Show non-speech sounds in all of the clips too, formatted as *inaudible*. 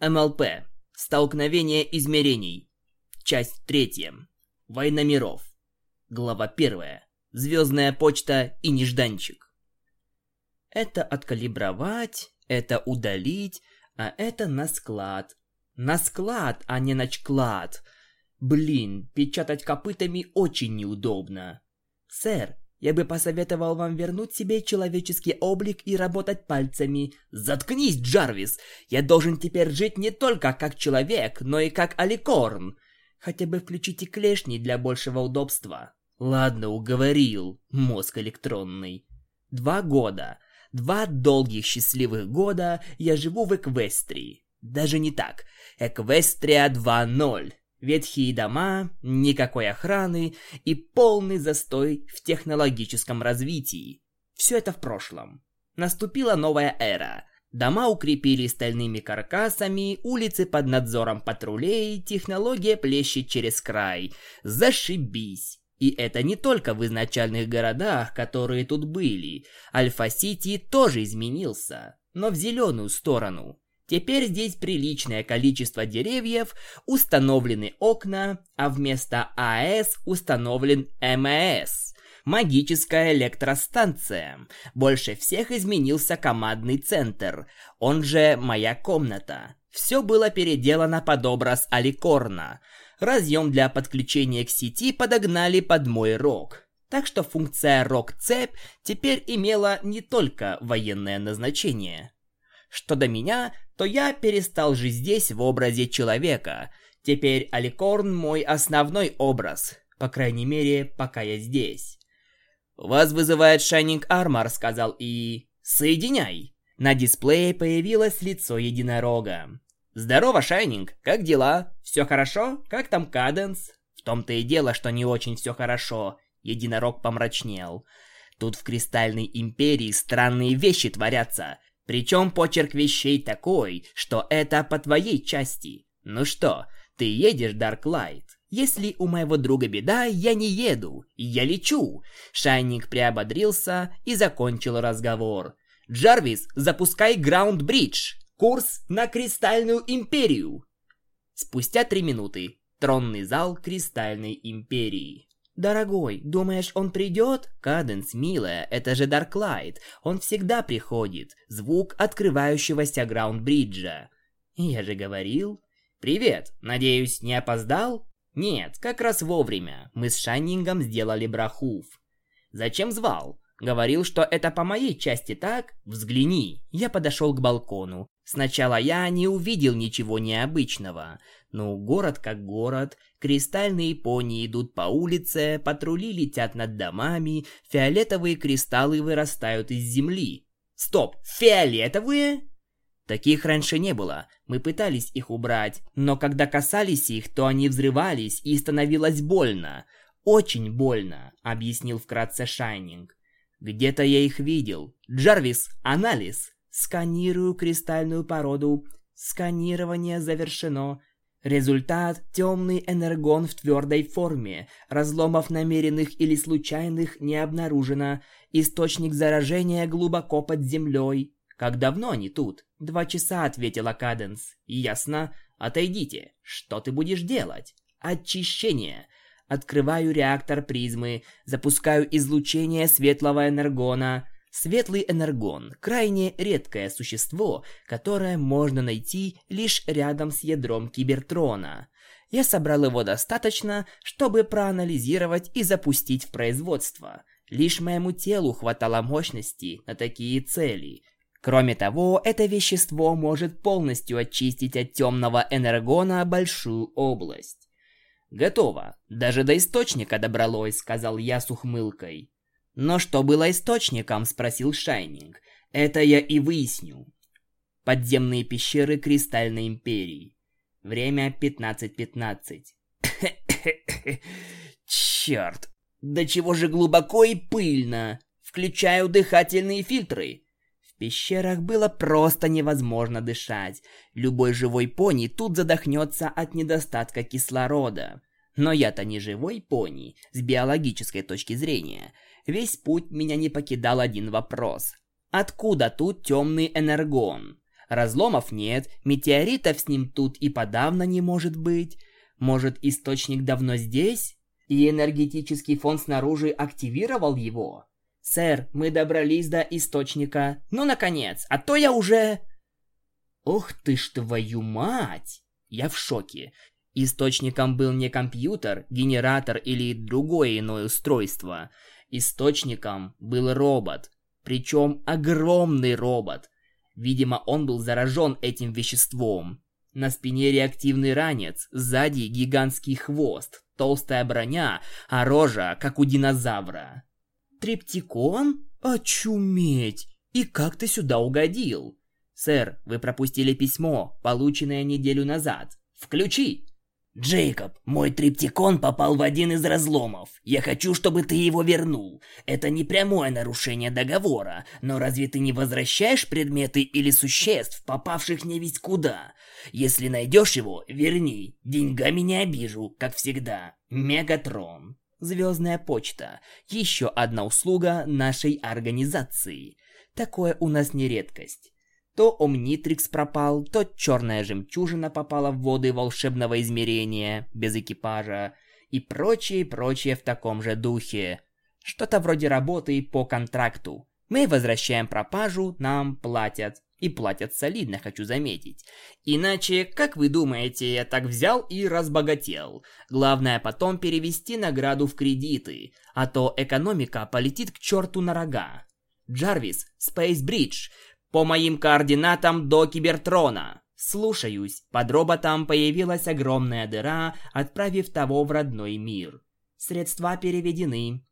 МЛП. Столкновение измерений. Часть третья. Война миров. Глава первая. Звездная почта и нежданчик. Это откалибровать, это удалить, а это на склад. На склад, а не на чклад. Блин, печатать копытами очень неудобно. Сэр, я бы посоветовал вам вернуть себе человеческий облик и работать пальцами. Заткнись, Джарвис! Я должен теперь жить не только как человек, но и как аликорн. Хотя бы включите клешни для большего удобства. Ладно, уговорил, мозг электронный. Два года. Два долгих счастливых года я живу в Эквестрии. Даже не так. Эквестрия 2.0. Ветхие дома, никакой охраны и полный застой в технологическом развитии. Все это в прошлом. Наступила новая эра. Дома укрепили стальными каркасами, улицы под надзором патрулей, технология плещет через край. Зашибись! И это не только в изначальных городах, которые тут были. Альфа-Сити тоже изменился, но в зеленую сторону. Теперь здесь приличное количество деревьев, установлены окна, а вместо АЭС установлен МАЭС. Магическая электростанция. Больше всех изменился командный центр, он же моя комната. Все было переделано под образ Аликорна. Разъем для подключения к сети подогнали под мой рог. Так что функция рог-цепь теперь имела не только военное назначение. Что до меня, то я перестал жить здесь в образе человека. Теперь Аликорн мой основной образ, по крайней мере, пока я здесь. «Вас вызывает Shining Armor», — сказал и... «Соединяй!» На дисплее появилось лицо единорога. «Здорово, Шайнинг, как дела? Все хорошо? Как там Каденс?» В том-то и дело, что не очень все хорошо. Единорог помрачнел. Тут в Кристальной Империи странные вещи творятся. Причем почерк вещей такой, что это по твоей части. Ну что, ты едешь, Дарклайт? Если у моего друга беда, я не еду, я лечу. Шайник приободрился и закончил разговор. Джарвис, запускай Граунд Бридж. Курс на Кристальную Империю. Спустя три минуты. Тронный зал Кристальной Империи. «Дорогой, думаешь, он придет?» «Каденс, милая, это же Дарклайт. Он всегда приходит. Звук открывающегося граунд-бриджа». «Я же говорил». «Привет. Надеюсь, не опоздал?» «Нет, как раз вовремя. Мы с Шайнингом сделали брахув». «Зачем звал?» «Говорил, что это по моей части так? Взгляни». Я подошел к балкону. Сначала я не увидел ничего необычного. Ну, город как город, кристальные пони идут по улице, патрули летят над домами, фиолетовые кристаллы вырастают из земли. Стоп, фиолетовые? Таких раньше не было. Мы пытались их убрать, но когда касались их, то они взрывались и становилось больно. Очень больно, объяснил вкратце Шайнинг. Где-то я их видел. Джарвис, анализ. Сканирую кристальную породу. Сканирование завершено. Результат – темный энергон в твердой форме. Разломов намеренных или случайных не обнаружено. Источник заражения глубоко под землей. Как давно они тут? Два часа, ответила Каденс. Ясно. Отойдите. Что ты будешь делать? Очищение. Открываю реактор призмы. Запускаю излучение светлого энергона. Светлый энергон – крайне редкое существо, которое можно найти лишь рядом с ядром Кибертрона. Я собрал его достаточно, чтобы проанализировать и запустить в производство. Лишь моему телу хватало мощности на такие цели. Кроме того, это вещество может полностью очистить от темного энергона большую область. «Готово. Даже до источника добралось», — сказал я с ухмылкой. Но что было источником, спросил Шайнинг. Это я и выясню. Подземные пещеры Кристальной Империи. Время 15.15. *coughs* Черт! Да чего же глубоко и пыльно! Включаю дыхательные фильтры. В пещерах было просто невозможно дышать. Любой живой пони тут задохнется от недостатка кислорода. Но я-то не живой пони, с биологической точки зрения. Весь путь меня не покидал один вопрос. Откуда тут темный энергон? Разломов нет, метеоритов с ним тут и подавно не может быть. Может, источник давно здесь? И энергетический фон снаружи активировал его? Сэр, мы добрались до источника. Ну, наконец, а то я уже... Ох ты ж твою мать! Я в шоке. Источником был не компьютер, генератор или другое иное устройство. Источником был робот. Причем огромный робот. Видимо, он был заражен этим веществом. На спине реактивный ранец, сзади гигантский хвост, толстая броня, а рожа, как у динозавра. Триптикон? Очуметь! И как ты сюда угодил? Сэр, вы пропустили письмо, полученное неделю назад. Включи! Джейкоб, мой триптикон попал в один из разломов. Я хочу, чтобы ты его вернул. Это не прямое нарушение договора, но разве ты не возвращаешь предметы или существ, попавших не весть куда? Если найдешь его, верни. Деньгами не обижу, как всегда. Мегатрон. Звездная почта. Еще одна услуга нашей организации. Такое у нас не редкость. То Омнитрикс пропал, то черная жемчужина попала в воды волшебного измерения, без экипажа, и прочее, прочее в таком же духе. Что-то вроде работы по контракту. Мы возвращаем пропажу, нам платят. И платят солидно, хочу заметить. Иначе, как вы думаете, я так взял и разбогател? Главное потом перевести награду в кредиты, а то экономика полетит к черту на рога. Джарвис, Space Bridge, по моим координатам до Кибертрона. Слушаюсь. Под роботом появилась огромная дыра, отправив того в родной мир. Средства переведены.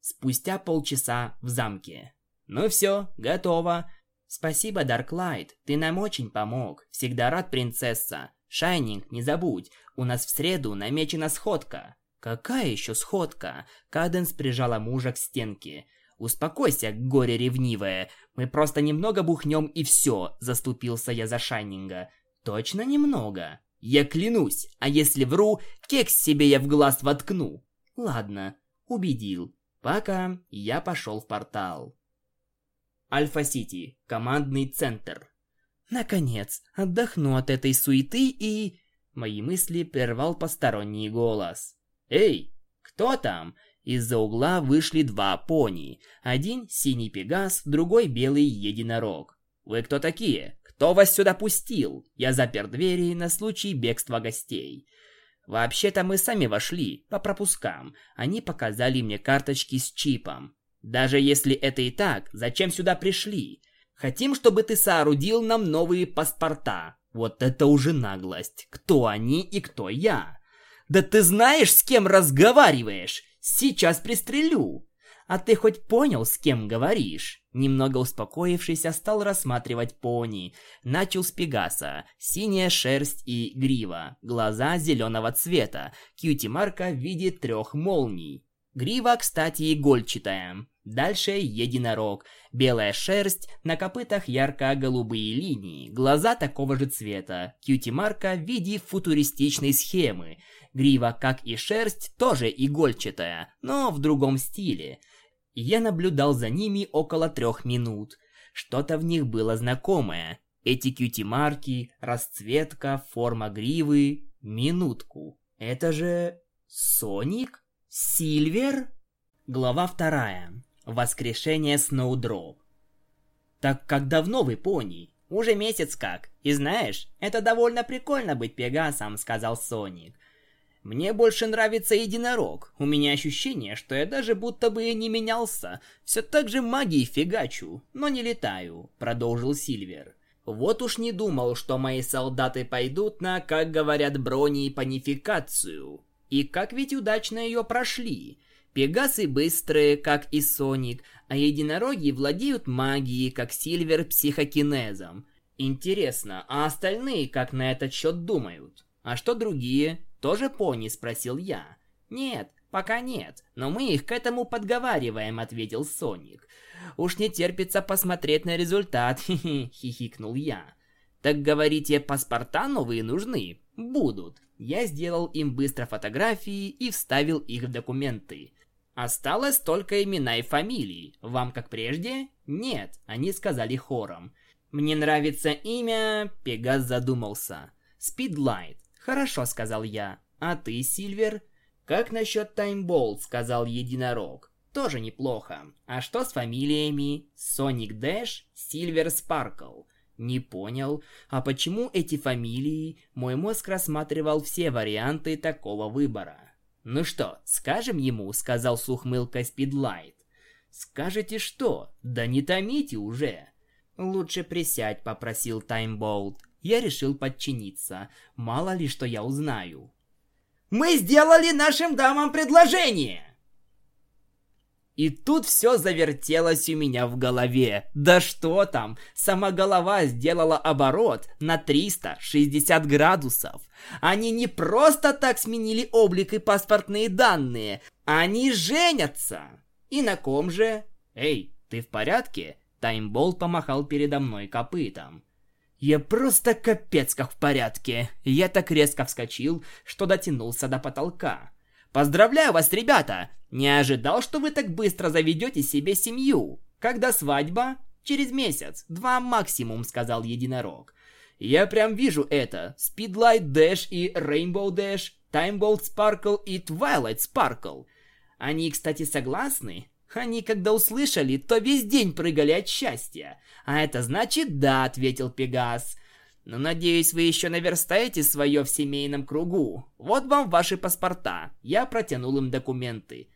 Спустя полчаса в замке. Ну все, готово. Спасибо, Дарклайт, ты нам очень помог. Всегда рад, принцесса. Шайнинг, не забудь, у нас в среду намечена сходка. Какая еще сходка? Каденс прижала мужа к стенке. Успокойся, горе ревнивое. Мы просто немного бухнем и все, заступился я за Шайнинга. Точно немного? Я клянусь, а если вру, кекс себе я в глаз воткну. Ладно, убедил. Пока я пошел в портал. Альфа-Сити, командный центр. Наконец, отдохну от этой суеты и... Мои мысли прервал посторонний голос. «Эй, кто там?» Из-за угла вышли два пони. Один синий пегас, другой белый единорог. «Вы кто такие? Кто вас сюда пустил?» Я запер двери на случай бегства гостей. Вообще-то мы сами вошли, по пропускам. Они показали мне карточки с чипом. Даже если это и так, зачем сюда пришли? Хотим, чтобы ты соорудил нам новые паспорта. Вот это уже наглость. Кто они и кто я? Да ты знаешь, с кем разговариваешь? Сейчас пристрелю. А ты хоть понял, с кем говоришь? Немного успокоившись, стал рассматривать пони. Начал с Пегаса. Синяя шерсть и грива. Глаза зеленого цвета. Кьюти-марка в виде трех молний. Грива, кстати, игольчатая. Дальше единорог. Белая шерсть, на копытах ярко-голубые линии. Глаза такого же цвета. Кьюти-марка в виде футуристичной схемы. Грива, как и шерсть, тоже игольчатая, но в другом стиле. Я наблюдал за ними около трех минут. Что-то в них было знакомое. Эти кьюти-марки, расцветка, форма гривы. Минутку. Это же... Соник? Сильвер? Глава вторая. Воскрешение Сноудроп. Так как давно вы пони? Уже месяц как. И знаешь, это довольно прикольно быть Пегасом, сказал Соник. Мне больше нравится единорог. У меня ощущение, что я даже будто бы и не менялся. Все так же магией фигачу, но не летаю, продолжил Сильвер. Вот уж не думал, что мои солдаты пойдут на, как говорят, брони панификацию. И как ведь удачно ее прошли. Пегасы быстрые, как и Соник, а единороги владеют магией, как Сильвер психокинезом. Интересно, а остальные как на этот счет думают? А что другие? Тоже пони, спросил я. Нет, пока нет, но мы их к этому подговариваем, ответил Соник. Уж не терпится посмотреть на результат, *laughs* хи-хи, хихикнул я. Так говорите, паспорта новые нужны? Будут. Я сделал им быстро фотографии и вставил их в документы. Осталось только имена и фамилии. Вам как прежде? Нет, они сказали хором. Мне нравится имя... Пегас задумался. Спидлайт. Хорошо, сказал я. А ты, Сильвер? Как насчет Таймболт, сказал единорог. Тоже неплохо. А что с фамилиями? Соник Дэш, Сильвер Спаркл. Не понял, а почему эти фамилии? Мой мозг рассматривал все варианты такого выбора. Ну что, скажем ему, сказал с ухмылкой Спидлайт. Скажете что? Да не томите уже. Лучше присядь, попросил Таймболт. Я решил подчиниться. Мало ли что я узнаю. Мы сделали нашим дамам предложение. И тут все завертелось у меня в голове. Да что там, сама голова сделала оборот на 360 градусов. Они не просто так сменили облик и паспортные данные, они женятся. И на ком же? Эй, ты в порядке? Таймбол помахал передо мной копытом. Я просто капец как в порядке. Я так резко вскочил, что дотянулся до потолка. Поздравляю вас, ребята! Не ожидал, что вы так быстро заведете себе семью. Когда свадьба? Через месяц. Два максимум, сказал единорог. Я прям вижу это. Speedlight Dash и Rainbow Dash, Timebolt Sparkle и Twilight Sparkle. Они, кстати, согласны? Они, когда услышали, то весь день прыгали от счастья. А это значит «да», ответил Пегас. Но надеюсь, вы еще наверстаете свое в семейном кругу. Вот вам ваши паспорта. Я протянул им документы.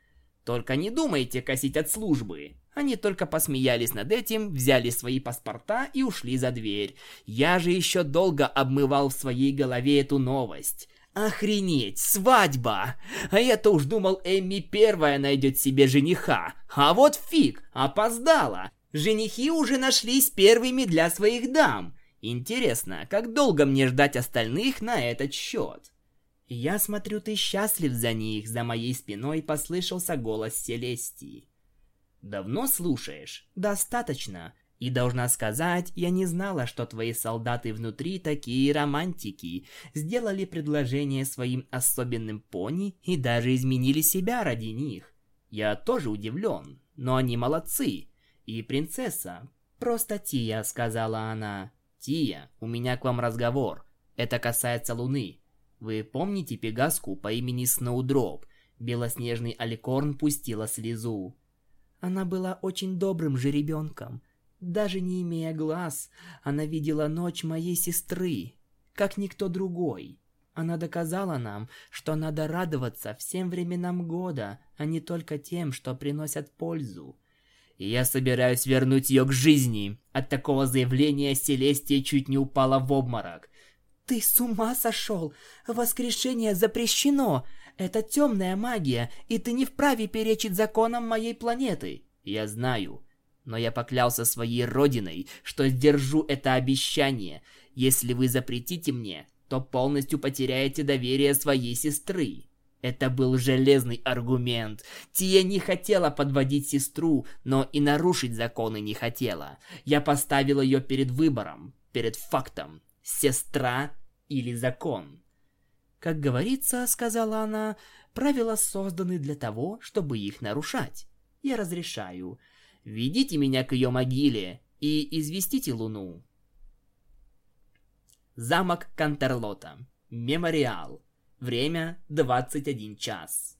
Только не думайте косить от службы. Они только посмеялись над этим, взяли свои паспорта и ушли за дверь. Я же еще долго обмывал в своей голове эту новость. Охренеть, свадьба! А я-то уж думал, Эмми первая найдет себе жениха. А вот фиг, опоздала. Женихи уже нашлись первыми для своих дам. Интересно, как долго мне ждать остальных на этот счет? Я смотрю, ты счастлив за них, за моей спиной послышался голос Селестии. Давно слушаешь? Достаточно. И должна сказать, я не знала, что твои солдаты внутри такие романтики. Сделали предложение своим особенным пони и даже изменили себя ради них. Я тоже удивлен, но они молодцы. И принцесса. Просто Тия, сказала она. «Тия, у меня к вам разговор. Это касается Луны. Вы помните Пегаску по имени Сноудроп?» Белоснежный Аликорн пустила слезу. Она была очень добрым же ребенком. Даже не имея глаз, она видела ночь моей сестры, как никто другой. Она доказала нам, что надо радоваться всем временам года, а не только тем, что приносят пользу я собираюсь вернуть ее к жизни. От такого заявления Селестия чуть не упала в обморок. Ты с ума сошел? Воскрешение запрещено. Это темная магия, и ты не вправе перечить законам моей планеты. Я знаю. Но я поклялся своей родиной, что сдержу это обещание. Если вы запретите мне, то полностью потеряете доверие своей сестры. Это был железный аргумент. Тия не хотела подводить сестру, но и нарушить законы не хотела. Я поставил ее перед выбором, перед фактом. Сестра или закон. Как говорится, сказала она, правила созданы для того, чтобы их нарушать. Я разрешаю. Ведите меня к ее могиле и известите Луну. Замок Кантерлота. Мемориал. Время 21 час.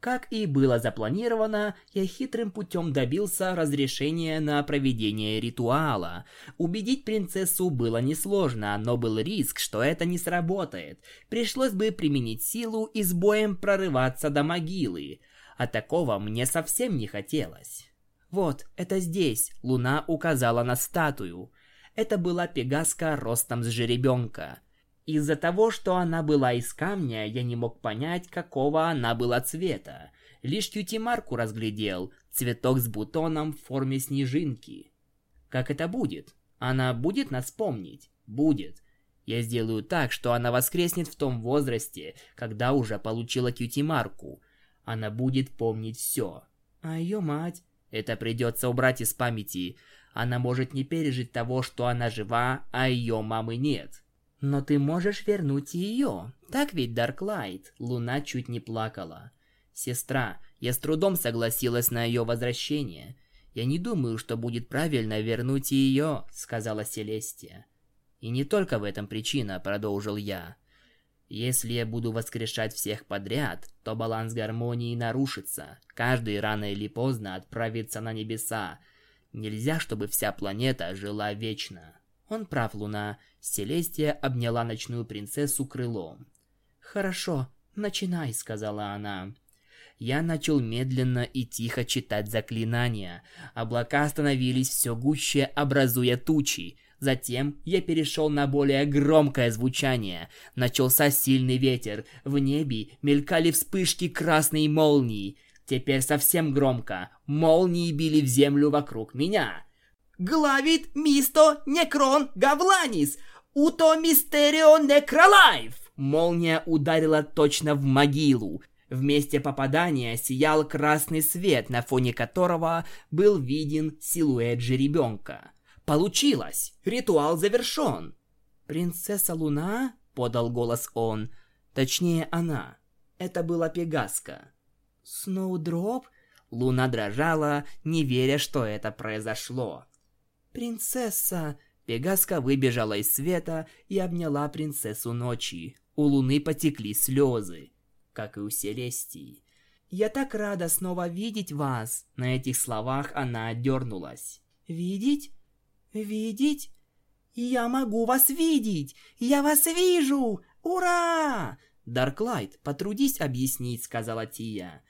Как и было запланировано, я хитрым путем добился разрешения на проведение ритуала. Убедить принцессу было несложно, но был риск, что это не сработает. Пришлось бы применить силу и с боем прорываться до могилы. А такого мне совсем не хотелось. Вот, это здесь, луна указала на статую. Это была пегаска ростом с жеребенка. Из-за того, что она была из камня, я не мог понять, какого она была цвета. Лишь кьюти-марку разглядел, цветок с бутоном в форме снежинки. Как это будет? Она будет нас помнить? Будет. Я сделаю так, что она воскреснет в том возрасте, когда уже получила кьюти-марку. Она будет помнить все. А ее мать? Это придется убрать из памяти. Она может не пережить того, что она жива, а ее мамы нет. Но ты можешь вернуть ее. Так ведь, Дарклайт? Луна чуть не плакала. Сестра, я с трудом согласилась на ее возвращение. «Я не думаю, что будет правильно вернуть ее», — сказала Селестия. «И не только в этом причина», — продолжил я. «Если я буду воскрешать всех подряд, то баланс гармонии нарушится. Каждый рано или поздно отправится на небеса. Нельзя, чтобы вся планета жила вечно». Он прав, Луна. Селестия обняла ночную принцессу крылом. «Хорошо, начинай», — сказала она. Я начал медленно и тихо читать заклинания. Облака становились все гуще, образуя тучи. Затем я перешел на более громкое звучание. Начался сильный ветер. В небе мелькали вспышки красной молнии. Теперь совсем громко. Молнии били в землю вокруг меня. Главит мисто некрон гавланис, уто мистерио некролайф. Молния ударила точно в могилу. В месте попадания сиял красный свет, на фоне которого был виден силуэт жеребенка. Получилось! Ритуал завершен! «Принцесса Луна?» — подал голос он. Точнее, она. Это была Пегаска. «Сноудроп?» Луна дрожала, не веря, что это произошло. «Принцесса!» Пегаска выбежала из света и обняла принцессу ночи. У Луны потекли слезы, как и у Селестии. «Я так рада снова видеть вас!» На этих словах она отдернулась. «Видеть? Видеть? Я могу вас видеть! Я вас вижу! Ура!» «Дарклайт, потрудись объяснить», — сказала Тия.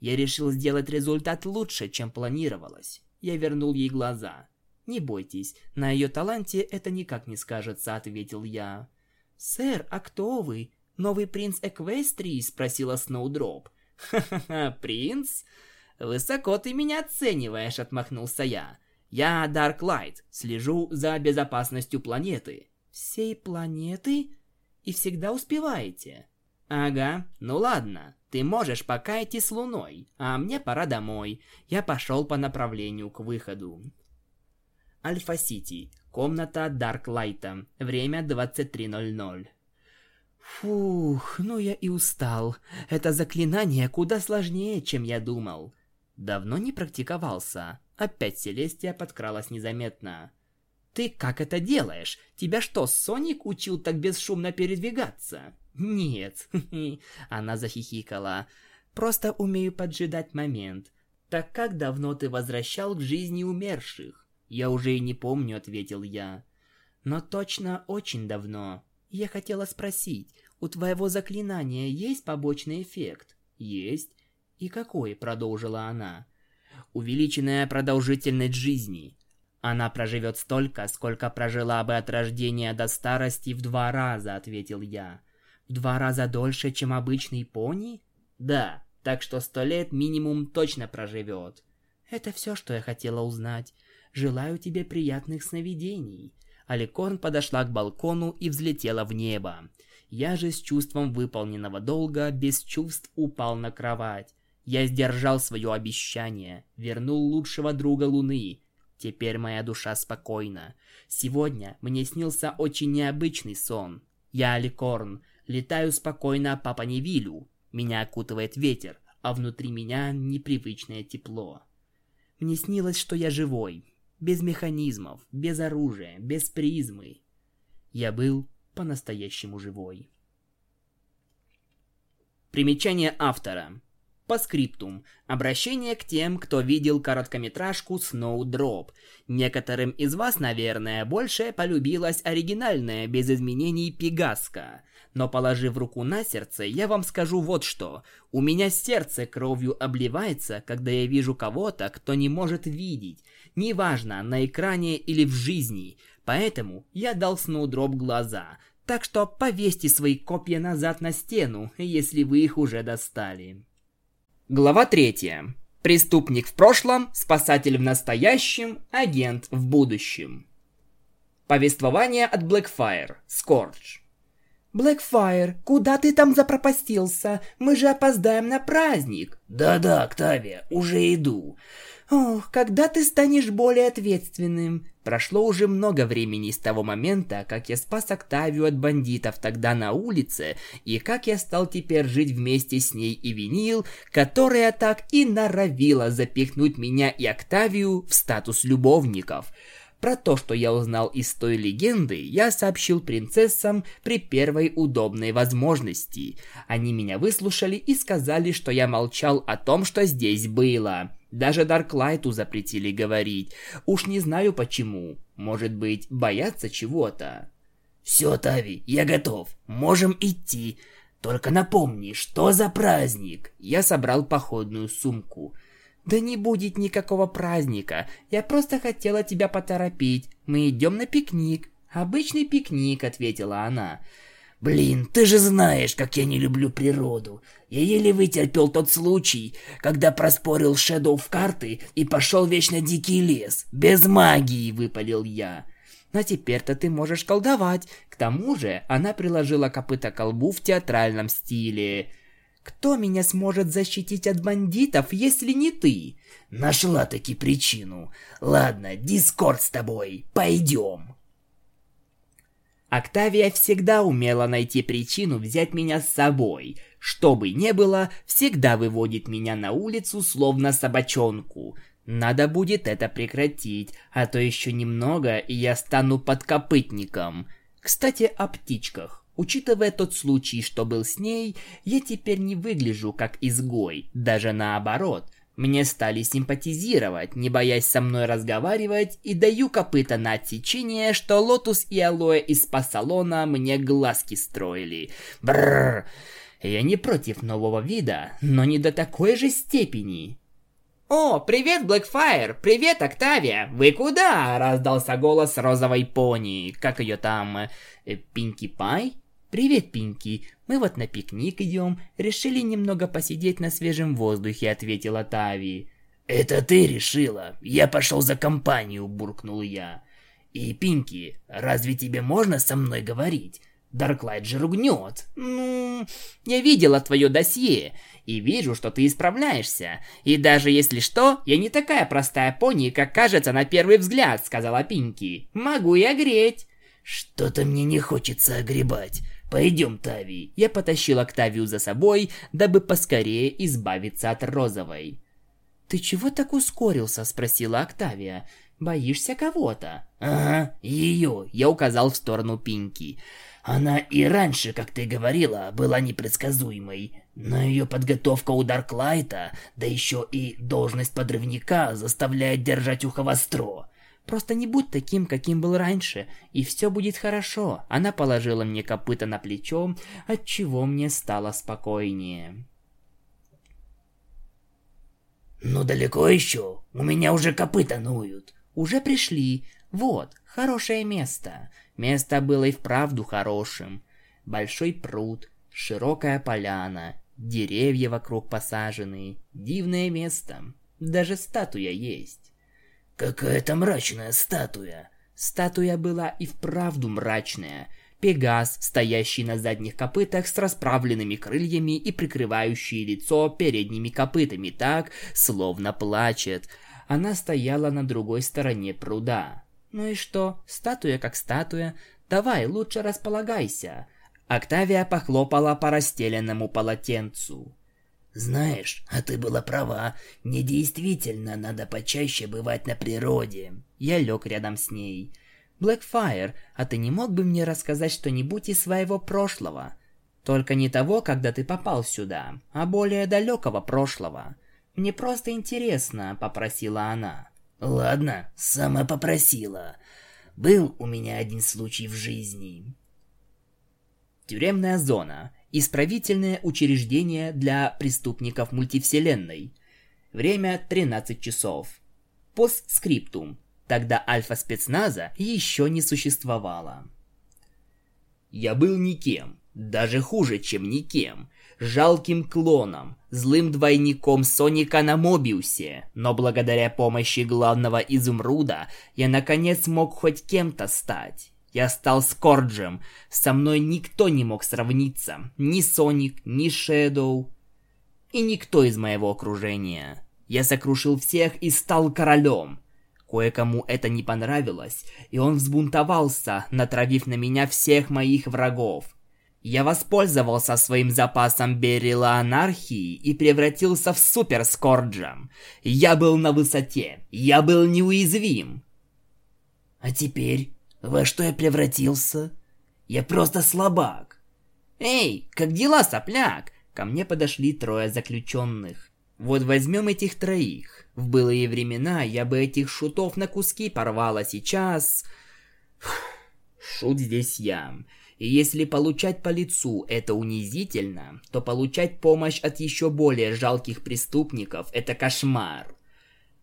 Я решил сделать результат лучше, чем планировалось. Я вернул ей глаза. «Не бойтесь, на ее таланте это никак не скажется», — ответил я. «Сэр, а кто вы? Новый принц Эквестрии?» — спросила Сноудроп. «Ха-ха-ха, принц? Высоко ты меня оцениваешь», — отмахнулся я. «Я Дарк Лайт, слежу за безопасностью планеты». «Всей планеты? И всегда успеваете?» «Ага, ну ладно, ты можешь пока идти с Луной, а мне пора домой. Я пошел по направлению к выходу». Альфа-Сити. Комната Дарклайта. Время 23.00. Фух, ну я и устал. Это заклинание куда сложнее, чем я думал. Давно не практиковался. Опять Селестия подкралась незаметно. «Ты как это делаешь? Тебя что, Соник учил так бесшумно передвигаться?» «Нет», — она захихикала. «Просто умею поджидать момент. Так как давно ты возвращал к жизни умерших?» «Я уже и не помню», — ответил я. «Но точно очень давно. Я хотела спросить, у твоего заклинания есть побочный эффект?» «Есть». «И какой?» — продолжила она. «Увеличенная продолжительность жизни. Она проживет столько, сколько прожила бы от рождения до старости в два раза», — ответил я. «В два раза дольше, чем обычный пони?» «Да, так что сто лет минимум точно проживет». «Это все, что я хотела узнать. Желаю тебе приятных сновидений». Аликорн подошла к балкону и взлетела в небо. Я же с чувством выполненного долга, без чувств упал на кровать. Я сдержал свое обещание, вернул лучшего друга Луны. Теперь моя душа спокойна. Сегодня мне снился очень необычный сон. Я Аликорн, летаю спокойно по Паневилю. Меня окутывает ветер, а внутри меня непривычное тепло. Мне снилось, что я живой, без механизмов, без оружия, без призмы. Я был по-настоящему живой. Примечание автора. По скриптум. Обращение к тем, кто видел короткометражку Snowdrop. Некоторым из вас, наверное, больше полюбилась оригинальная, без изменений Пегаска. Но положив руку на сердце, я вам скажу вот что. У меня сердце кровью обливается, когда я вижу кого-то, кто не может видеть. Неважно, на экране или в жизни. Поэтому я дал Сноудроп глаза. Так что повесьте свои копья назад на стену, если вы их уже достали. Глава 3. Преступник в прошлом, спасатель в настоящем, агент в будущем. Повествование от Blackfire. Scorch. «Блэкфайр, куда ты там запропастился? Мы же опоздаем на праздник!» «Да-да, Октавия, уже иду!» «Ох, когда ты станешь более ответственным?» Прошло уже много времени с того момента, как я спас Октавию от бандитов тогда на улице, и как я стал теперь жить вместе с ней и Винил, которая так и норовила запихнуть меня и Октавию в статус любовников. Про то, что я узнал из той легенды, я сообщил принцессам при первой удобной возможности. Они меня выслушали и сказали, что я молчал о том, что здесь было. Даже Дарклайту запретили говорить. Уж не знаю почему. Может быть, боятся чего-то. Все, Тави, я готов. Можем идти. Только напомни, что за праздник? Я собрал походную сумку. Да не будет никакого праздника. Я просто хотела тебя поторопить. Мы идем на пикник. Обычный пикник, ответила она. Блин, ты же знаешь, как я не люблю природу. Я еле вытерпел тот случай, когда проспорил Шэдоу в карты и пошел вечно дикий лес. Без магии, выпалил я. Но теперь-то ты можешь колдовать. К тому же, она приложила копыта к колбу в театральном стиле. Кто меня сможет защитить от бандитов, если не ты? Нашла таки причину. Ладно, дискорд с тобой. Пойдем. Октавия всегда умела найти причину взять меня с собой. Что бы ни было, всегда выводит меня на улицу, словно собачонку. Надо будет это прекратить, а то еще немного, и я стану подкопытником. Кстати, о птичках. Учитывая тот случай, что был с ней, я теперь не выгляжу как изгой, даже наоборот. Мне стали симпатизировать, не боясь со мной разговаривать, и даю копыта на отсечение, что Лотус и Алоэ из спа-салона мне глазки строили. Бррр. Я не против нового вида, но не до такой же степени. «О, привет, Блэкфайр! Привет, Октавия! Вы куда?» Раздался голос розовой пони. Как ее там? Э, Пинки Пай? «Привет, Пинки. Мы вот на пикник идем. Решили немного посидеть на свежем воздухе», — ответила Тави. «Это ты решила? Я пошел за компанию», — буркнул я. «И, Пинки, разве тебе можно со мной говорить? Дарклайт же ругнет». «Ну, я видела твое досье и вижу, что ты исправляешься. И даже если что, я не такая простая пони, как кажется на первый взгляд», — сказала Пинки. «Могу и огреть». «Что-то мне не хочется огребать. Пойдем, Тави. Я потащил Октавию за собой, дабы поскорее избавиться от розовой. «Ты чего так ускорился?» – спросила Октавия. «Боишься кого-то?» «Ага, ее», – я указал в сторону Пинки. «Она и раньше, как ты говорила, была непредсказуемой. Но ее подготовка у Дарклайта, да еще и должность подрывника заставляет держать ухо востро. Просто не будь таким, каким был раньше, и все будет хорошо. Она положила мне копыта на плечо, от чего мне стало спокойнее. Ну далеко еще? У меня уже копыта ноют. Уже пришли. Вот, хорошее место. Место было и вправду хорошим. Большой пруд, широкая поляна, деревья вокруг посажены. Дивное место. Даже статуя есть. Какая-то мрачная статуя. Статуя была и вправду мрачная. Пегас, стоящий на задних копытах с расправленными крыльями и прикрывающий лицо передними копытами так, словно плачет. Она стояла на другой стороне пруда. Ну и что? Статуя как статуя. Давай, лучше располагайся. Октавия похлопала по расстеленному полотенцу. Знаешь, а ты была права. Мне действительно надо почаще бывать на природе. Я лег рядом с ней. Блэкфайр, а ты не мог бы мне рассказать что-нибудь из своего прошлого? Только не того, когда ты попал сюда, а более далекого прошлого. Мне просто интересно, попросила она. Ладно, сама попросила. Был у меня один случай в жизни. Тюремная зона. Исправительное учреждение для преступников мультивселенной. Время 13 часов. Постскриптум. Тогда альфа-спецназа еще не существовало. Я был никем, даже хуже, чем никем. Жалким клоном, злым двойником Соника на Мобиусе, но благодаря помощи главного изумруда я наконец мог хоть кем-то стать. Я стал Скорджем. Со мной никто не мог сравниться. Ни Соник, ни Шэдоу. И никто из моего окружения. Я сокрушил всех и стал королем. Кое-кому это не понравилось, и он взбунтовался, натравив на меня всех моих врагов. Я воспользовался своим запасом Берила Анархии и превратился в Супер Скорджа. Я был на высоте, я был неуязвим. А теперь, во что я превратился? Я просто слабак. Эй, как дела, сопляк? Ко мне подошли трое заключенных. Вот возьмем этих троих. В былые времена я бы этих шутов на куски порвала сейчас... Шут здесь я. И если получать по лицу это унизительно, то получать помощь от еще более жалких преступников – это кошмар.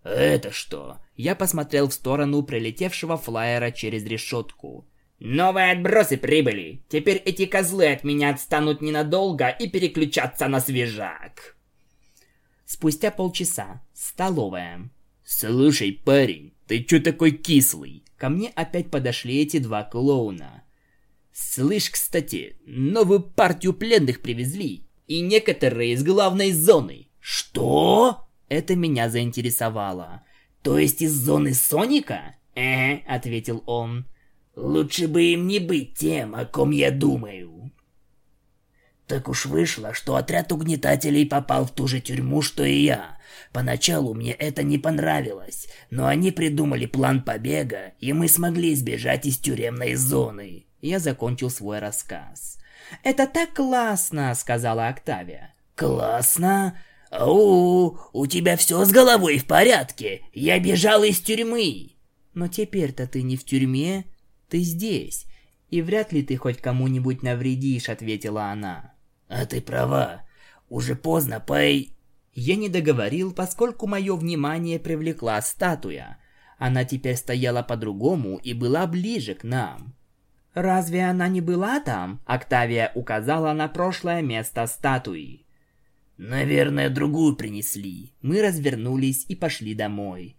«Это что?» Я посмотрел в сторону прилетевшего флайера через решетку. «Новые отбросы прибыли! Теперь эти козлы от меня отстанут ненадолго и переключатся на свежак!» Спустя полчаса. Столовая. «Слушай, парень, ты чё такой кислый?» Ко мне опять подошли эти два клоуна. «Слышь, кстати, новую партию пленных привезли, и некоторые из главной зоны». «Что?» Это меня заинтересовало. «То есть из зоны Соника?» «Э», — ответил он. «Лучше бы им не быть тем, о ком я думаю». Так уж вышло, что отряд угнетателей попал в ту же тюрьму, что и я. Поначалу мне это не понравилось, но они придумали план побега, и мы смогли сбежать из тюремной зоны. Я закончил свой рассказ. «Это так классно!» — сказала Октавия. «Классно? Ау, у тебя все с головой в порядке. Я бежал из тюрьмы». «Но теперь-то ты не в тюрьме, ты здесь, и вряд ли ты хоть кому-нибудь навредишь», — ответила она. А ты права. Уже поздно, Пэй. Я не договорил, поскольку мое внимание привлекла статуя. Она теперь стояла по-другому и была ближе к нам. «Разве она не была там?» Октавия указала на прошлое место статуи. «Наверное, другую принесли». Мы развернулись и пошли домой.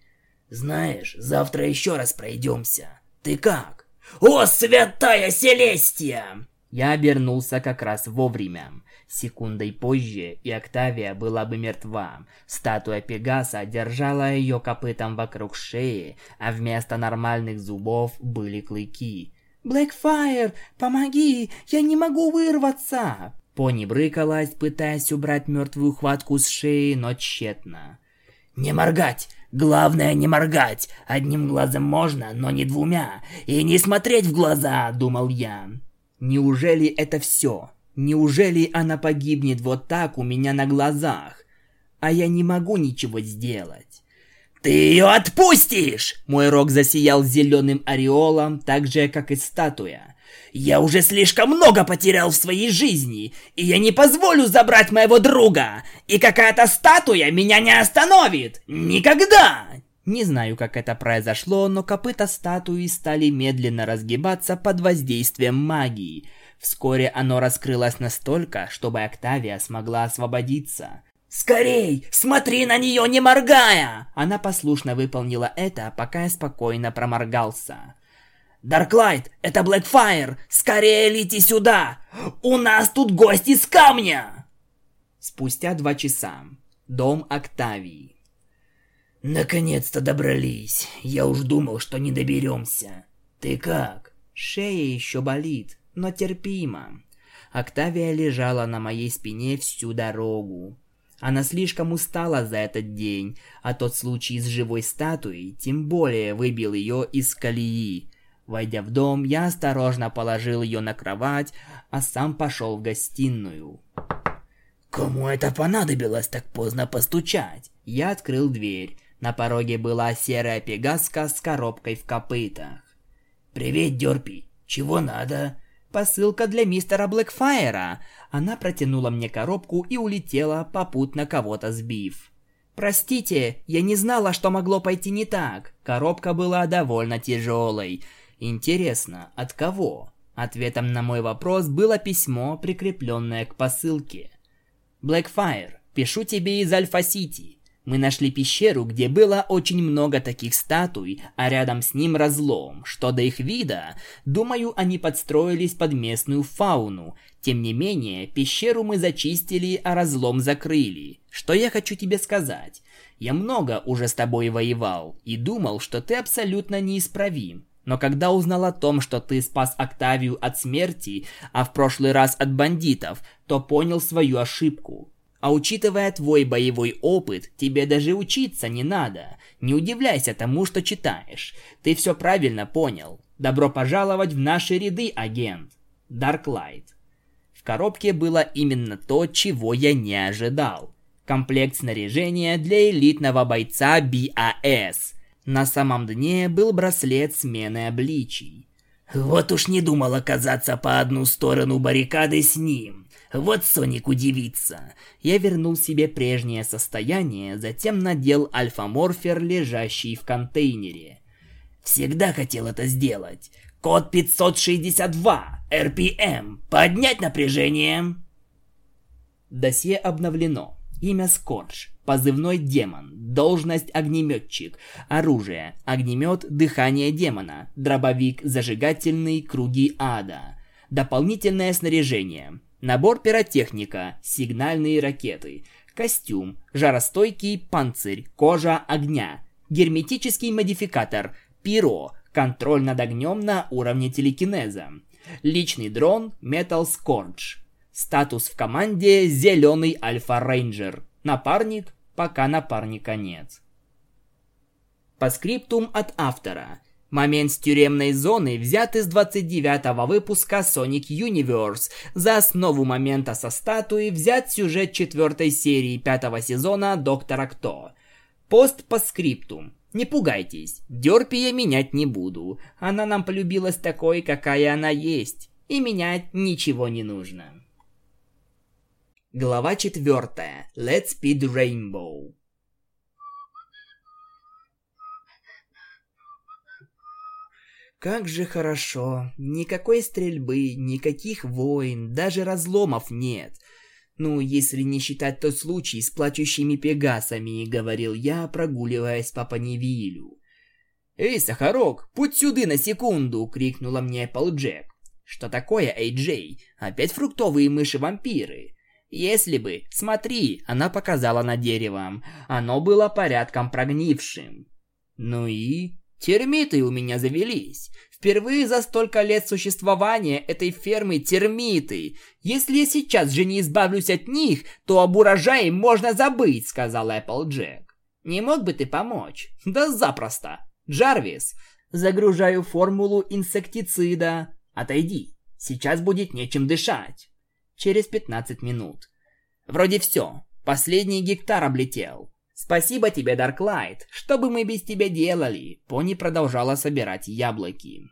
«Знаешь, завтра еще раз пройдемся. Ты как?» «О, святая Селестия!» Я обернулся как раз вовремя. Секундой позже, и Октавия была бы мертва. Статуя Пегаса держала ее копытом вокруг шеи, а вместо нормальных зубов были клыки. «Блэкфайр, помоги! Я не могу вырваться!» Пони брыкалась, пытаясь убрать мертвую хватку с шеи, но тщетно. «Не моргать! Главное не моргать! Одним глазом можно, но не двумя! И не смотреть в глаза!» — думал я. Неужели это все? Неужели она погибнет вот так у меня на глазах? А я не могу ничего сделать. «Ты ее отпустишь!» Мой рог засиял зеленым ореолом, так же, как и статуя. «Я уже слишком много потерял в своей жизни, и я не позволю забрать моего друга! И какая-то статуя меня не остановит! Никогда!» Не знаю, как это произошло, но копыта статуи стали медленно разгибаться под воздействием магии. Вскоре оно раскрылось настолько, чтобы Октавия смогла освободиться. «Скорей! Смотри на нее, не моргая!» Она послушно выполнила это, пока я спокойно проморгался. «Дарклайт, это Блэкфайр! Скорее лети сюда! У нас тут гости с камня!» Спустя два часа. Дом Октавии. Наконец-то добрались. Я уж думал, что не доберемся. Ты как? Шея еще болит, но терпимо. Октавия лежала на моей спине всю дорогу. Она слишком устала за этот день, а тот случай с живой статуей тем более выбил ее из колеи. Войдя в дом, я осторожно положил ее на кровать, а сам пошел в гостиную. Кому это понадобилось так поздно постучать? Я открыл дверь. На пороге была серая пегаска с коробкой в копытах. «Привет, Дёрпи. Чего надо?» «Посылка для мистера Блэкфайра». Она протянула мне коробку и улетела, попутно кого-то сбив. «Простите, я не знала, что могло пойти не так. Коробка была довольно тяжелой. Интересно, от кого?» Ответом на мой вопрос было письмо, прикрепленное к посылке. «Блэкфайр, пишу тебе из Альфа-Сити. Мы нашли пещеру, где было очень много таких статуй, а рядом с ним разлом. Что до их вида, думаю, они подстроились под местную фауну. Тем не менее, пещеру мы зачистили, а разлом закрыли. Что я хочу тебе сказать? Я много уже с тобой воевал и думал, что ты абсолютно неисправим. Но когда узнал о том, что ты спас Октавию от смерти, а в прошлый раз от бандитов, то понял свою ошибку. А учитывая твой боевой опыт, тебе даже учиться не надо. Не удивляйся тому, что читаешь. Ты все правильно понял. Добро пожаловать в наши ряды, агент. Darklight. В коробке было именно то, чего я не ожидал. Комплект снаряжения для элитного бойца BAS. На самом дне был браслет смены обличий. Вот уж не думал оказаться по одну сторону баррикады с ним. Вот Соник удивится. Я вернул себе прежнее состояние, затем надел альфа-морфер, лежащий в контейнере. Всегда хотел это сделать. Код 562, RPM. Поднять напряжение. Досье обновлено. Имя Скордж. Позывной демон. Должность огнеметчик. Оружие. Огнемет, дыхание демона. Дробовик, зажигательный, круги ада. Дополнительное снаряжение. Набор пиротехника, сигнальные ракеты, костюм, жаростойкий панцирь, кожа огня, герметический модификатор, пиро, контроль над огнем на уровне телекинеза, личный дрон Metal Scourge, статус в команде Зеленый Альфа Рейнджер, напарник, пока напарника нет. По скриптум от автора. Момент с тюремной зоны взят из 29-го выпуска Sonic Universe. За основу момента со статуи взят сюжет четвертой серии пятого сезона Доктора Кто. Пост по скрипту. Не пугайтесь, Дерпи я менять не буду. Она нам полюбилась такой, какая она есть. И менять ничего не нужно. Глава четвертая. Let's Speed Rainbow. Как же хорошо. Никакой стрельбы, никаких войн, даже разломов нет. Ну, если не считать тот случай с плачущими пегасами, говорил я, прогуливаясь по Паневилю. «Эй, Сахарок, путь сюда на секунду!» — крикнула мне Джек. «Что такое, Эй Джей? Опять фруктовые мыши-вампиры?» «Если бы, смотри!» — она показала на дерево. Оно было порядком прогнившим. «Ну и?» Термиты у меня завелись. Впервые за столько лет существования этой фермы термиты. Если я сейчас же не избавлюсь от них, то об урожае можно забыть, сказал Эпплджек. Не мог бы ты помочь? Да запросто. Джарвис, загружаю формулу инсектицида. Отойди. Сейчас будет нечем дышать. Через 15 минут. Вроде все. Последний гектар облетел. «Спасибо тебе, Дарклайт. Что бы мы без тебя делали?» Пони продолжала собирать яблоки.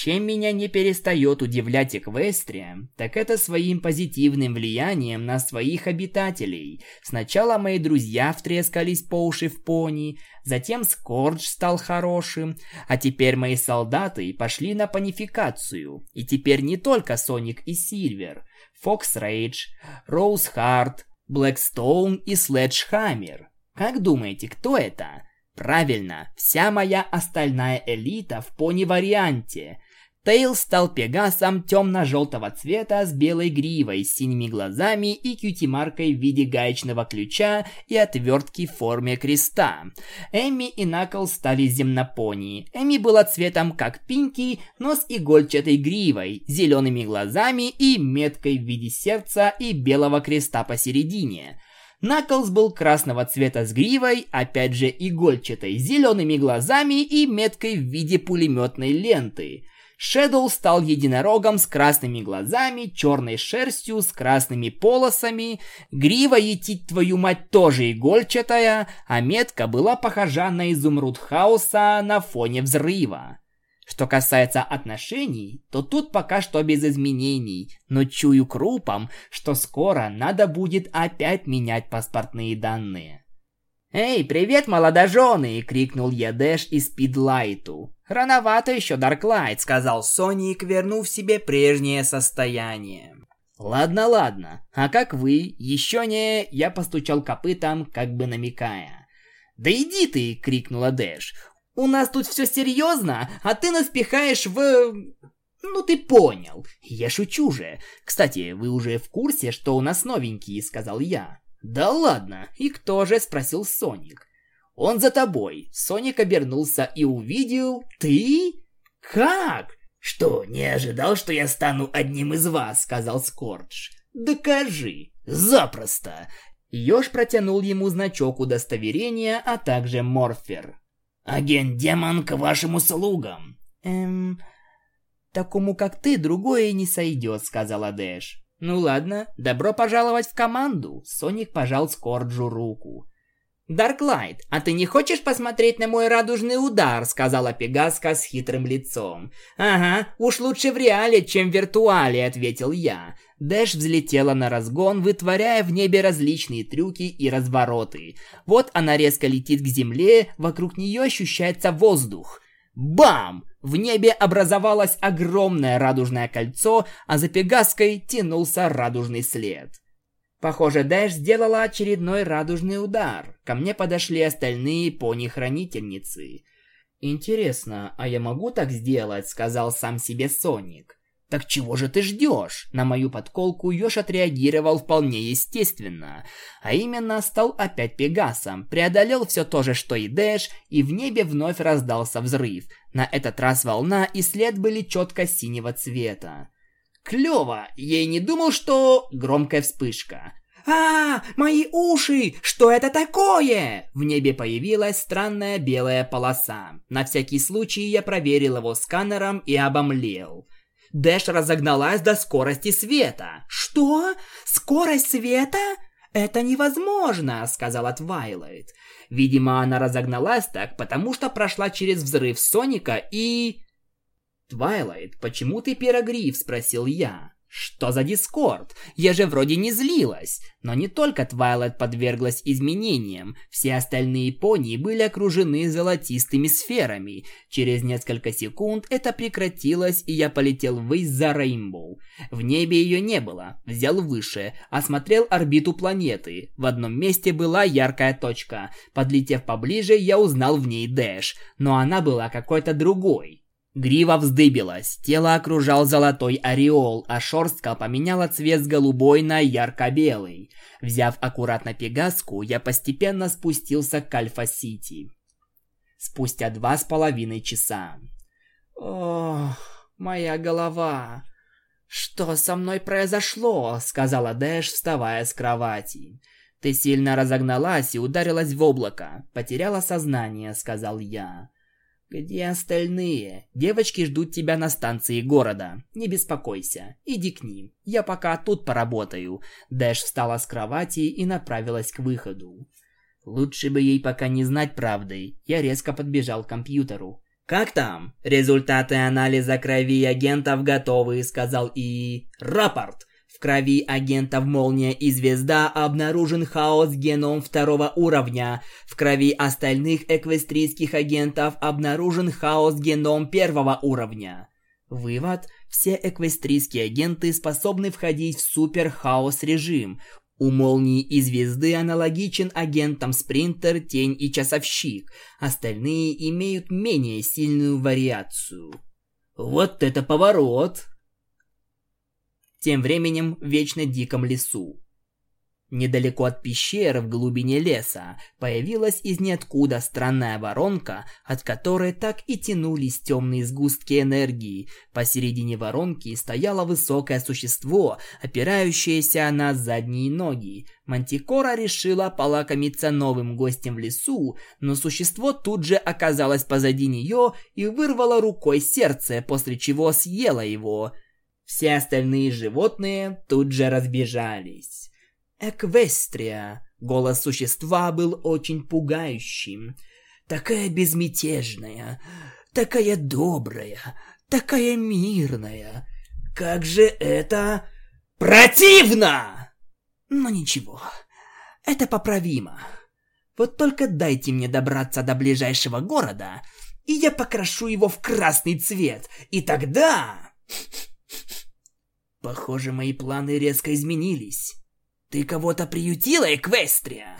Чем меня не перестает удивлять Эквестрия, так это своим позитивным влиянием на своих обитателей. Сначала мои друзья втрескались по уши в пони, затем Скордж стал хорошим, а теперь мои солдаты пошли на панификацию. И теперь не только Соник и Сильвер, Фокс Рейдж, Роуз Харт, Блэкстоун и Следжхаммер. Как думаете, кто это? Правильно, вся моя остальная элита в пони-варианте. Тейл стал пегасом темно-желтого цвета с белой гривой, с синими глазами и кьюти-маркой в виде гаечного ключа и отвертки в форме креста. Эми и Накл стали земнопони. Эми была цветом как Пинки, но с игольчатой гривой, зелеными глазами и меткой в виде сердца и белого креста посередине. Наклз был красного цвета с гривой, опять же игольчатой, зелеными глазами и меткой в виде пулеметной ленты. Шэдоу стал единорогом с красными глазами, черной шерстью, с красными полосами, грива етить твою мать тоже игольчатая, а метка была похожа на изумруд хаоса на фоне взрыва. Что касается отношений, то тут пока что без изменений, но чую крупом, что скоро надо будет опять менять паспортные данные. «Эй, привет, молодожены!» — крикнул я Дэш и Спидлайту. «Рановато еще, Дарклайт», — сказал Соник, вернув себе прежнее состояние. Ладно, ладно. А как вы? Еще не... Я постучал копытом, как бы намекая. Да иди ты, крикнула Дэш. У нас тут все серьезно, а ты нас пихаешь в... Ну ты понял. Я шучу же. Кстати, вы уже в курсе, что у нас новенький, сказал я. Да ладно. И кто же, спросил Соник. Он за тобой. Соник обернулся и увидел... Ты? Как? Что, не ожидал, что я стану одним из вас, сказал Скордж. Докажи. Запросто. Ёж протянул ему значок удостоверения, а также морфер. «Агент-демон к вашим услугам!» «Эм... Такому, как ты, другое не сойдет», — сказала Дэш. «Ну ладно, добро пожаловать в команду!» Соник пожал Скорджу руку. «Дарклайт, а ты не хочешь посмотреть на мой радужный удар?» — сказала Пегаска с хитрым лицом. «Ага, уж лучше в реале, чем в виртуале», — ответил я. Дэш взлетела на разгон, вытворяя в небе различные трюки и развороты. Вот она резко летит к земле, вокруг нее ощущается воздух. Бам! В небе образовалось огромное радужное кольцо, а за Пегаской тянулся радужный след. Похоже, Дэш сделала очередной радужный удар. Ко мне подошли остальные пони-хранительницы. «Интересно, а я могу так сделать?» — сказал сам себе Соник. «Так чего же ты ждешь?» На мою подколку Ёж отреагировал вполне естественно. А именно, стал опять Пегасом, преодолел все то же, что и Дэш, и в небе вновь раздался взрыв. На этот раз волна и след были четко синего цвета. Клево! Я и не думал, что... Громкая вспышка. «А, мои уши! Что это такое?» В небе появилась странная белая полоса. На всякий случай я проверил его сканером и обомлел. Дэш разогналась до скорости света. «Что? Скорость света? Это невозможно!» — сказала Твайлайт. Видимо, она разогналась так, потому что прошла через взрыв Соника и... «Твайлайт, почему ты пирогриф?» – спросил я. Что за дискорд? Я же вроде не злилась. Но не только Твайлайт подверглась изменениям. Все остальные пони были окружены золотистыми сферами. Через несколько секунд это прекратилось, и я полетел ввысь за Рейнбоу. В небе ее не было. Взял выше, осмотрел орбиту планеты. В одном месте была яркая точка. Подлетев поближе, я узнал в ней Дэш, но она была какой-то другой. Грива вздыбилась, тело окружал золотой ореол, а шерстка поменяла цвет с голубой на ярко-белый. Взяв аккуратно пегаску, я постепенно спустился к Альфа-Сити. Спустя два с половиной часа. «Ох, моя голова! Что со мной произошло?» — сказала Дэш, вставая с кровати. «Ты сильно разогналась и ударилась в облако. Потеряла сознание», — сказал я. «Где остальные? Девочки ждут тебя на станции города. Не беспокойся. Иди к ним. Я пока тут поработаю». Дэш встала с кровати и направилась к выходу. Лучше бы ей пока не знать правды. Я резко подбежал к компьютеру. «Как там?» «Результаты анализа крови агентов готовы», — сказал и... «Рапорт!» В крови агентов Молния и Звезда обнаружен хаос-геном второго уровня. В крови остальных эквестрийских агентов обнаружен хаос-геном первого уровня. Вывод. Все эквестрийские агенты способны входить в супер-хаос-режим. У Молнии и Звезды аналогичен агентам Спринтер, Тень и Часовщик. Остальные имеют менее сильную вариацию. Вот это поворот! Тем временем в вечно диком лесу. Недалеко от пещеры в глубине леса появилась из ниоткуда странная воронка, от которой так и тянулись темные сгустки энергии. Посередине воронки стояло высокое существо, опирающееся на задние ноги. Мантикора решила полакомиться новым гостем в лесу, но существо тут же оказалось позади нее и вырвало рукой сердце, после чего съело его – все остальные животные тут же разбежались. Эквестрия. Голос существа был очень пугающим. Такая безмятежная, такая добрая, такая мирная. Как же это противно! Но ничего, это поправимо. Вот только дайте мне добраться до ближайшего города, и я покрашу его в красный цвет, и тогда... Похоже, мои планы резко изменились. Ты кого-то приютила, Эквестрия?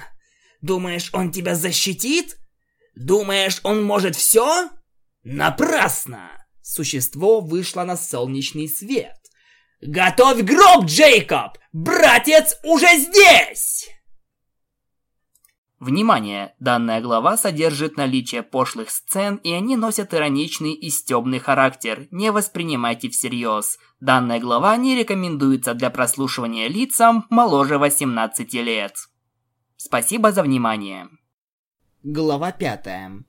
Думаешь, он тебя защитит? Думаешь, он может все? Напрасно! Существо вышло на солнечный свет. Готовь гроб, Джейкоб! Братец уже здесь! Внимание! Данная глава содержит наличие пошлых сцен, и они носят ироничный и стебный характер. Не воспринимайте всерьез. Данная глава не рекомендуется для прослушивания лицам моложе 18 лет. Спасибо за внимание. Глава 5.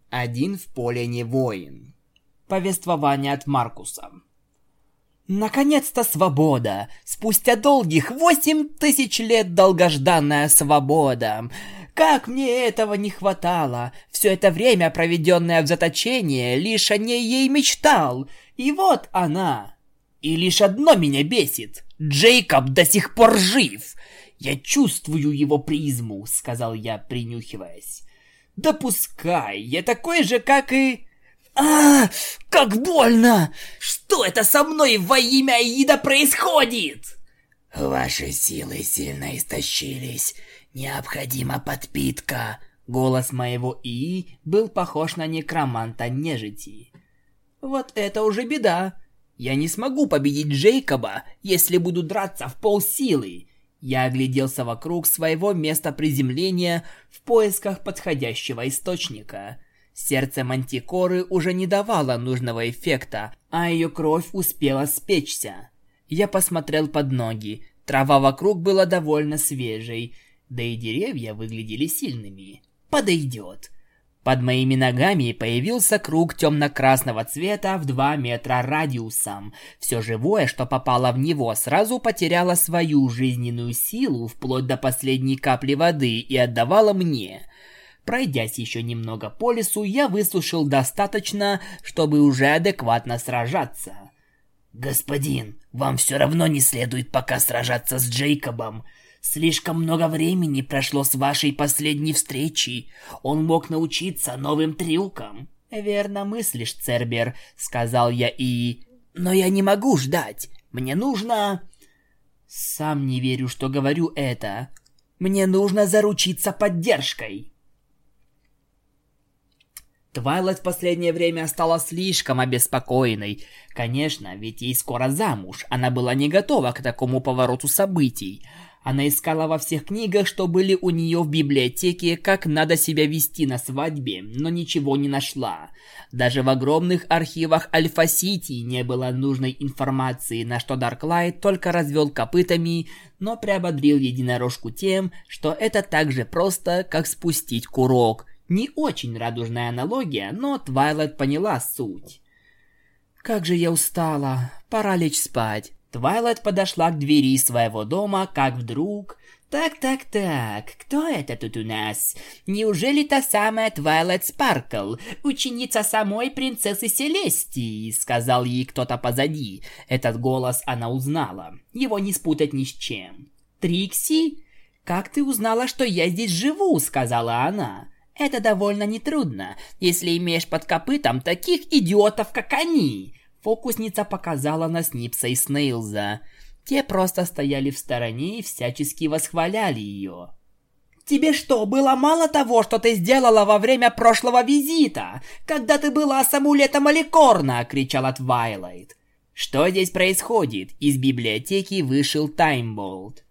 Один в поле не воин. Повествование от Маркуса. Наконец-то свобода! Спустя долгих восемь тысяч лет долгожданная свобода! Как мне этого не хватало! Все это время, проведенное в заточении, лишь о ней ей мечтал. И вот она. И лишь одно меня бесит. Джейкоб до сих пор жив. Я чувствую его призму, сказал я, принюхиваясь. Да пускай, я такой же, как и... А, как больно! Что это со мной во имя Аида происходит? Ваши силы сильно истощились. Необходима подпитка. Голос моего ИИ был похож на некроманта нежити. Вот это уже беда. Я не смогу победить Джейкоба, если буду драться в полсилы. Я огляделся вокруг своего места приземления в поисках подходящего источника. Сердце Мантикоры уже не давало нужного эффекта, а ее кровь успела спечься. Я посмотрел под ноги. Трава вокруг была довольно свежей, да и деревья выглядели сильными. Подойдет. Под моими ногами появился круг темно-красного цвета в 2 метра радиусом. Все живое, что попало в него, сразу потеряло свою жизненную силу вплоть до последней капли воды и отдавало мне. Пройдясь еще немного по лесу, я высушил достаточно, чтобы уже адекватно сражаться. «Господин, вам все равно не следует пока сражаться с Джейкобом. Слишком много времени прошло с вашей последней встречи. Он мог научиться новым трюкам. Верно мыслишь, Цербер, сказал я и... Но я не могу ждать. Мне нужно... Сам не верю, что говорю это. Мне нужно заручиться поддержкой. Твайлайт в последнее время стала слишком обеспокоенной. Конечно, ведь ей скоро замуж. Она была не готова к такому повороту событий. Она искала во всех книгах, что были у нее в библиотеке, как надо себя вести на свадьбе, но ничего не нашла. Даже в огромных архивах Альфа-Сити не было нужной информации, на что Дарклайт только развел копытами, но приободрил единорожку тем, что это так же просто, как спустить курок. Не очень радужная аналогия, но Твайлайт поняла суть. «Как же я устала, пора лечь спать». Твайлайт подошла к двери своего дома, как вдруг... «Так-так-так, кто это тут у нас? Неужели та самая Твайлайт Спаркл, ученица самой принцессы Селестии?» Сказал ей кто-то позади. Этот голос она узнала. Его не спутать ни с чем. «Трикси? Как ты узнала, что я здесь живу?» Сказала она. «Это довольно нетрудно, если имеешь под копытом таких идиотов, как они. Фокусница показала на Снипса и Снейлза. Те просто стояли в стороне и всячески восхваляли ее. «Тебе что, было мало того, что ты сделала во время прошлого визита, когда ты была с амулетом Аликорна?» — кричала Твайлайт. «Что здесь происходит?» Из библиотеки вышел Таймболт.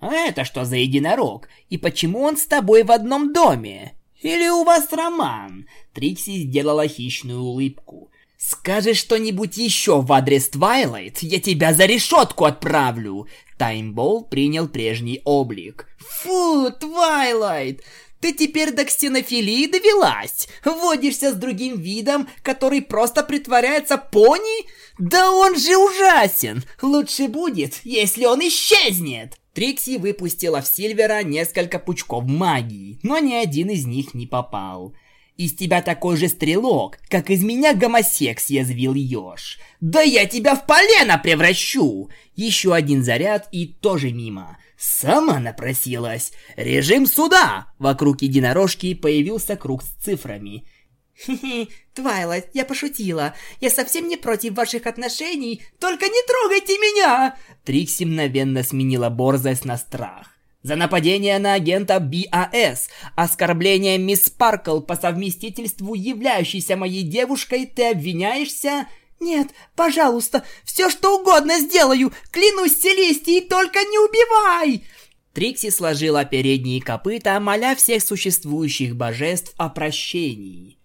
«А это что за единорог? И почему он с тобой в одном доме? Или у вас роман?» Трикси сделала хищную улыбку. Скажешь что-нибудь еще в адрес Твайлайт, я тебя за решетку отправлю. Таймбол принял прежний облик. Фу, Твайлайт, ты теперь до ксенофилии довелась? Водишься с другим видом, который просто притворяется пони? Да он же ужасен! Лучше будет, если он исчезнет!» Трикси выпустила в Сильвера несколько пучков магии, но ни один из них не попал. Из тебя такой же стрелок, как из меня гомосекс, язвил Ёж. Да я тебя в полено превращу! Еще один заряд и тоже мимо. Сама напросилась. Режим суда! Вокруг единорожки появился круг с цифрами. Хе-хе, Твайлайт, я пошутила. Я совсем не против ваших отношений, только не трогайте меня! Трикси мгновенно сменила борзость на страх. За нападение на агента БАС, оскорбление мисс Спаркл по совместительству, являющейся моей девушкой, ты обвиняешься? Нет, пожалуйста, все что угодно сделаю, клянусь Селестией, только не убивай! Трикси сложила передние копыта, моля всех существующих божеств о прощении.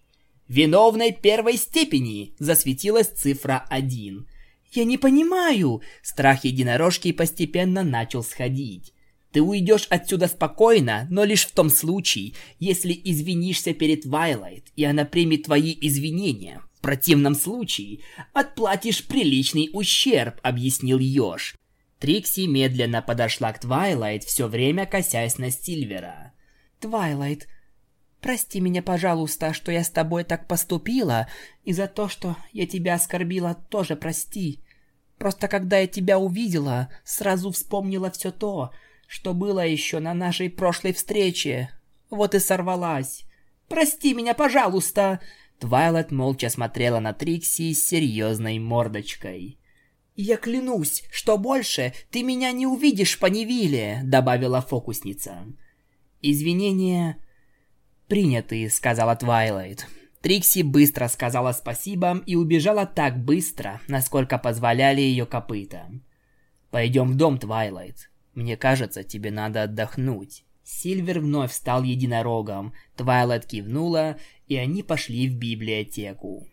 Виновной первой степени засветилась цифра 1. Я не понимаю. Страх единорожки постепенно начал сходить. Ты уйдешь отсюда спокойно, но лишь в том случае, если извинишься перед Вайлайт, и она примет твои извинения. В противном случае отплатишь приличный ущерб, объяснил Ёж. Трикси медленно подошла к Твайлайт, все время косясь на Сильвера. «Твайлайт, прости меня, пожалуйста, что я с тобой так поступила, и за то, что я тебя оскорбила, тоже прости. Просто когда я тебя увидела, сразу вспомнила все то, что было еще на нашей прошлой встрече. Вот и сорвалась. Прости меня, пожалуйста!» Твайлайт молча смотрела на Трикси с серьезной мордочкой. «Я клянусь, что больше ты меня не увидишь Понивиле», — добавила фокусница. «Извинения приняты», — сказала Твайлайт. Трикси быстро сказала спасибо и убежала так быстро, насколько позволяли ее копыта. «Пойдем в дом, Твайлайт. Мне кажется, тебе надо отдохнуть». Сильвер вновь стал единорогом, Твайлайт кивнула, и они пошли в библиотеку.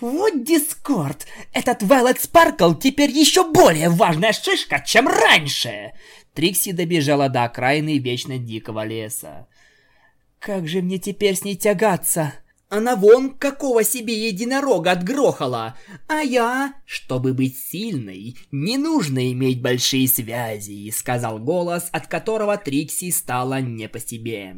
Вот Дискорд! Эта Твайлайт Спаркл теперь еще более важная шишка, чем раньше! Трикси добежала до окраины вечно дикого леса. Как же мне теперь с ней тягаться? Она вон какого себе единорога отгрохала, а я, чтобы быть сильной, не нужно иметь большие связи, сказал голос, от которого Трикси стало не по себе.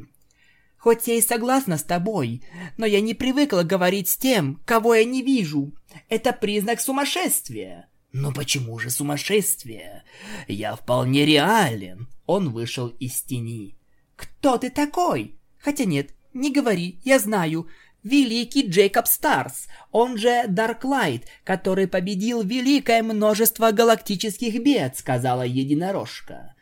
Хоть я и согласна с тобой, но я не привыкла говорить с тем, кого я не вижу. Это признак сумасшествия. Но почему же сумасшествие? Я вполне реален. Он вышел из тени. Кто ты такой? Хотя нет, не говори, я знаю. Великий Джейкоб Старс, он же Дарклайт, который победил великое множество галактических бед, сказала единорожка.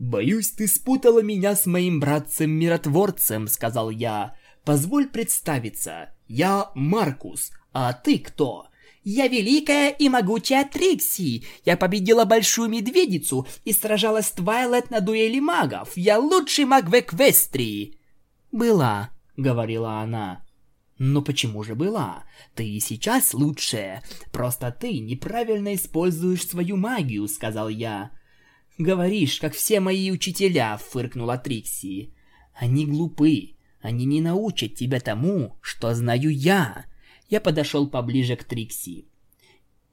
«Боюсь, ты спутала меня с моим братцем-миротворцем», — сказал я. «Позволь представиться. Я Маркус. А ты кто?» «Я великая и могучая Трикси. Я победила Большую Медведицу и сражалась с Твайлет на дуэли магов. Я лучший маг в Эквестрии». «Была», — говорила она. «Но почему же была? Ты и сейчас лучшая. Просто ты неправильно используешь свою магию», — сказал я. «Говоришь, как все мои учителя», — фыркнула Трикси. «Они глупы. Они не научат тебя тому, что знаю я». Я подошел поближе к Трикси.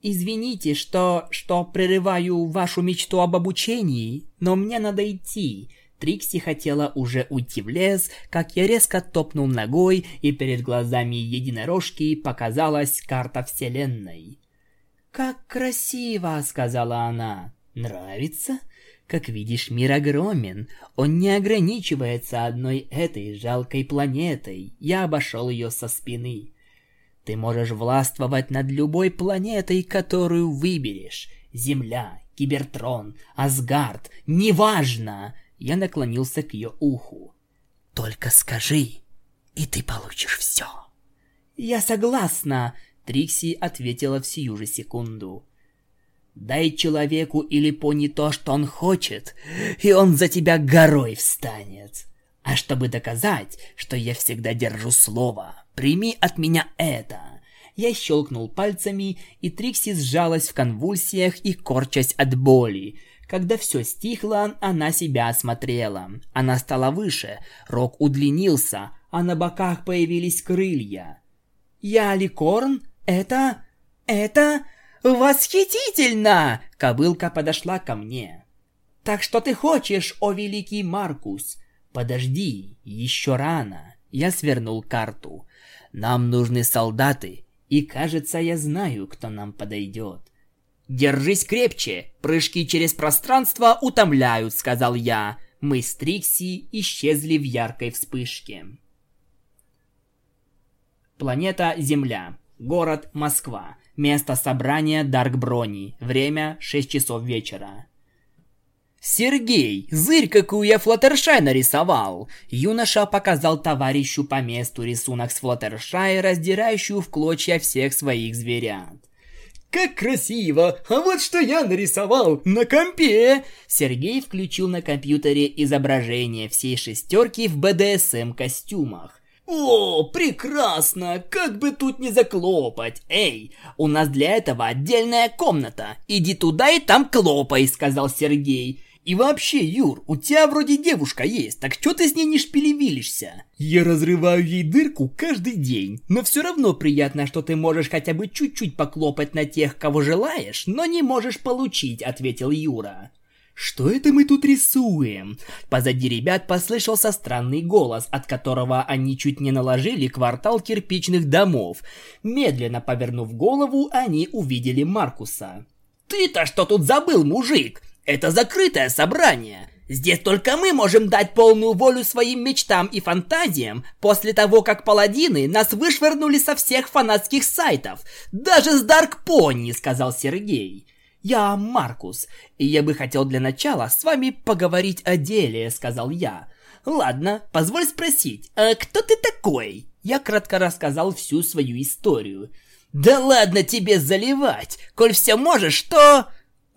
«Извините, что... что прерываю вашу мечту об обучении, но мне надо идти». Трикси хотела уже уйти в лес, как я резко топнул ногой, и перед глазами единорожки показалась карта вселенной. «Как красиво!» — сказала она. «Нравится?» Как видишь, мир огромен. Он не ограничивается одной этой жалкой планетой. Я обошел ее со спины. Ты можешь властвовать над любой планетой, которую выберешь. Земля, Кибертрон, Асгард, неважно. Я наклонился к ее уху. Только скажи, и ты получишь все. Я согласна, Трикси ответила в сию же секунду. Дай человеку или пони то, что он хочет, и он за тебя горой встанет. А чтобы доказать, что я всегда держу слово, прими от меня это. Я щелкнул пальцами, и Трикси сжалась в конвульсиях и корчась от боли. Когда все стихло, она себя осмотрела. Она стала выше, рог удлинился, а на боках появились крылья. «Я Ликорн? Это... это...» «Восхитительно!» Кобылка подошла ко мне. «Так что ты хочешь, о великий Маркус?» «Подожди, еще рано». Я свернул карту. «Нам нужны солдаты, и кажется, я знаю, кто нам подойдет». «Держись крепче, прыжки через пространство утомляют», — сказал я. Мы с Трикси исчезли в яркой вспышке. Планета Земля. Город Москва. Место собрания Дарк Брони. Время 6 часов вечера. «Сергей, зырь, какую я Флаттершай нарисовал!» Юноша показал товарищу по месту рисунок с Флаттершай, раздирающую в клочья всех своих зверят. «Как красиво! А вот что я нарисовал на компе!» Сергей включил на компьютере изображение всей шестерки в БДСМ-костюмах. «О, прекрасно! Как бы тут не заклопать! Эй, у нас для этого отдельная комната. Иди туда и там клопай!» — сказал Сергей. И вообще, Юр, у тебя вроде девушка есть, так что ты с ней не шпилевилишься? Я разрываю ей дырку каждый день, но все равно приятно, что ты можешь хотя бы чуть-чуть поклопать на тех, кого желаешь, но не можешь получить, ответил Юра. «Что это мы тут рисуем?» Позади ребят послышался странный голос, от которого они чуть не наложили квартал кирпичных домов. Медленно повернув голову, они увидели Маркуса. «Ты-то что тут забыл, мужик? Это закрытое собрание. Здесь только мы можем дать полную волю своим мечтам и фантазиям после того, как паладины нас вышвырнули со всех фанатских сайтов. Даже с Dark Pony, сказал Сергей. Я Маркус, и я бы хотел для начала с вами поговорить о деле, сказал я. Ладно, позволь спросить, а кто ты такой? Я кратко рассказал всю свою историю. Да ладно тебе заливать, коль все можешь, то...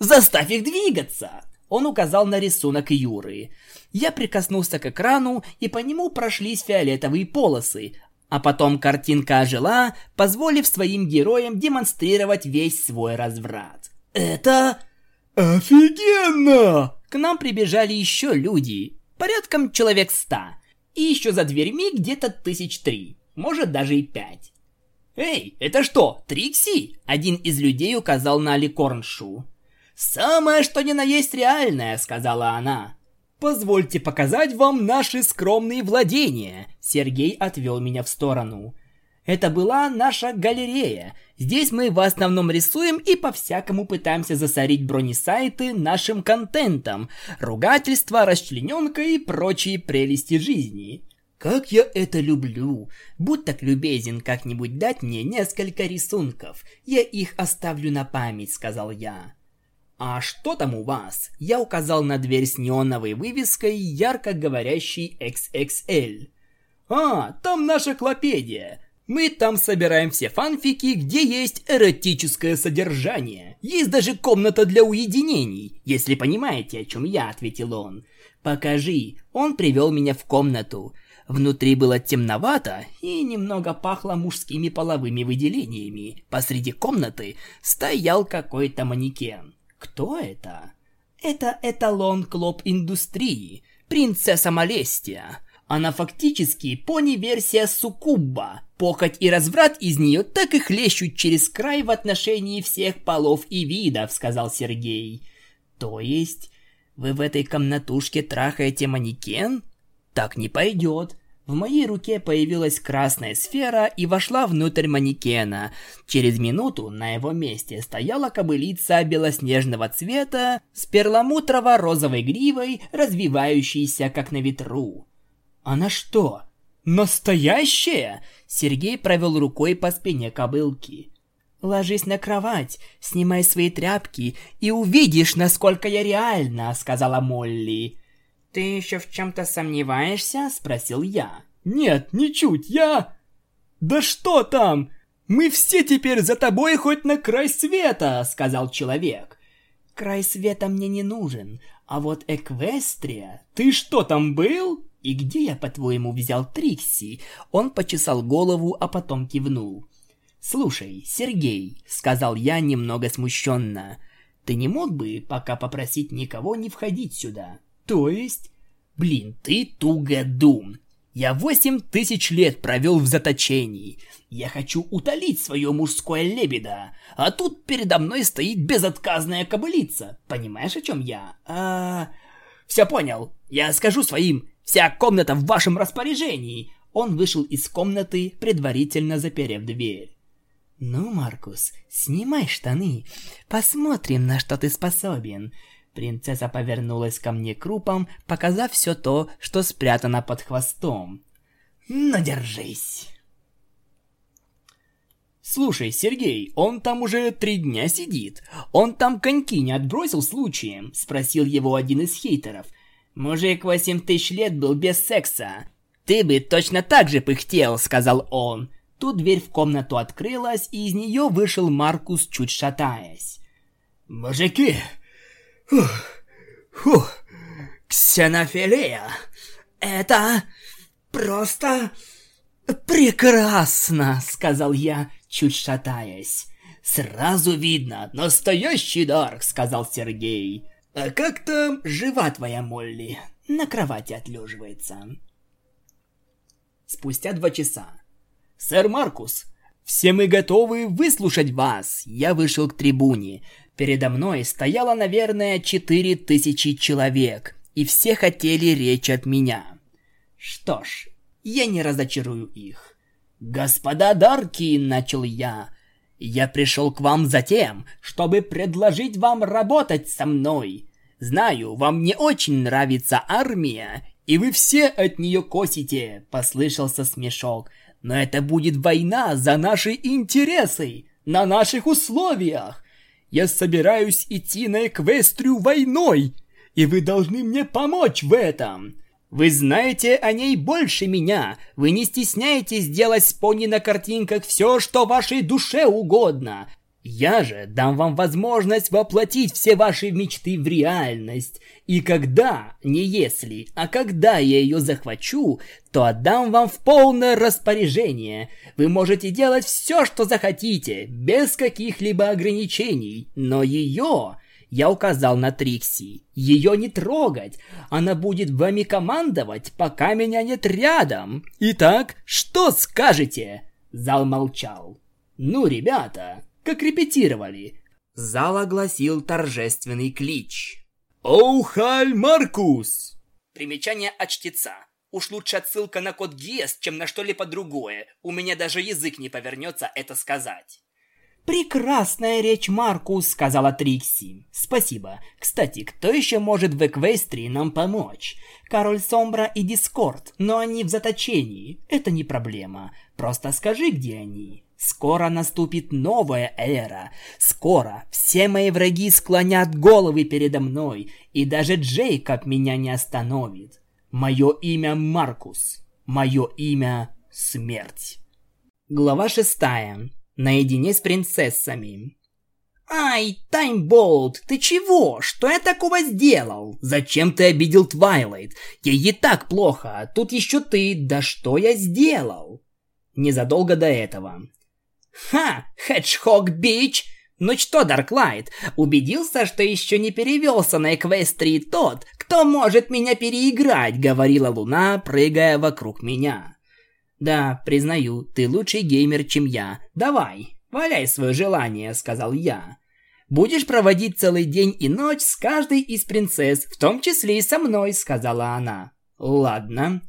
Заставь их двигаться!» Он указал на рисунок Юры. Я прикоснулся к экрану, и по нему прошлись фиолетовые полосы, а потом картинка ожила, позволив своим героям демонстрировать весь свой разврат. «Это... офигенно!» К нам прибежали еще люди, порядком человек ста, и еще за дверьми где-то тысяч три, может даже и пять. «Эй, это что, Трикси?» Один из людей указал на Аликорншу. «Самое что ни на есть реальное», — сказала она. «Позвольте показать вам наши скромные владения», — Сергей отвел меня в сторону. Это была наша галерея. Здесь мы в основном рисуем и по-всякому пытаемся засорить бронесайты нашим контентом, ругательства, расчлененка и прочие прелести жизни. Как я это люблю! Будь так любезен как-нибудь дать мне несколько рисунков. Я их оставлю на память, сказал я. «А что там у вас?» Я указал на дверь с неоновой вывеской, ярко говорящей XXL. «А, там наша клопедия. Мы там собираем все фанфики, где есть эротическое содержание. Есть даже комната для уединений, если понимаете, о чем я», — ответил он. «Покажи». Он привел меня в комнату. Внутри было темновато и немного пахло мужскими половыми выделениями. Посреди комнаты стоял какой-то манекен. Кто это? Это эталон клоп-индустрии, принцесса Малестия. Она фактически пони-версия Суккуба. Похоть и разврат из нее так и хлещут через край в отношении всех полов и видов, сказал Сергей. То есть, вы в этой комнатушке трахаете манекен? Так не пойдет. В моей руке появилась красная сфера и вошла внутрь манекена. Через минуту на его месте стояла кобылица белоснежного цвета с перламутрово-розовой гривой, развивающейся как на ветру. «Она что, настоящая?» Сергей провел рукой по спине кобылки. «Ложись на кровать, снимай свои тряпки и увидишь, насколько я реальна», — сказала Молли. «Ты еще в чем-то сомневаешься?» – спросил я. «Нет, ничуть, я...» «Да что там? Мы все теперь за тобой хоть на край света!» – сказал человек. «Край света мне не нужен, а вот Эквестрия...» «Ты что, там был?» «И где я, по-твоему, взял Трикси?» Он почесал голову, а потом кивнул. «Слушай, Сергей», — сказал я немного смущенно, — «ты не мог бы пока попросить никого не входить сюда?» То есть? Блин, ты тугодум. Я восемь тысяч лет провел в заточении. Я хочу утолить свое мужское лебедо. А тут передо мной стоит безотказная кобылица. Понимаешь, о чем я? А... Все понял. Я скажу своим. Вся комната в вашем распоряжении. Он вышел из комнаты, предварительно заперев дверь. «Ну, Маркус, снимай штаны. Посмотрим, на что ты способен. Принцесса повернулась ко мне крупом, показав все то, что спрятано под хвостом. «Надержись!» Слушай, Сергей, он там уже три дня сидит. Он там коньки не отбросил случаем? Спросил его один из хейтеров. Мужик восемь тысяч лет был без секса. Ты бы точно так же пыхтел, сказал он. Тут дверь в комнату открылась, и из нее вышел Маркус, чуть шатаясь. «Мужики! Фух! Ксенофилия! Это просто прекрасно!» — сказал я, чуть шатаясь. «Сразу видно, настоящий дарк», — сказал Сергей. «А как там жива твоя Молли?» На кровати отлеживается. Спустя два часа. «Сэр Маркус, все мы готовы выслушать вас!» Я вышел к трибуне. Передо мной стояло, наверное, четыре тысячи человек, и все хотели речь от меня. Что ж, я не разочарую их. «Господа Дарки!» — начал я. «Я пришел к вам за тем, чтобы предложить вам работать со мной. Знаю, вам не очень нравится армия, и вы все от нее косите», — послышался смешок. «Но это будет война за наши интересы, на наших условиях. Я собираюсь идти на Эквестрию войной, и вы должны мне помочь в этом. Вы знаете о ней больше меня. Вы не стесняетесь делать с пони на картинках все, что вашей душе угодно. Я же дам вам возможность воплотить все ваши мечты в реальность. И когда, не если, а когда я ее захвачу, то отдам вам в полное распоряжение. Вы можете делать все, что захотите, без каких-либо ограничений. Но ее я указал на Трикси. Ее не трогать. Она будет вами командовать, пока меня нет рядом. Итак, что скажете? Зал молчал. Ну, ребята, как репетировали. Зал огласил торжественный клич. «Оухаль Маркус!» Примечание от чтеца. Уж лучше отсылка на код ГИЭС, чем на что-либо другое. У меня даже язык не повернется это сказать. «Прекрасная речь, Маркус», — сказала Трикси. «Спасибо. Кстати, кто еще может в Эквестрии нам помочь? Король Сомбра и Дискорд, но они в заточении. Это не проблема. Просто скажи, где они». Скоро наступит новая эра. Скоро все мои враги склонят головы передо мной, и даже Джейкоб меня не остановит. Мое имя Маркус. Мое имя Смерть. Глава шестая наедине с принцессами. «Ай, Таймболт, ты чего? Что я такого сделал? Зачем ты обидел Твайлайт? Ей и так плохо, а тут еще ты, да что я сделал?» Незадолго до этого. «Ха, Headshot, bitch! Ну что, Дарклайт, убедился, что еще не перевелся на Эквестрии тот, кто может меня переиграть?» — говорила Луна, прыгая вокруг меня. «Да, признаю, ты лучший геймер, чем я. Давай, валяй свое желание», — сказал я. «Будешь проводить целый день и ночь с каждой из принцесс, в том числе и со мной», — сказала она. «Ладно».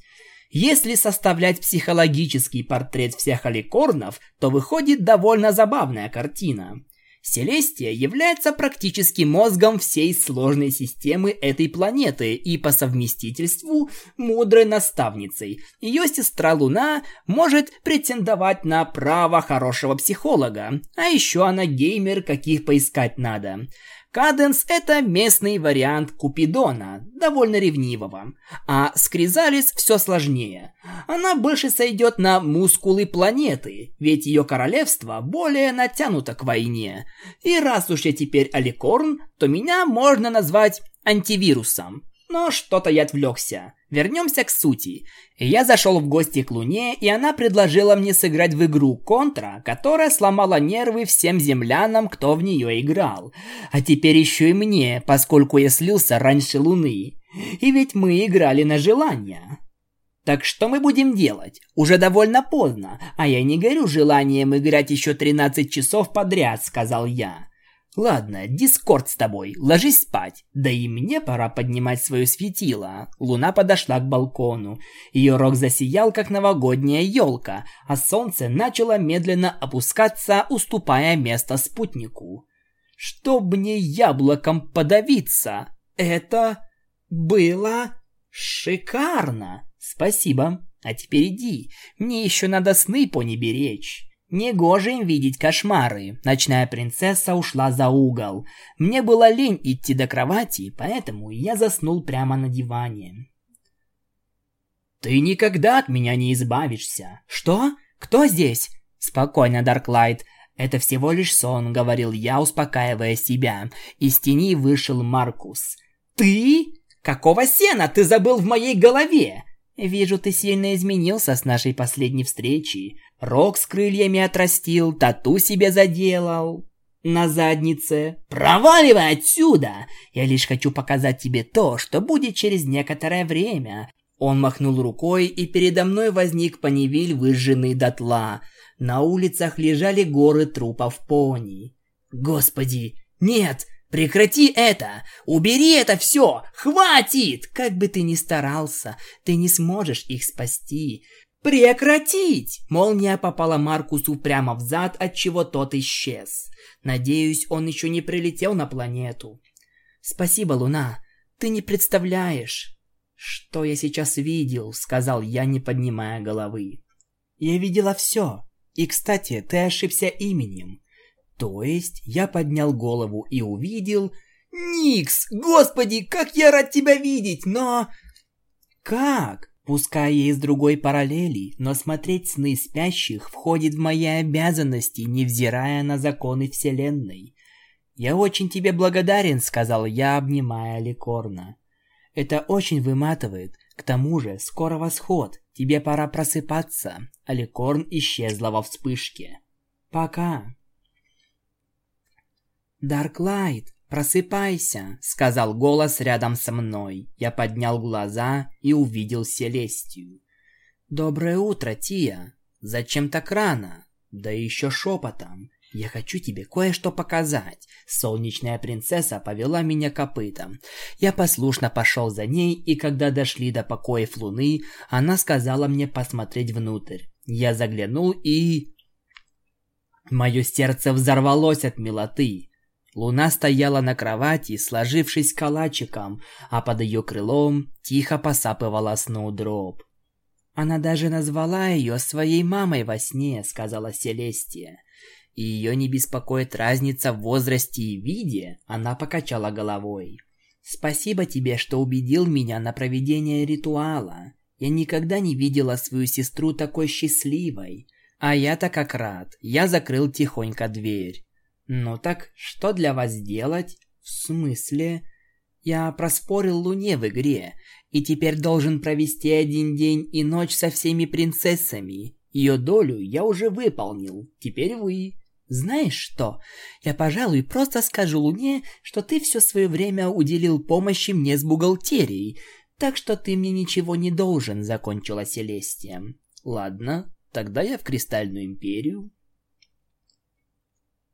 Если составлять психологический портрет всех аликорнов, то выходит довольно забавная картина. Селестия является практически мозгом всей сложной системы этой планеты и по совместительству мудрой наставницей. Ее сестра Луна может претендовать на право хорошего психолога, а еще она геймер, каких поискать надо. Каденс – это местный вариант Купидона, довольно ревнивого. А Скризалис все сложнее. Она больше сойдет на мускулы планеты, ведь ее королевство более натянуто к войне. И раз уж я теперь Аликорн, то меня можно назвать антивирусом. Но что-то я отвлекся. Вернемся к сути. Я зашел в гости к Луне, и она предложила мне сыграть в игру Контра, которая сломала нервы всем землянам, кто в нее играл. А теперь еще и мне, поскольку я слился раньше Луны. И ведь мы играли на желание. Так что мы будем делать? Уже довольно поздно, а я не горю желанием играть еще 13 часов подряд, сказал я. Ладно, Дискорд с тобой, ложись спать. Да и мне пора поднимать свое светило. Луна подошла к балкону. Ее рог засиял, как новогодняя елка, а солнце начало медленно опускаться, уступая место спутнику. Чтоб мне яблоком подавиться, это было шикарно. Спасибо. А теперь иди, мне еще надо сны по не беречь. Негоже им видеть кошмары. Ночная принцесса ушла за угол. Мне было лень идти до кровати, поэтому я заснул прямо на диване. Ты никогда от меня не избавишься. Что? Кто здесь? Спокойно, Дарклайт. Это всего лишь сон, говорил я, успокаивая себя. Из тени вышел Маркус. Ты? Какого сена ты забыл в моей голове? Вижу, ты сильно изменился с нашей последней встречи. Рог с крыльями отрастил, тату себе заделал. На заднице. Проваливай отсюда! Я лишь хочу показать тебе то, что будет через некоторое время. Он махнул рукой, и передо мной возник Панивиль, выжженный дотла. На улицах лежали горы трупов пони. Господи, нет! Прекрати это! Убери это все! Хватит! Как бы ты ни старался, ты не сможешь их спасти. Прекратить! Молния попала Маркусу прямо в зад, от чего тот исчез. Надеюсь, он еще не прилетел на планету. Спасибо, Луна. Ты не представляешь. Что я сейчас видел, сказал я, не поднимая головы. Я видела все. И, кстати, ты ошибся именем. То есть я поднял голову и увидел... Никс! Господи, как я рад тебя видеть, но... Как? Пускай я из другой параллели, но смотреть сны спящих входит в мои обязанности, невзирая на законы Вселенной. «Я очень тебе благодарен», — сказал я, обнимая Ликорна. «Это очень выматывает. К тому же, скоро восход. Тебе пора просыпаться». Аликорн исчезла во вспышке. «Пока». «Дарклайт, просыпайся!» — сказал голос рядом со мной. Я поднял глаза и увидел Селестию. «Доброе утро, Тия! Зачем так рано?» Да еще шепотом. «Я хочу тебе кое-что показать». Солнечная принцесса повела меня копытом. Я послушно пошел за ней, и когда дошли до покоев луны, она сказала мне посмотреть внутрь. Я заглянул и... Мое сердце взорвалось от милоты. Луна стояла на кровати, сложившись калачиком, а под ее крылом тихо посапывала Сноудроп. «Она даже назвала ее своей мамой во сне», — сказала Селестия. И ее не беспокоит разница в возрасте и виде, она покачала головой. «Спасибо тебе, что убедил меня на проведение ритуала. Я никогда не видела свою сестру такой счастливой. А я-то как рад. Я закрыл тихонько дверь. «Ну так, что для вас делать?» «В смысле?» «Я проспорил Луне в игре, и теперь должен провести один день и ночь со всеми принцессами. Ее долю я уже выполнил, теперь вы». «Знаешь что? Я, пожалуй, просто скажу Луне, что ты все свое время уделил помощи мне с бухгалтерией, так что ты мне ничего не должен», — закончила Селестия. «Ладно, тогда я в Кристальную Империю».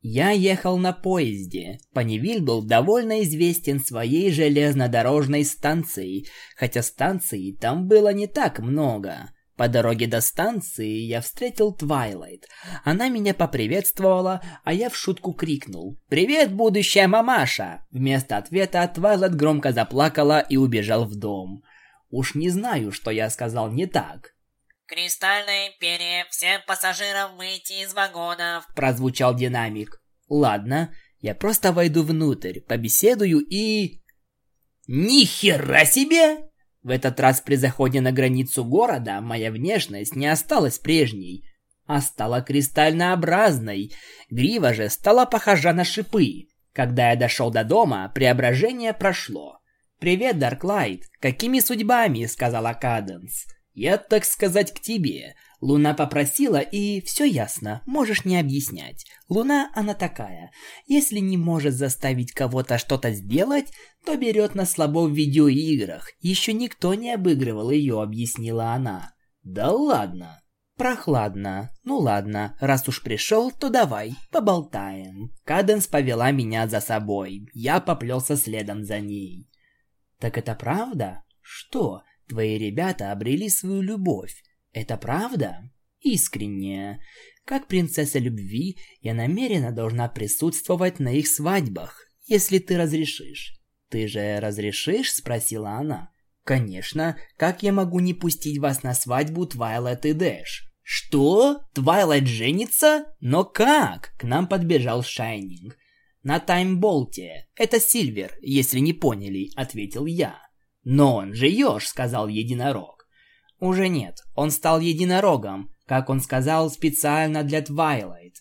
Я ехал на поезде. Панивиль был довольно известен своей железнодорожной станцией, хотя станций там было не так много. По дороге до станции я встретил Твайлайт. Она меня поприветствовала, а я в шутку крикнул «Привет, будущая мамаша!». Вместо ответа Твайлайт громко заплакала и убежал в дом. Уж не знаю, что я сказал не так. «Кристальная империя, всем пассажирам выйти из вагонов!» Прозвучал динамик. «Ладно, я просто войду внутрь, побеседую и...» «Ни хера себе!» В этот раз при заходе на границу города моя внешность не осталась прежней, а стала кристальнообразной. Грива же стала похожа на шипы. Когда я дошел до дома, преображение прошло. «Привет, Дарклайт! Какими судьбами?» — сказала Каденс. Я, так сказать, к тебе. Луна попросила, и все ясно, можешь не объяснять. Луна, она такая. Если не может заставить кого-то что-то сделать, то берет на слабо в видеоиграх. Еще никто не обыгрывал ее, объяснила она. Да ладно. Прохладно. Ну ладно, раз уж пришел, то давай, поболтаем. Каденс повела меня за собой. Я поплелся следом за ней. Так это правда? Что? Твои ребята обрели свою любовь. Это правда? Искренне. Как принцесса любви, я намеренно должна присутствовать на их свадьбах, если ты разрешишь. Ты же разрешишь? спросила она. Конечно, как я могу не пустить вас на свадьбу Твайлайт и Дэш? «Что? Твайлайт женится? Но как?» К нам подбежал Шайнинг. «На Таймболте. Это Сильвер, если не поняли», — ответил я. «Но он же Ёж», — сказал единорог. «Уже нет. Он стал единорогом, как он сказал, специально для Твайлайт.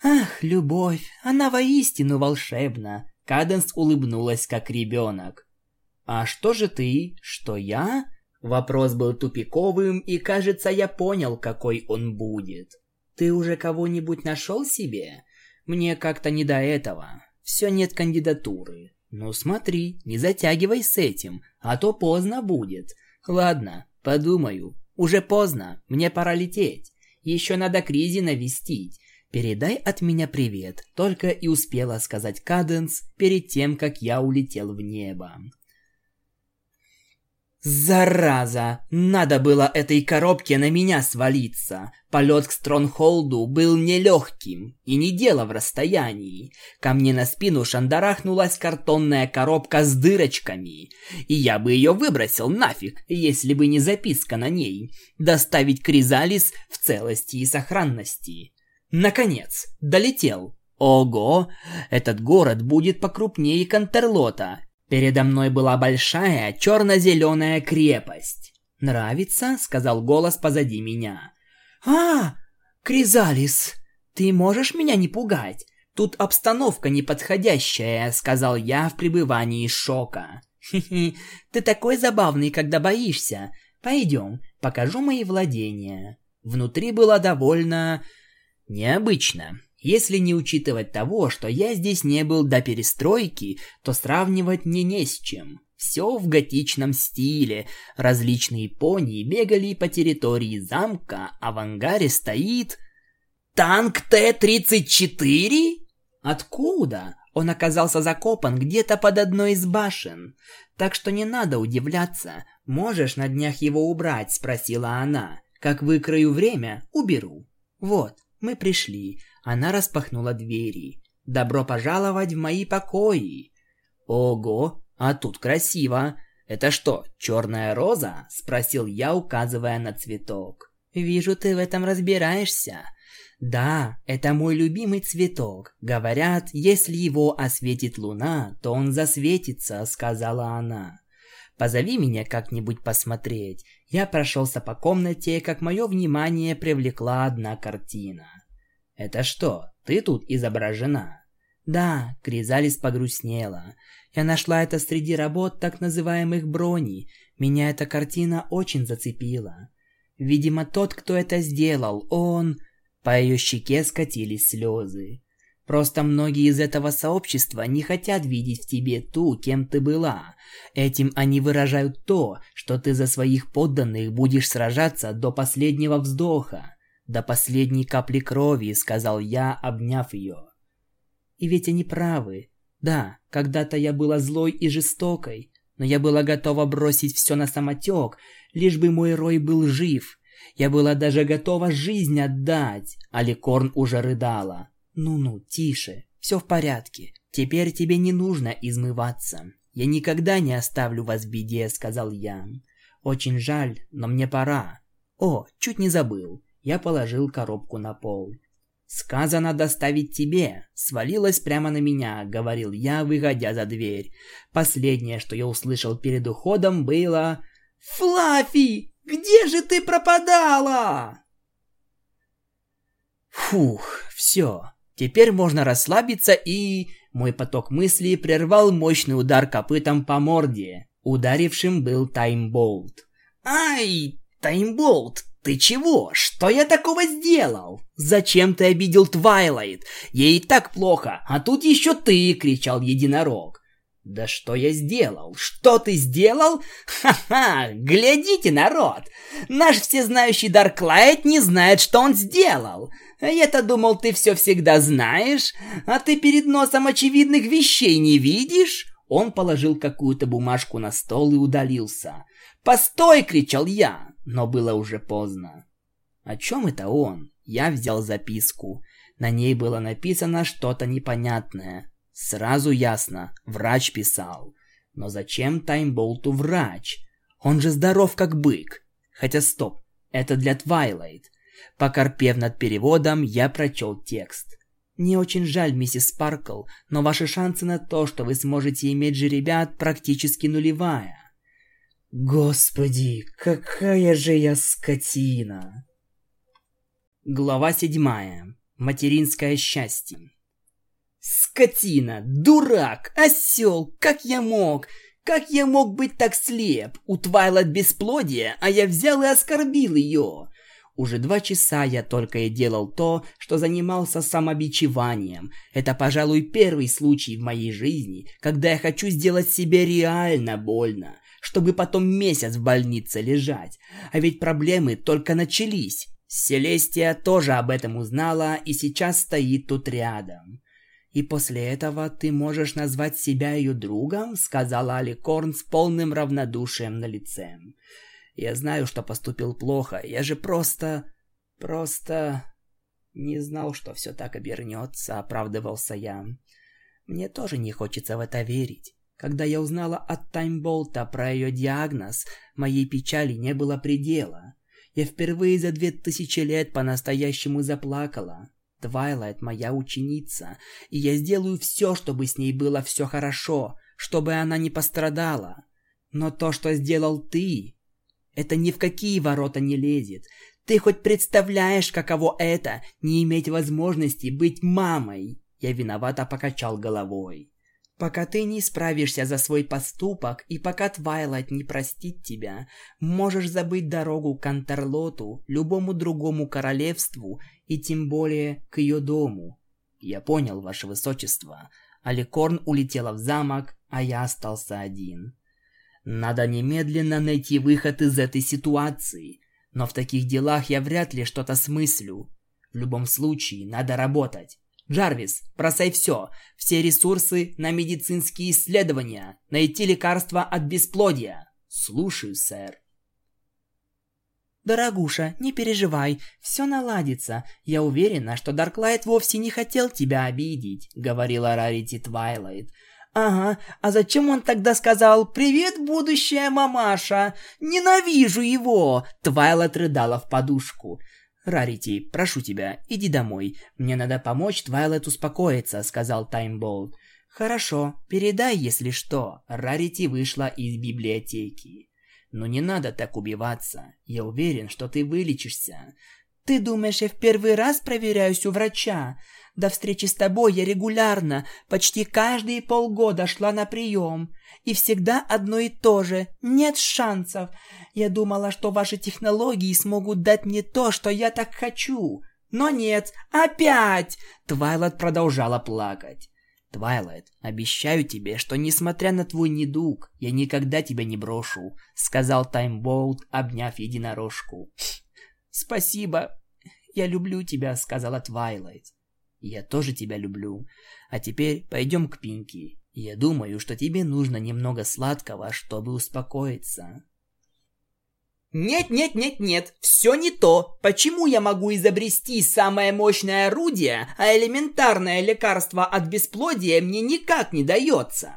Ах, любовь, она воистину волшебна. Каденс улыбнулась, как ребенок. «А что же ты? Что я?» Вопрос был тупиковым, и, кажется, я понял, какой он будет. «Ты уже кого-нибудь нашел себе?» «Мне как-то не до этого. Все нет кандидатуры. Ну смотри, не затягивай с этим, а то поздно будет. Ладно, подумаю. Уже поздно, мне пора лететь. Еще надо Кризи навестить. «Передай от меня привет», только и успела сказать Каденс перед тем, как я улетел в небо. Зараза! Надо было этой коробке на меня свалиться. Полет к Стронгхолду был нелегким, и не дело в расстоянии. Ко мне на спину шандарахнулась картонная коробка с дырочками, и я бы ее выбросил нафиг, если бы не записка на ней. Доставить Кризалис в целости и сохранности. Наконец, долетел. Ого, этот город будет покрупнее Контерлота. Передо мной была большая черно-зеленая крепость. «Нравится?» — сказал голос позади меня. «А, Кризалис, ты можешь меня не пугать? Тут обстановка неподходящая», — сказал я в пребывании шока. «Хи-хи, ты такой забавный, когда боишься. Пойдем, покажу мои владения». Внутри было довольно Необычно. Если не учитывать того, что я здесь не был до перестройки, то сравнивать мне не с чем. Все в готичном стиле. Различные пони бегали по территории замка, а в ангаре стоит... Танк Т-34? Откуда? Он оказался закопан где-то под одной из башен. Так что не надо удивляться. Можешь на днях его убрать, спросила она. Как выкрою время, уберу. Вот, мы пришли. Она распахнула двери. Добро пожаловать в мои покои. Ого, а тут красиво. Это что, черная роза? Спросил я, указывая на цветок. Вижу, ты в этом разбираешься. Да, это мой любимый цветок. Говорят, если его осветит луна, то он засветится, сказала она. Позови меня как-нибудь посмотреть. Я прошелся по комнате, как мое внимание привлекла одна картина. «Это что, ты тут изображена?» «Да», — Кризалис погрустнела. «Я нашла это среди работ так называемых брони. Меня эта картина очень зацепила. Видимо, тот, кто это сделал, он...» По ее щеке скатились слезы. Просто многие из этого сообщества не хотят видеть в тебе ту, кем ты была. Этим они выражают то, что ты за своих подданных будешь сражаться до последнего вздоха, до последней капли крови, сказал я, обняв ее. И ведь они правы. Да, когда-то я была злой и жестокой, но я была готова бросить все на самотек, лишь бы мой Рой был жив. Я была даже готова жизнь отдать, а Ликорн уже рыдала. «Ну-ну, тише, все в порядке. Теперь тебе не нужно измываться. Я никогда не оставлю вас в беде», — сказал я. «Очень жаль, но мне пора». «О, чуть не забыл». Я положил коробку на пол. «Сказано доставить тебе!» Свалилась прямо на меня, говорил я, выходя за дверь. Последнее, что я услышал перед уходом, было... «Флаффи, где же ты пропадала?» Фух, все. Теперь можно расслабиться и... Мой поток мыслей прервал мощный удар копытом по морде. Ударившим был Таймболт. «Ай, Таймболт, ты чего? Что я такого сделал? Зачем ты обидел Твайлайт? Ей и так плохо, а тут еще ты!» — кричал единорог. «Да что я сделал? Что ты сделал? Ха-ха! Глядите, народ! Наш всезнающий Дарклайт не знает, что он сделал! Я-то думал, ты все всегда знаешь, а ты перед носом очевидных вещей не видишь?» Он положил какую-то бумажку на стол и удалился. «Постой!» — кричал я, но было уже поздно. «О чем это он?» Я взял записку. На ней было написано что-то непонятное. Сразу ясно, врач писал. Но зачем Таймболту врач? Он же здоров как бык. Хотя стоп, это для Твайлайт. Покорпев над переводом, я прочел текст. «Не очень жаль, миссис Спаркл, но ваши шансы на то, что вы сможете иметь же ребят, практически нулевая». Господи, какая же я скотина! Глава седьмая. Материнское счастье. Скотина, дурак, осел, как я мог? Как я мог быть так слеп? У Твайлайт бесплодие, а я взял и оскорбил ее. Уже два часа я только и делал то, что занимался самобичеванием. Это, пожалуй, первый случай в моей жизни, когда я хочу сделать себе реально больно, чтобы потом месяц в больнице лежать. А ведь проблемы только начались. Селестия тоже об этом узнала и сейчас стоит тут рядом. «И после этого ты можешь назвать себя ее другом?» — сказала Аликорн с полным равнодушием на лице. «Я знаю, что поступил плохо. Я же просто... просто...» «Не знал, что все так обернется», — оправдывался я. «Мне тоже не хочется в это верить. Когда я узнала от Таймболта про ее диагноз, моей печали не было предела. Я впервые за две тысячи лет по-настоящему заплакала. Твайлайт моя ученица, и я сделаю все, чтобы с ней было все хорошо, чтобы она не пострадала. Но то, что сделал ты, это ни в какие ворота не лезет. Ты хоть представляешь, каково это, не иметь возможности быть мамой? Я виновато покачал головой. Пока ты не справишься за свой поступок и пока Твайлайт не простит тебя, можешь забыть дорогу к Антерлоту, любому другому королевству и тем более к ее дому. Я понял, ваше высочество. Аликорн улетела в замок, а я остался один. Надо немедленно найти выход из этой ситуации, но в таких делах я вряд ли что-то смыслю. В любом случае, надо работать. Джарвис, бросай все, все ресурсы на медицинские исследования, найти лекарство от бесплодия. Слушаю, сэр. «Дорогуша, не переживай, все наладится. Я уверена, что Дарклайт вовсе не хотел тебя обидеть», — говорила Рарити Твайлайт. «Ага, а зачем он тогда сказал «Привет, будущая мамаша»? Ненавижу его!» Твайлайт рыдала в подушку. «Рарити, прошу тебя, иди домой. Мне надо помочь Твайлет успокоиться», — сказал Таймболт. «Хорошо, передай, если что». Рарити вышла из библиотеки. «Но не надо так убиваться. Я уверен, что ты вылечишься. Ты думаешь, я в первый раз проверяюсь у врача? До встречи с тобой я регулярно, почти каждые полгода шла на прием. И всегда одно и то же. Нет шансов. Я думала, что ваши технологии смогут дать мне то, что я так хочу. Но нет, опять!» Твайлайт продолжала плакать. «Твайлайт, обещаю тебе, что несмотря на твой недуг, я никогда тебя не брошу», — сказал Таймболт, обняв единорожку. «Спасибо. Я люблю тебя», — сказала Твайлайт. «Я тоже тебя люблю. А теперь пойдем к Пинки. Я думаю, что тебе нужно немного сладкого, чтобы успокоиться». Нет, нет, нет, нет, все не то. Почему я могу изобрести самое мощное орудие, а элементарное лекарство от бесплодия мне никак не дается?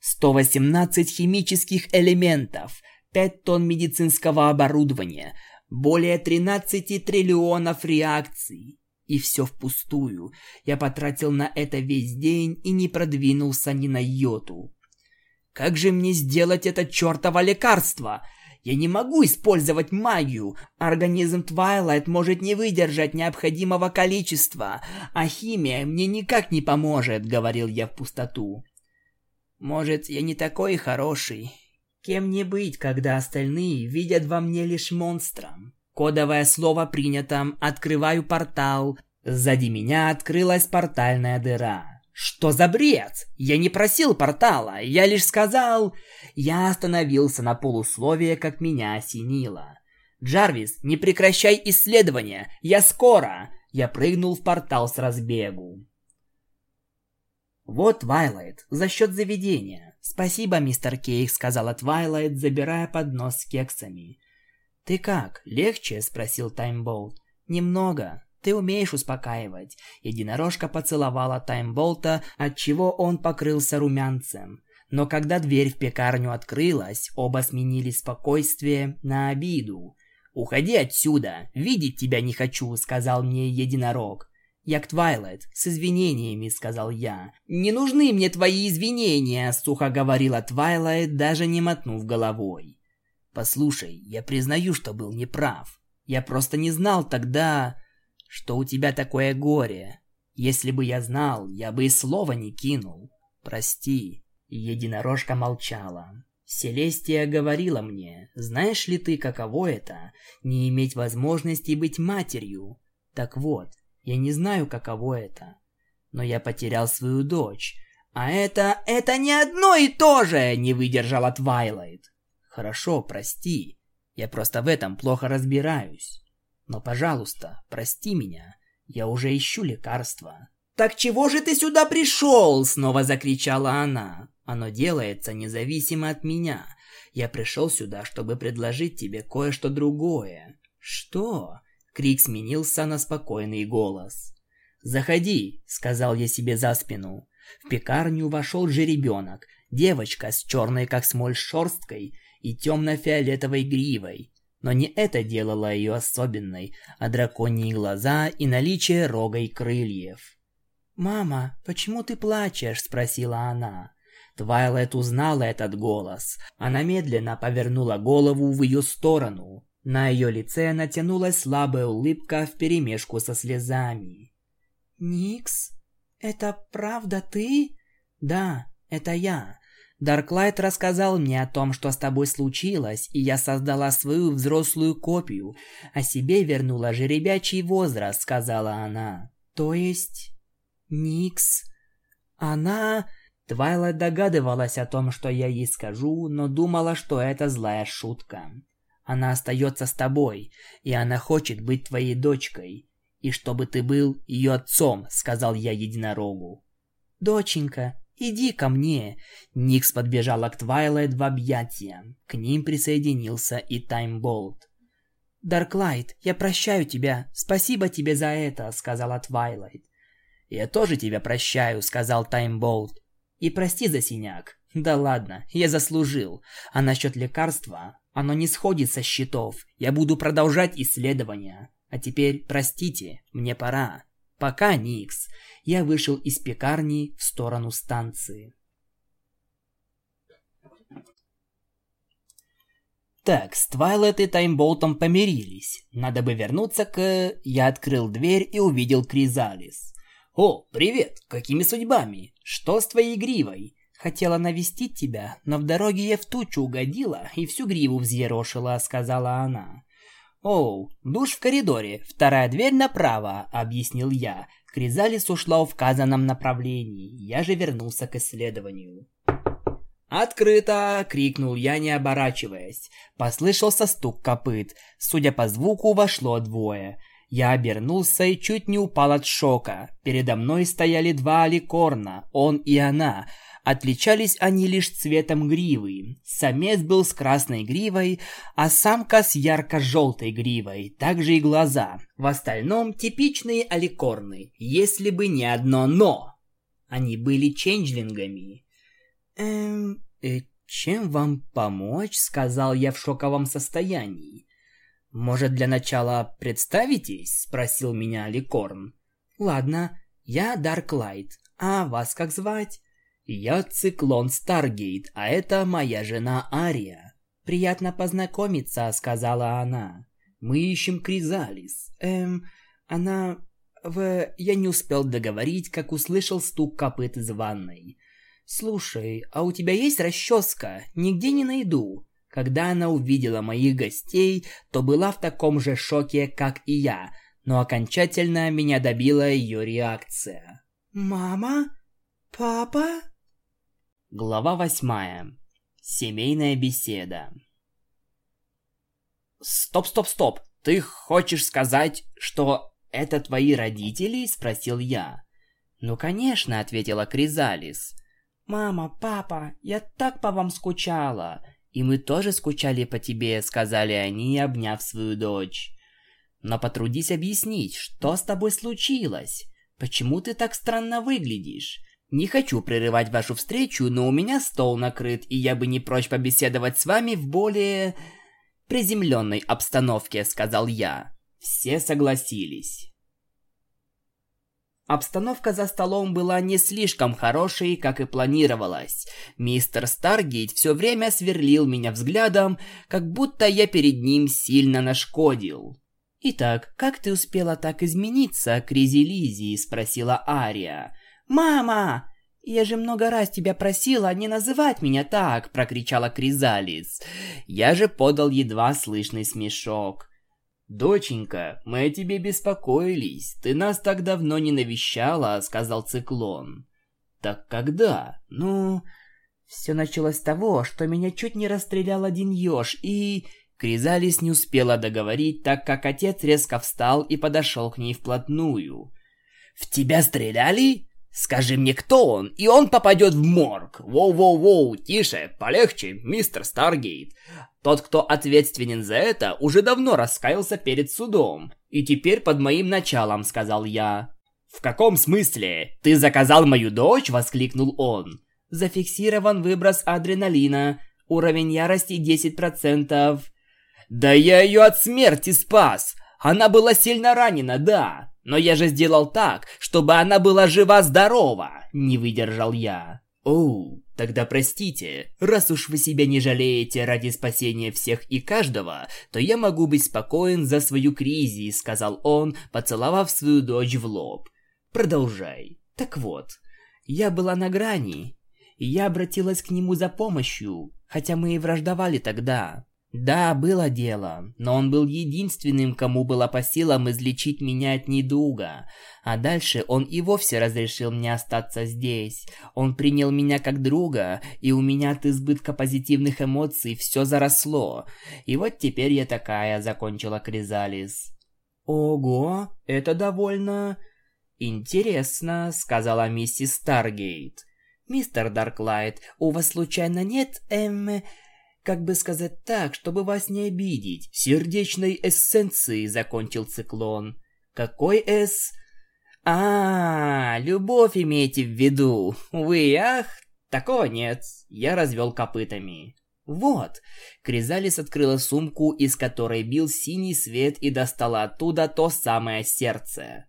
118 химических элементов, 5 тонн медицинского оборудования, более 13 триллионов реакций. И все впустую. Я потратил на это весь день и не продвинулся ни на йоту. Как же мне сделать это чертово лекарство? Я не могу использовать магию. Организм Твайлайт может не выдержать необходимого количества, а химия мне никак не поможет, говорил я в пустоту. Может, я не такой хороший, Кем мне быть, когда остальные видят во мне лишь монстра? Кодовое слово принято. Открываю портал. Сзади меня открылась портальная дыра. Что за бред? Я не просил портала, я лишь сказал... Я остановился на полуслове, как меня осенило. «Джарвис, не прекращай исследования! Я скоро!» Я прыгнул в портал с разбегу. Вот, Твайлайт, за счет заведения. «Спасибо, мистер Кейк», — сказала Твайлайт, забирая поднос с кексами. «Ты как, легче?» — спросил Таймболт. «Немного. Ты умеешь успокаивать». Единорожка поцеловала Таймболта, отчего он покрылся румянцем. Но когда дверь в пекарню открылась, оба сменили спокойствие на обиду. «Уходи отсюда! Видеть тебя не хочу!» — сказал мне единорог. «Я к Твайлайт, с извинениями», — сказал я. «Не нужны мне твои извинения», — сухо говорила Твайлайт, даже не мотнув головой. «Послушай, я признаю, что был неправ. Я просто не знал тогда, что у тебя такое горе. Если бы я знал, я бы и слова не кинул. Прости». Единорожка молчала. Селестия говорила мне, знаешь ли ты, каково это, не иметь возможности быть матерью? Так вот, я не знаю, каково это. Но я потерял свою дочь. А это... это не одно и то же, не выдержала Твайлайт. Хорошо, прости. Я просто в этом плохо разбираюсь. Но, пожалуйста, прости меня. Я уже ищу лекарства. «Так чего же ты сюда пришел?» Снова закричала она. «Оно делается независимо от меня. Я пришел сюда, чтобы предложить тебе кое-что другое». «Что?» Крик сменился на спокойный голос. «Заходи», — сказал я себе за спину. В пекарню вошел жеребенок, девочка с черной как смоль шерсткой и темно-фиолетовой гривой. Но не это делало ее особенной, а драконьи глаза и наличие рога и крыльев. «Мама, почему ты плачешь?» – спросила она. Твайлет узнала этот голос. Она медленно повернула голову в ее сторону. На ее лице натянулась слабая улыбка вперемешку со слезами. «Никс, это правда ты?» «Да, это я. Дарклайт рассказал мне о том, что с тобой случилось, и я создала свою взрослую копию, а себе вернула жеребячий возраст», — сказала она. «То есть...» «Никс...» «Она...» Твайлайт догадывалась о том, что я ей скажу, но думала, что это злая шутка. Она остается с тобой, и она хочет быть твоей дочкой. И чтобы ты был ее отцом, сказал я единорогу. Доченька, иди ко мне. Никс подбежала к Твайлайт в объятия. К ним присоединился и Таймболт. Дарклайт, я прощаю тебя. Спасибо тебе за это, сказала Твайлайт. Я тоже тебя прощаю, сказал Таймболт. И прости за синяк. Да ладно, я заслужил. А насчет лекарства, оно не сходит со счетов. Я буду продолжать исследования. А теперь, простите, мне пора. Пока, Никс. Я вышел из пекарни в сторону станции. Так, с Твайлет и Таймболтом помирились. Надо бы вернуться к... Я открыл дверь и увидел Кризалис. «О, привет! Какими судьбами? Что с твоей гривой?» Хотела навестить тебя, но в дороге я в тучу угодила и всю гриву взъерошила, сказала она. «Оу, душ в коридоре, вторая дверь направо», — объяснил я. Кризалис ушла в указанном направлении, я же вернулся к исследованию. «Открыто!» — крикнул я, не оборачиваясь. Послышался стук копыт. Судя по звуку, вошло двое. Я обернулся и чуть не упал от шока. Передо мной стояли два аликорна, он и она — Отличались они лишь цветом гривы. Самец был с красной гривой, а самка с ярко-желтой гривой, также и глаза. В остальном типичные аликорны, если бы не одно «но». Они были ченджлингами. «Эм, э, чем вам помочь?» — сказал я в шоковом состоянии. «Может, для начала представитесь?» — спросил меня Аликорн. «Ладно, я Дарклайт. А вас как звать?» «Я Циклон Старгейт, а это моя жена Ария». «Приятно познакомиться», — сказала она. «Мы ищем Кризалис. Эм, она...» В... Я не успел договорить, как услышал стук копыт из ванной. «Слушай, а у тебя есть расческа? Нигде не найду». Когда она увидела моих гостей, то была в таком же шоке, как и я, но окончательно меня добила ее реакция. «Мама? Папа?» Глава восьмая. Семейная беседа. Стоп, стоп, стоп. Ты хочешь сказать, что это твои родители? спросил я. Ну, конечно, ответила Кризалис. Мама, папа, я так по вам скучала. И мы тоже скучали по тебе, сказали они, обняв свою дочь. Но потрудись объяснить, что с тобой случилось? Почему ты так странно выглядишь? Не хочу прерывать вашу встречу, но у меня стол накрыт, и я бы не прочь побеседовать с вами в более... приземленной обстановке, сказал я. Все согласились. Обстановка за столом была не слишком хорошей, как и планировалось. Мистер Старгейт все время сверлил меня взглядом, как будто я перед ним сильно нашкодил. «Итак, как ты успела так измениться, Кризи Лизи?» – спросила Ария. «Мама! Я же много раз тебя просила не называть меня так!» – прокричала Кризалис. Я же подал едва слышный смешок. «Доченька, мы о тебе беспокоились. Ты нас так давно не навещала», — сказал Циклон. «Так когда? Ну...» Все началось с того, что меня чуть не расстрелял один еж, и... Кризалис не успела договорить, так как отец резко встал и подошел к ней вплотную. «В тебя стреляли? Скажи мне, кто он, и он попадет в морг. Воу-воу-воу, тише, полегче, мистер Старгейт. Тот, кто ответственен за это, уже давно раскаялся перед судом. И теперь под моим началом, сказал я. В каком смысле? Ты заказал мою дочь? воскликнул он. Зафиксирован выброс адреналина. Уровень ярости 10%. Да я ее от смерти спас. Она была сильно ранена, да. Но я же сделал так, чтобы она была жива-здорова, не выдержал я. Оу, тогда простите, раз уж вы себя не жалеете ради спасения всех и каждого, то я могу быть спокоен за свою кризис, сказал он, поцеловав свою дочь в лоб. Продолжай. Так вот, я была на грани, и я обратилась к нему за помощью, хотя мы и враждовали тогда. Да, было дело, но он был единственным, кому было по силам излечить меня от недуга. А дальше он и вовсе разрешил мне остаться здесь. Он принял меня как друга, и у меня от избытка позитивных эмоций все заросло. И вот теперь я такая, закончила Кризалис. Ого, это довольно... Интересно, сказала миссис Старгейт. Мистер Дарклайт, у вас случайно нет, эм как бы сказать так, чтобы вас не обидеть, сердечной эссенции закончил циклон. Какой эс? А, любовь имеете в виду. Вы, ах, такого нет. Я развел копытами. Вот. Кризалис открыла сумку, из которой бил синий свет и достала оттуда то самое сердце.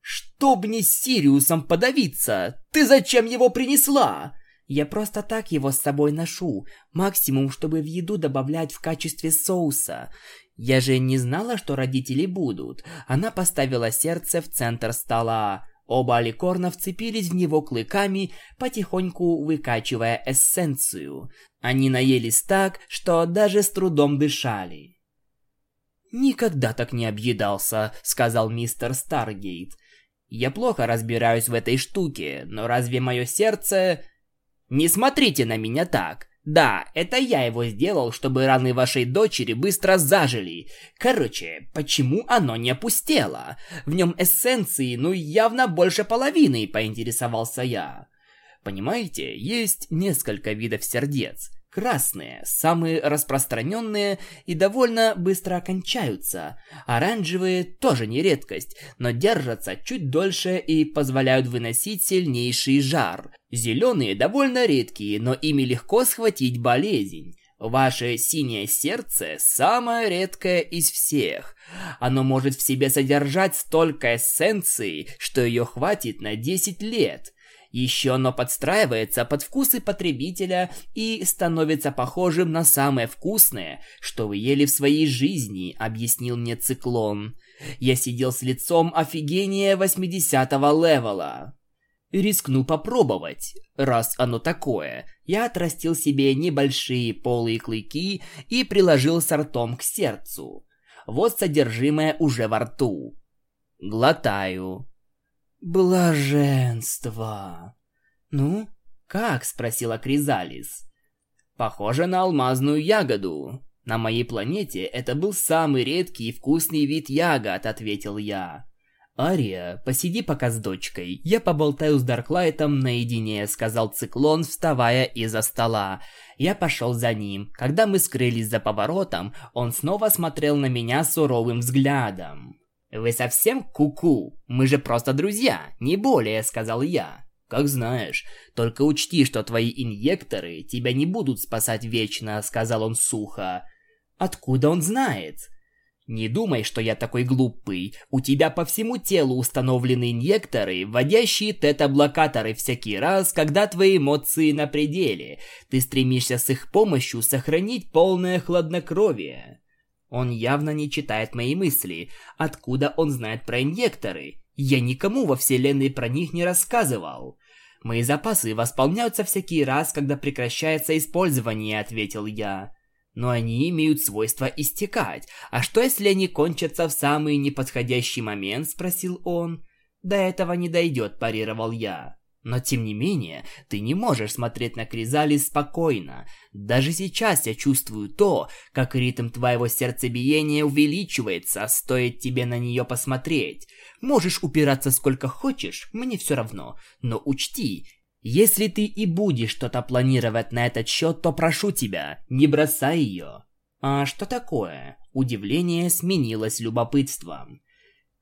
«Чтоб не Сириусом подавиться! Ты зачем его принесла?» Я просто так его с собой ношу, максимум, чтобы в еду добавлять в качестве соуса. Я же не знала, что родители будут. Она поставила сердце в центр стола. Оба аликорна вцепились в него клыками, потихоньку выкачивая эссенцию. Они наелись так, что даже с трудом дышали. «Никогда так не объедался», — сказал мистер Старгейт. «Я плохо разбираюсь в этой штуке, но разве мое сердце...» Не смотрите на меня так. Да, это я его сделал, чтобы раны вашей дочери быстро зажили. Короче, почему оно не опустело? В нем эссенции, ну, явно больше половины, поинтересовался я. Понимаете, есть несколько видов сердец. Красные – самые распространенные и довольно быстро окончаются. Оранжевые – тоже не редкость, но держатся чуть дольше и позволяют выносить сильнейший жар. Зеленые довольно редкие, но ими легко схватить болезнь. Ваше синее сердце самое редкое из всех. Оно может в себе содержать столько эссенции, что ее хватит на 10 лет. Еще оно подстраивается под вкусы потребителя и становится похожим на самое вкусное, что вы ели в своей жизни, объяснил мне циклон. Я сидел с лицом офигения 80-го левела. Рискну попробовать. Раз оно такое, я отрастил себе небольшие полые клыки и приложил сортом к сердцу. Вот содержимое уже во рту. Глотаю. Блаженство. Ну, как? спросила Кризалис. Похоже на алмазную ягоду. На моей планете это был самый редкий и вкусный вид ягод, ответил я. Ария, посиди пока с дочкой. Я поболтаю с Дарклайтом наедине, сказал Циклон, вставая из-за стола. Я пошел за ним. Когда мы скрылись за поворотом, он снова смотрел на меня суровым взглядом. «Вы совсем куку? -ку? Мы же просто друзья, не более», — сказал я. «Как знаешь, только учти, что твои инъекторы тебя не будут спасать вечно», — сказал он сухо. Откуда он знает? Не думай, что я такой глупый. У тебя по всему телу установлены инъекторы, вводящие тета-блокаторы всякий раз, когда твои эмоции на пределе. Ты стремишься с их помощью сохранить полное хладнокровие. Он явно не читает мои мысли. Откуда он знает про инъекторы? Я никому во вселенной про них не рассказывал. Мои запасы восполняются всякий раз, когда прекращается использование, ответил я. Но они имеют свойство истекать. А что если они кончатся в самый неподходящий момент, спросил он. До этого не дойдет, парировал я. Но тем не менее, ты не можешь смотреть на Кризалис спокойно. Даже сейчас я чувствую то, как ритм твоего сердцебиения увеличивается, стоит тебе на нее посмотреть. Можешь упираться сколько хочешь, мне все равно. Но учти, если ты и будешь что-то планировать на этот счет, то прошу тебя, не бросай ее. А что такое? Удивление сменилось любопытством.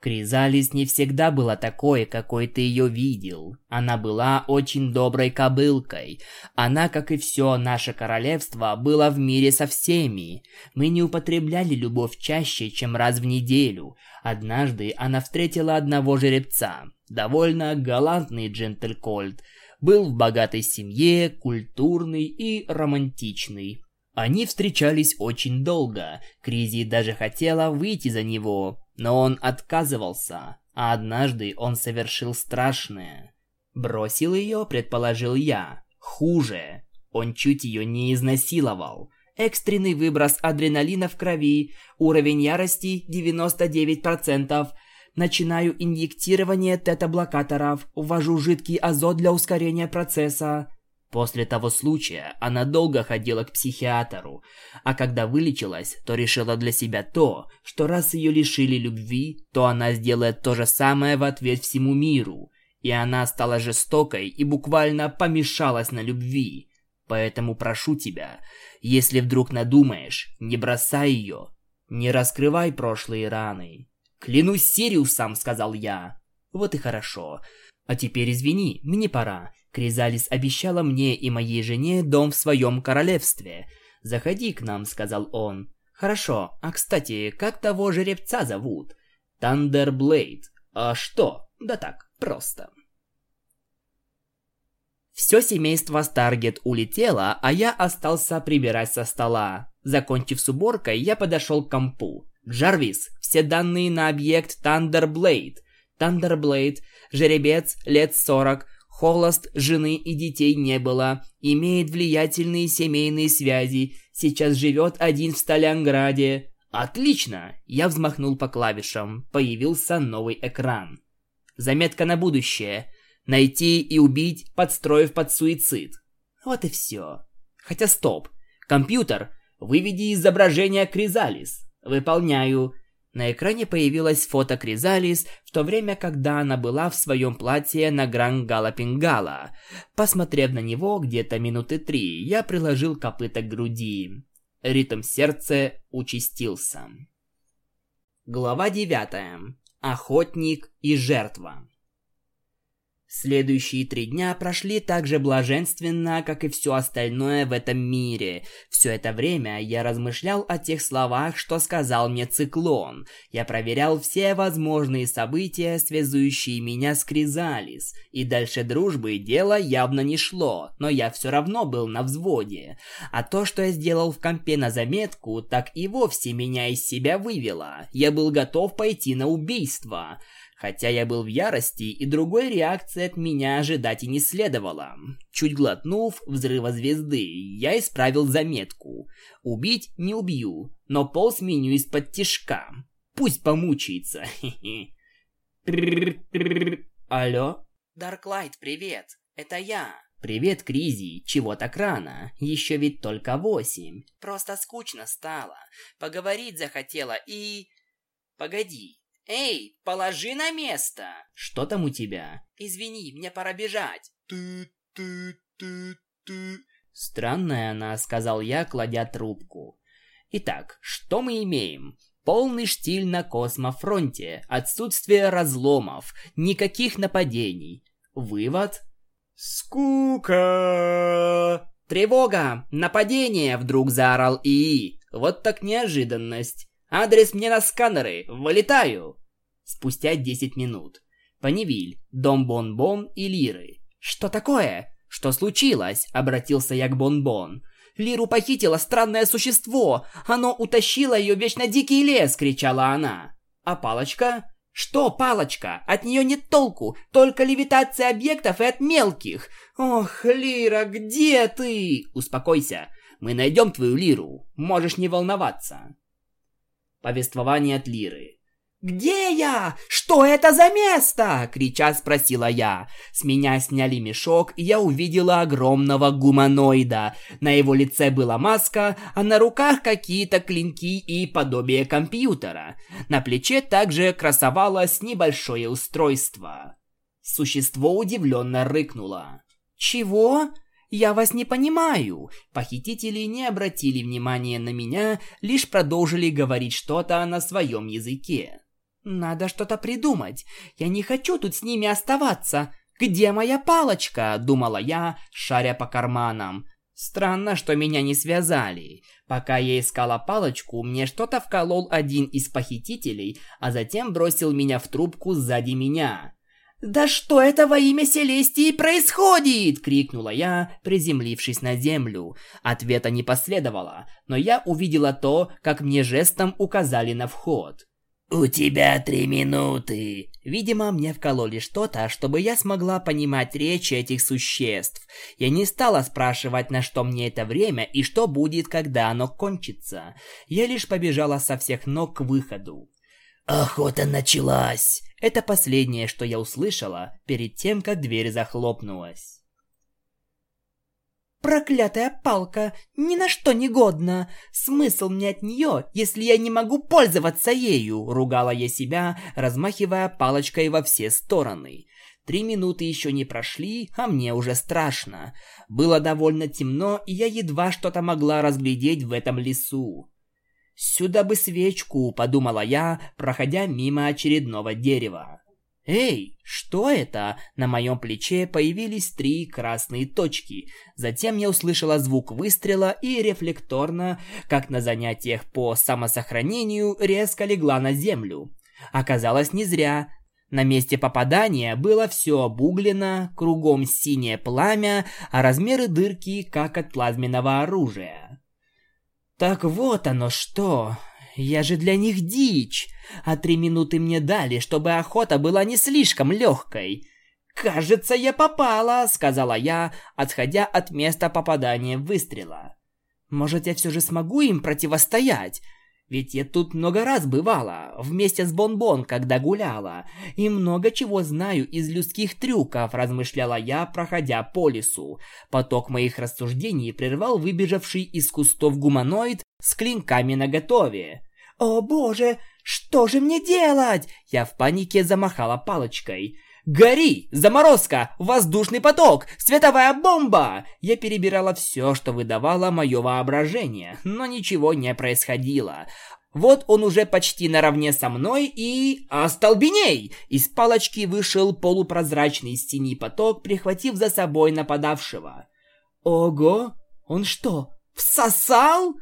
Кризалис не всегда была такой, какой ты ее видел. Она была очень доброй кобылкой. Она, как и все наше королевство, была в мире со всеми. Мы не употребляли любовь чаще, чем раз в неделю. Однажды она встретила одного жеребца. Довольно галантный джентлькольд. Был в богатой семье, культурный и романтичный. Они встречались очень долго. Кризи даже хотела выйти за него, но он отказывался, а однажды он совершил страшное. Бросил ее, предположил я. Хуже. Он чуть ее не изнасиловал. Экстренный выброс адреналина в крови, уровень ярости 99%. Начинаю инъектирование тета-блокаторов, ввожу жидкий азот для ускорения процесса. После того случая она долго ходила к психиатру, а когда вылечилась, то решила для себя то, что раз ее лишили любви, то она сделает то же самое в ответ всему миру. И она стала жестокой и буквально помешалась на любви. Поэтому прошу тебя, если вдруг надумаешь, не бросай ее, не раскрывай прошлые раны. Клянусь Сириусом, сказал я. Вот и хорошо. А теперь извини, мне пора. Кризалис обещала мне и моей жене дом в своем королевстве. Заходи к нам, сказал он. Хорошо. А кстати, как того жеребца зовут? Тандерблейд. А что? Да так, просто. Все семейство Старгет улетело, а я остался прибирать со стола. Закончив с уборкой, я подошел к компу. Джарвис, все данные на объект Тандерблейд. Тандерблейд, жеребец, лет 40, Холост, жены и детей не было. Имеет влиятельные семейные связи. Сейчас живет один в Сталинграде. Отлично! Я взмахнул по клавишам. Появился новый экран. Заметка на будущее. Найти и убить, подстроив под суицид. Вот и все. Хотя стоп. Компьютер, выведи изображение Кризалис. Выполняю. На экране появилось фото Кризалис, в то время, когда она была в своем платье на Гран-Гала Пингала. Посмотрев на него где-то минуты три, я приложил копыта к груди. Ритм сердца участился. Глава девятая. Охотник и жертва. Следующие три дня прошли так же блаженственно, как и все остальное в этом мире. Все это время я размышлял о тех словах, что сказал мне Циклон. Я проверял все возможные события, связующие меня с Кризалис. И дальше дружбы дело явно не шло, но я все равно был на взводе. А то, что я сделал в компе на заметку, так и вовсе меня из себя вывело. Я был готов пойти на убийство. Хотя я был в ярости, и другой реакции от меня ожидать и не следовало. Чуть глотнув взрыва звезды, я исправил заметку. Убить не убью, но пол сменю из-под тишка. Пусть помучается. Алло? Дарклайт, привет. Это я. Привет, Кризи. Чего так рано? Еще ведь только восемь. Просто скучно стало. Поговорить захотела и... Погоди, «Эй, положи на место!» «Что там у тебя?» «Извини, мне пора бежать!» «Ты-ты-ты-ты...» «Странная она», — сказал я, кладя трубку. «Итак, что мы имеем?» Полный штиль на космофронте, отсутствие разломов, никаких нападений. Вывод? Скука! «Тревога! Нападение!» — вдруг заорал ИИ. Вот так неожиданность. «Адрес мне на сканеры! Вылетаю!» Спустя 10 минут. Панивиль, дом Бон-Бон и Лиры. «Что такое? Что случилось?» — обратился я к Бон-Бон. «Лиру похитило странное существо! Оно утащило ее вечно дикий лес!» — кричала она. «А палочка?» «Что палочка? От нее нет толку, только левитация объектов и от мелких!» «Ох, Лира, где ты?» «Успокойся, мы найдем твою Лиру, можешь не волноваться». Повествование от Лиры. «Где я? Что это за место?» – крича спросила я. С меня сняли мешок, и я увидела огромного гуманоида. На его лице была маска, а на руках какие-то клинки и подобие компьютера. На плече также красовалось небольшое устройство. Существо удивленно рыкнуло. «Чего?» «Я вас не понимаю!» Похитители не обратили внимания на меня, лишь продолжили говорить что-то на своем языке. «Надо что-то придумать. Я не хочу тут с ними оставаться. Где моя палочка?» – думала я, шаря по карманам. Странно, что меня не связали. Пока я искала палочку, мне что-то вколол один из похитителей, а затем бросил меня в трубку сзади меня. «Да что это во имя Селестии происходит?» — крикнула я, приземлившись на землю. Ответа не последовало, но я увидела то, как мне жестом указали на вход. «У тебя три минуты!» Видимо, мне вкололи что-то, чтобы я смогла понимать речь этих существ. Я не стала спрашивать, на что мне это время и что будет, когда оно кончится. Я лишь побежала со всех ног к выходу. Охота началась. Это последнее, что я услышала перед тем, как дверь захлопнулась. Проклятая палка, ни на что не годна. Смысл мне от нее, если я не могу пользоваться ею, ругала я себя, размахивая палочкой во все стороны. Три минуты еще не прошли, а мне уже страшно. Было довольно темно, и я едва что-то могла разглядеть в этом лесу. «Сюда бы свечку», — подумала я, проходя мимо очередного дерева. «Эй, что это?» На моем плече появились три красные точки. Затем я услышала звук выстрела и рефлекторно, как на занятиях по самосохранению, резко легла на землю. Оказалось не зря. На месте попадания было все обуглено, кругом синее пламя, а размеры дырки как от плазменного оружия. Так вот оно что. Я же для них дичь. А три минуты мне дали, чтобы охота была не слишком легкой. «Кажется, я попала», — сказала я, отходя от места попадания выстрела. «Может, я все же смогу им противостоять? Ведь я тут много раз бывала, вместе с Бонбон, когда гуляла, и много чего знаю из людских трюков, размышляла я, проходя по лесу. Поток моих рассуждений прервал выбежавший из кустов гуманоид с клинками наготове. «О боже, что же мне делать?» Я в панике замахала палочкой. «Гори! Заморозка! Воздушный поток! Световая бомба!» Я перебирала все, что выдавало мое воображение, но ничего не происходило. Вот он уже почти наравне со мной и... Остолбеней! Из палочки вышел полупрозрачный синий поток, прихватив за собой нападавшего. Ого! Он что, всосал?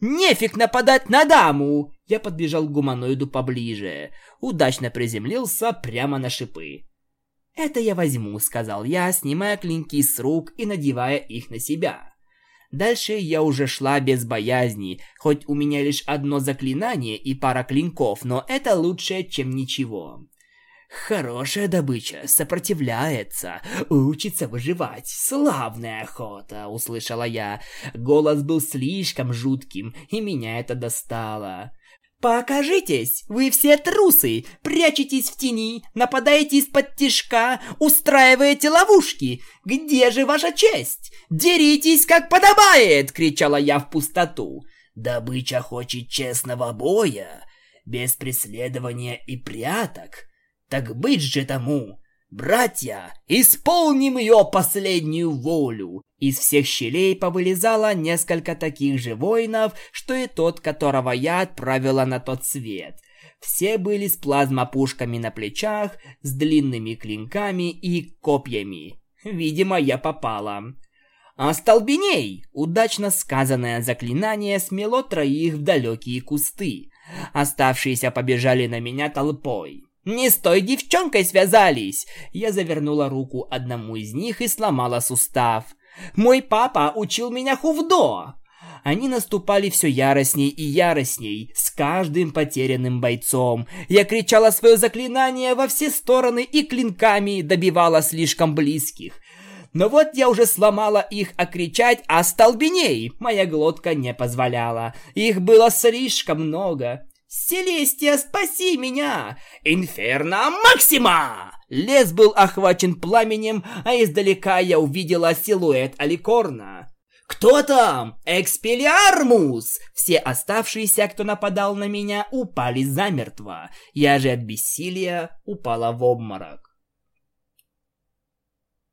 Нефиг нападать на даму! Я подбежал к гуманоиду поближе. Удачно приземлился прямо на шипы. «Это я возьму», — сказал я, снимая клинки с рук и надевая их на себя. Дальше я уже шла без боязни, хоть у меня лишь одно заклинание и пара клинков, но это лучше, чем ничего. Хорошая добыча, сопротивляется, учится выживать. Славная охота, услышала я. Голос был слишком жутким, и меня это достало. «Покажитесь! Вы все трусы! Прячетесь в тени, нападаете из-под тишка, устраиваете ловушки! Где же ваша честь? Деритесь, как подобает!» — кричала я в пустоту. «Добыча хочет честного боя, без преследования и пряток. Так быть же тому! «Братья, исполним ее последнюю волю!» Из всех щелей повылезало несколько таких же воинов, что и тот, которого я отправила на тот свет. Все были с плазмопушками на плечах, с длинными клинками и копьями. Видимо, я попала. «Остолбеней!» Удачно сказанное заклинание смело троих в далекие кусты. Оставшиеся побежали на меня толпой. «Не с той девчонкой связались!» Я завернула руку одному из них и сломала сустав. «Мой папа учил меня хувдо!» Они наступали все яростней и яростней, с каждым потерянным бойцом. Я кричала свое заклинание во все стороны и клинками добивала слишком близких. Но вот я уже сломала их, а кричать «Остолбеней!» моя глотка не позволяла. Их было слишком много. «Селестия, спаси меня! Инферно Максима!» Лес был охвачен пламенем, а издалека я увидела силуэт Аликорна. «Кто там? Экспелиармус!» Все оставшиеся, кто нападал на меня, упали замертво. Я же от бессилия упала в обморок.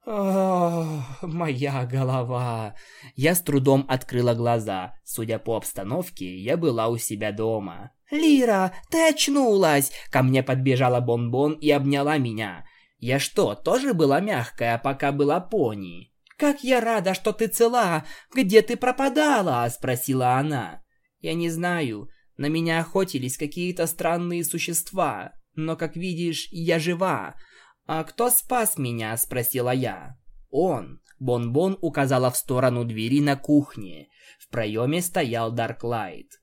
О, моя голова. Я с трудом открыла глаза. Судя по обстановке, я была у себя дома. Лира, ты очнулась. Ко мне подбежала Бонбон и обняла меня. Я что, тоже была мягкая, пока была пони? Как я рада, что ты цела. Где ты пропадала? спросила она. Я не знаю. На меня охотились какие-то странные существа, но как видишь, я жива. «А кто спас меня?» – спросила я. «Он». Бон-Бон указала в сторону двери на кухне. В проеме стоял Дарклайт.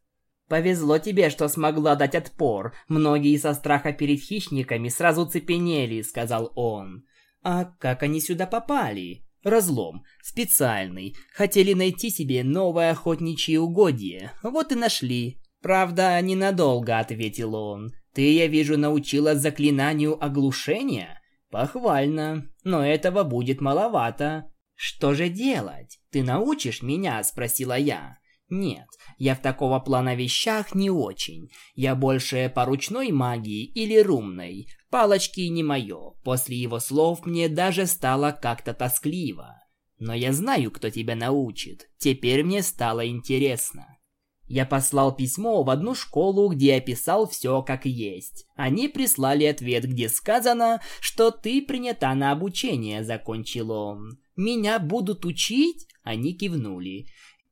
«Повезло тебе, что смогла дать отпор. Многие со страха перед хищниками сразу цепенели», — сказал он. «А как они сюда попали?» «Разлом. Специальный. Хотели найти себе новое охотничье угодье. Вот и нашли». «Правда, ненадолго», — ответил он. «Ты, я вижу, научила заклинанию оглушения?» Похвально, но этого будет маловато. Что же делать? Ты научишь меня, спросила я. Нет, я в такого плана вещах не очень. Я больше по ручной магии или румной. Палочки не мое. После его слов мне даже стало как-то тоскливо. Но я знаю, кто тебя научит. Теперь мне стало интересно. Я послал письмо в одну школу, где описал все как есть. Они прислали ответ, где сказано, что ты принята на обучение, закончил он. Меня будут учить? Они кивнули.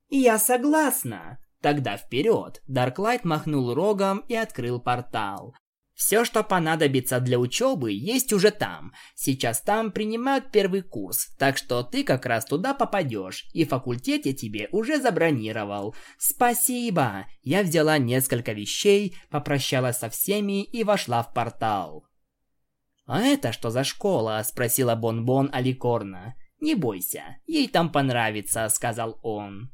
Я согласна. Тогда вперед. Дарклайт махнул рогом и открыл портал. Все, что понадобится для учебы, есть уже там. Сейчас там принимают первый курс, так что ты как раз туда попадешь, и факультет я тебе уже забронировал. Спасибо! Я взяла несколько вещей, попрощалась со всеми и вошла в портал. «А это что за школа?» – спросила Бон-Бон Аликорна. «Не бойся, ей там понравится», – сказал он.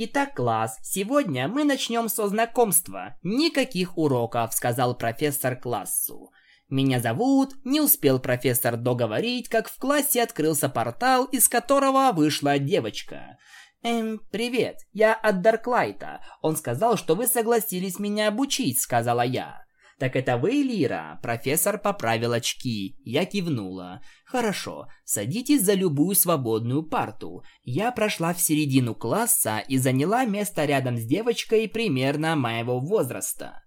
«Итак, класс, сегодня мы начнем со знакомства. Никаких уроков», — сказал профессор классу. «Меня зовут...» Не успел профессор договорить, как в классе открылся портал, из которого вышла девочка. «Эм, привет, я от Дарклайта. Он сказал, что вы согласились меня обучить», — сказала я. «Так это вы, Лира?» Профессор поправил очки. Я кивнула. «Хорошо, садитесь за любую свободную парту». Я прошла в середину класса и заняла место рядом с девочкой примерно моего возраста.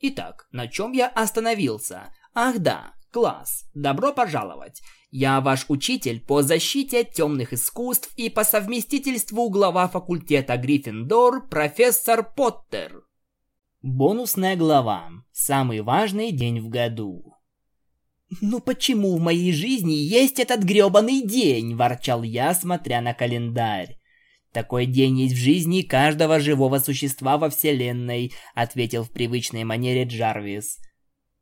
Итак, на чем я остановился? Ах да, класс, добро пожаловать. Я ваш учитель по защите темных искусств и по совместительству глава факультета Гриффиндор, профессор Поттер. Бонусная глава. Самый важный день в году. «Ну почему в моей жизни есть этот грёбаный день?» – ворчал я, смотря на календарь. «Такой день есть в жизни каждого живого существа во Вселенной», – ответил в привычной манере Джарвис.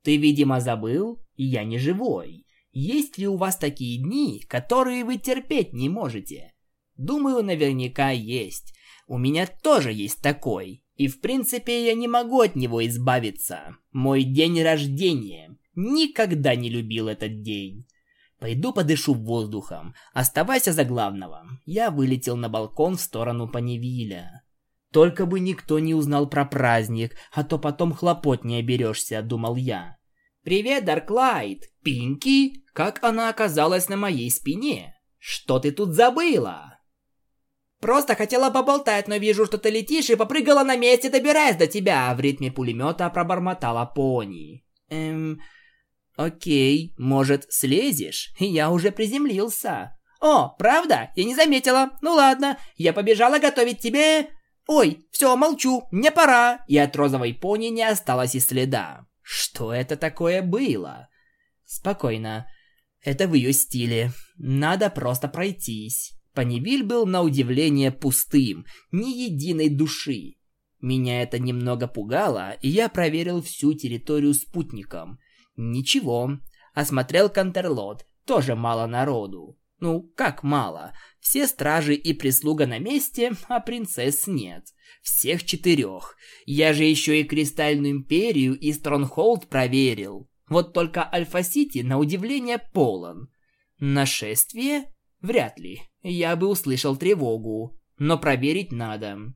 «Ты, видимо, забыл? Я не живой. Есть ли у вас такие дни, которые вы терпеть не можете?» «Думаю, наверняка есть. У меня тоже есть такой. И в принципе я не могу от него избавиться. Мой день рождения. Никогда не любил этот день. Пойду подышу воздухом. Оставайся за главного. Я вылетел на балкон в сторону Паневиля. Только бы никто не узнал про праздник, а то потом хлопот не оберешься, думал я. «Привет, Дарклайт! Пинки? Как она оказалась на моей спине? Что ты тут забыла?» Просто хотела поболтать, но вижу, что ты летишь и попрыгала на месте, добираясь до тебя. В ритме пулемета пробормотала пони. Эм... Окей, может, слезешь? Я уже приземлился. О, правда? Я не заметила. Ну ладно, я побежала готовить тебе... Ой, все, молчу, мне пора. И от розовой пони не осталось и следа. Что это такое было? Спокойно. Это в ее стиле. Надо просто пройтись. Панивиль был на удивление пустым, ни единой души. Меня это немного пугало, и я проверил всю территорию спутником. Ничего. Осмотрел Кантерлот, тоже мало народу. Ну, как мало? Все стражи и прислуга на месте, а принцесс нет. Всех четырех. Я же еще и Кристальную Империю и Стронгхолд проверил. Вот только Альфа-Сити, на удивление, полон. Нашествие? Вряд ли. Я бы услышал тревогу. Но проверить надо.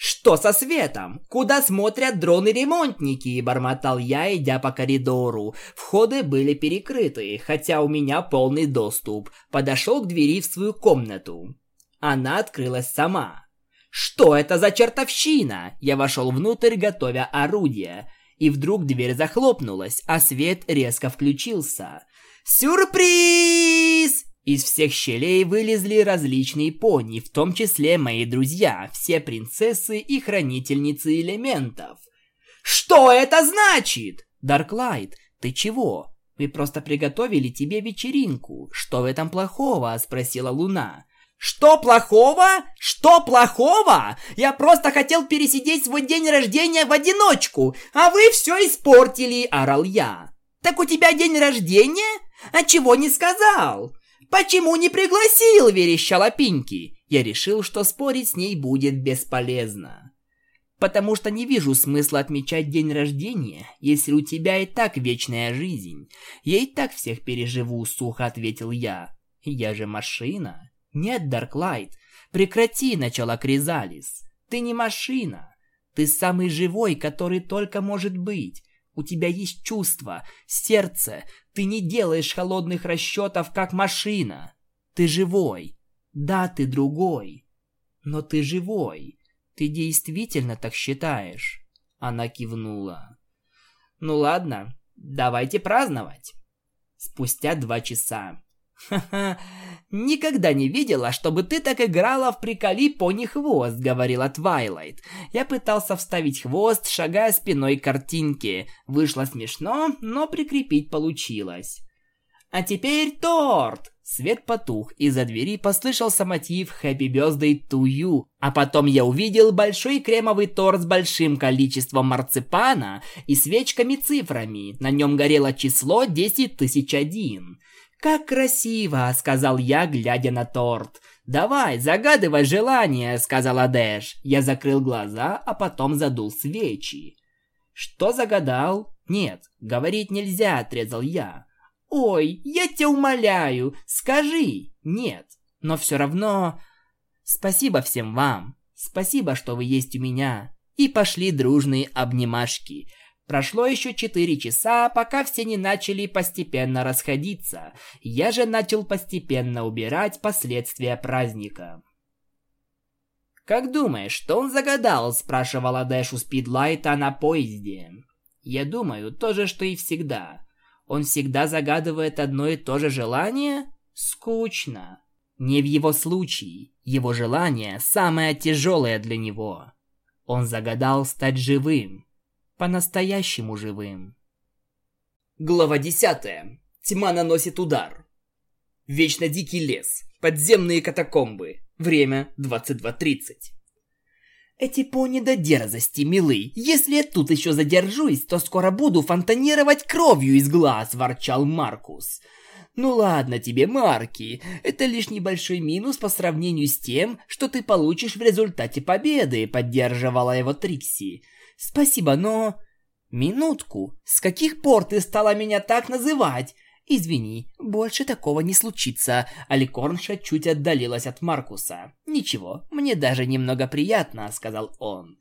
«Что со светом? Куда смотрят дроны-ремонтники?» – бормотал я, идя по коридору. Входы были перекрыты, хотя у меня полный доступ. Подошел к двери в свою комнату. Она открылась сама. «Что это за чертовщина?» Я вошел внутрь, готовя орудие. И вдруг дверь захлопнулась, а свет резко включился. «Сюрприз!» Из всех щелей вылезли различные пони, в том числе мои друзья, все принцессы и хранительницы элементов. «Что это значит?» «Дарклайт, ты чего? Мы просто приготовили тебе вечеринку. Что в этом плохого?» – спросила Луна. «Что плохого? Что плохого? Я просто хотел пересидеть свой день рождения в одиночку, а вы все испортили!» – орал я. «Так у тебя день рождения? А чего не сказал?» «Почему не пригласил?» – верещала Пинки. Я решил, что спорить с ней будет бесполезно. «Потому что не вижу смысла отмечать день рождения, если у тебя и так вечная жизнь. Я и так всех переживу», – сухо ответил я. «Я же машина». «Нет, Дарклайт, прекрати», – начала Кризалис. «Ты не машина. Ты самый живой, который только может быть. У тебя есть чувства, сердце. Ты не делаешь холодных расчетов, как машина. Ты живой. Да, ты другой. Но ты живой. Ты действительно так считаешь?» Она кивнула. «Ну ладно, давайте праздновать». Спустя два часа. «Ха-ха, *laughs* никогда не видела, чтобы ты так играла в приколи пони хвост», — говорила Твайлайт. Я пытался вставить хвост, шагая спиной к картинке. Вышло смешно, но прикрепить получилось. «А теперь торт!» Свет потух, и за двери послышался мотив «Happy Birthday to you», а потом я увидел большой кремовый торт с большим количеством марципана и свечками-цифрами. На нем горело число 10001. «Как красиво!» — сказал я, глядя на торт. «Давай, загадывай желание!» — сказала Дэш. Я закрыл глаза, а потом задул свечи. «Что загадал?» «Нет, говорить нельзя», — отрезал я. «Ой, я тебя умоляю, скажи!» «Нет, но все равно...» «Спасибо всем вам. Спасибо, что вы есть у меня». И пошли дружные обнимашки. Прошло еще четыре часа, пока все не начали постепенно расходиться. Я же начал постепенно убирать последствия праздника. «Как думаешь, что он загадал?» – спрашивала Дэш Спидлайта на поезде. «Я думаю, то же, что и всегда. Он всегда загадывает одно и то же желание? Скучно. Не в его случае. Его желание самое тяжелое для него. Он загадал стать живым» по-настоящему живым. Глава 10. Тьма наносит удар. Вечно дикий лес. Подземные катакомбы. Время 22.30. Эти пони до дерзости, милый. Если я тут еще задержусь, то скоро буду фонтанировать кровью из глаз, ворчал Маркус. Ну ладно тебе, Марки, это лишь небольшой минус по сравнению с тем, что ты получишь в результате победы, поддерживала его Трикси. Спасибо, но... Минутку, с каких пор ты стала меня так называть? Извини, больше такого не случится. Аликорнша чуть отдалилась от Маркуса. Ничего, мне даже немного приятно, сказал он.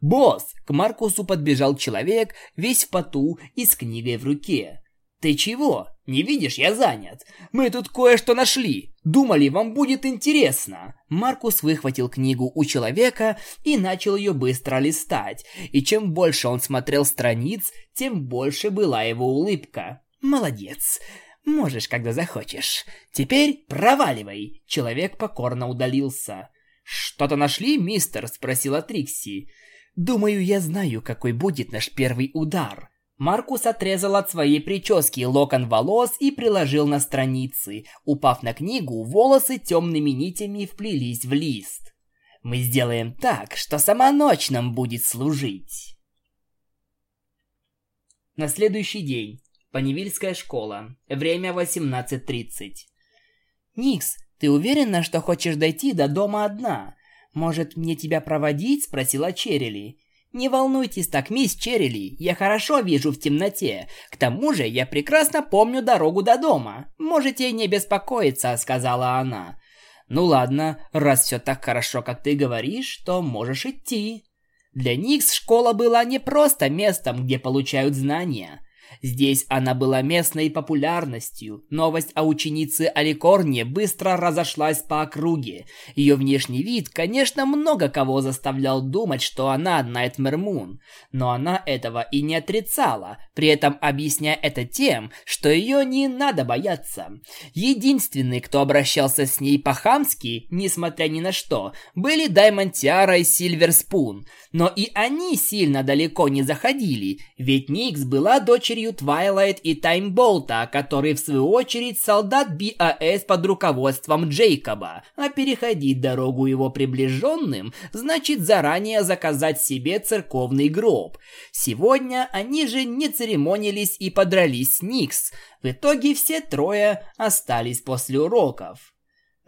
Босс, к Маркусу подбежал человек, весь в поту и с книгой в руке. «Ты чего? Не видишь, я занят. Мы тут кое-что нашли. Думали, вам будет интересно». Маркус выхватил книгу у человека и начал ее быстро листать. И чем больше он смотрел страниц, тем больше была его улыбка. «Молодец. Можешь, когда захочешь. Теперь проваливай. Человек покорно удалился. Что-то нашли, мистер? спросила Трикси. Думаю, я знаю, какой будет наш первый удар. Маркус отрезал от своей прически локон волос и приложил на страницы. Упав на книгу, волосы темными нитями вплелись в лист. Мы сделаем так, что сама ночь нам будет служить. На следующий день. Паневильская школа. Время 18.30. «Никс, ты уверена, что хочешь дойти до дома одна? Может, мне тебя проводить?» – спросила Черили. «Не волнуйтесь так, мисс Черили, я хорошо вижу в темноте. К тому же я прекрасно помню дорогу до дома. Можете не беспокоиться», – сказала она. «Ну ладно, раз все так хорошо, как ты говоришь, то можешь идти». Для Никс школа была не просто местом, где получают знания – Здесь она была местной популярностью. Новость о ученице Аликорне быстро разошлась по округе. Ее внешний вид, конечно, много кого заставлял думать, что она Найтмер Мун. Но она этого и не отрицала, при этом объясняя это тем, что ее не надо бояться. Единственный, кто обращался с ней по-хамски, несмотря ни на что, были Даймонд Тиара и Сильвер Спун. Но и они сильно далеко не заходили, ведь Никс была дочерью дочерью Твайлайт и Таймболта, который в свою очередь солдат БАС под руководством Джейкоба. А переходить дорогу его приближенным значит заранее заказать себе церковный гроб. Сегодня они же не церемонились и подрались с Никс. В итоге все трое остались после уроков.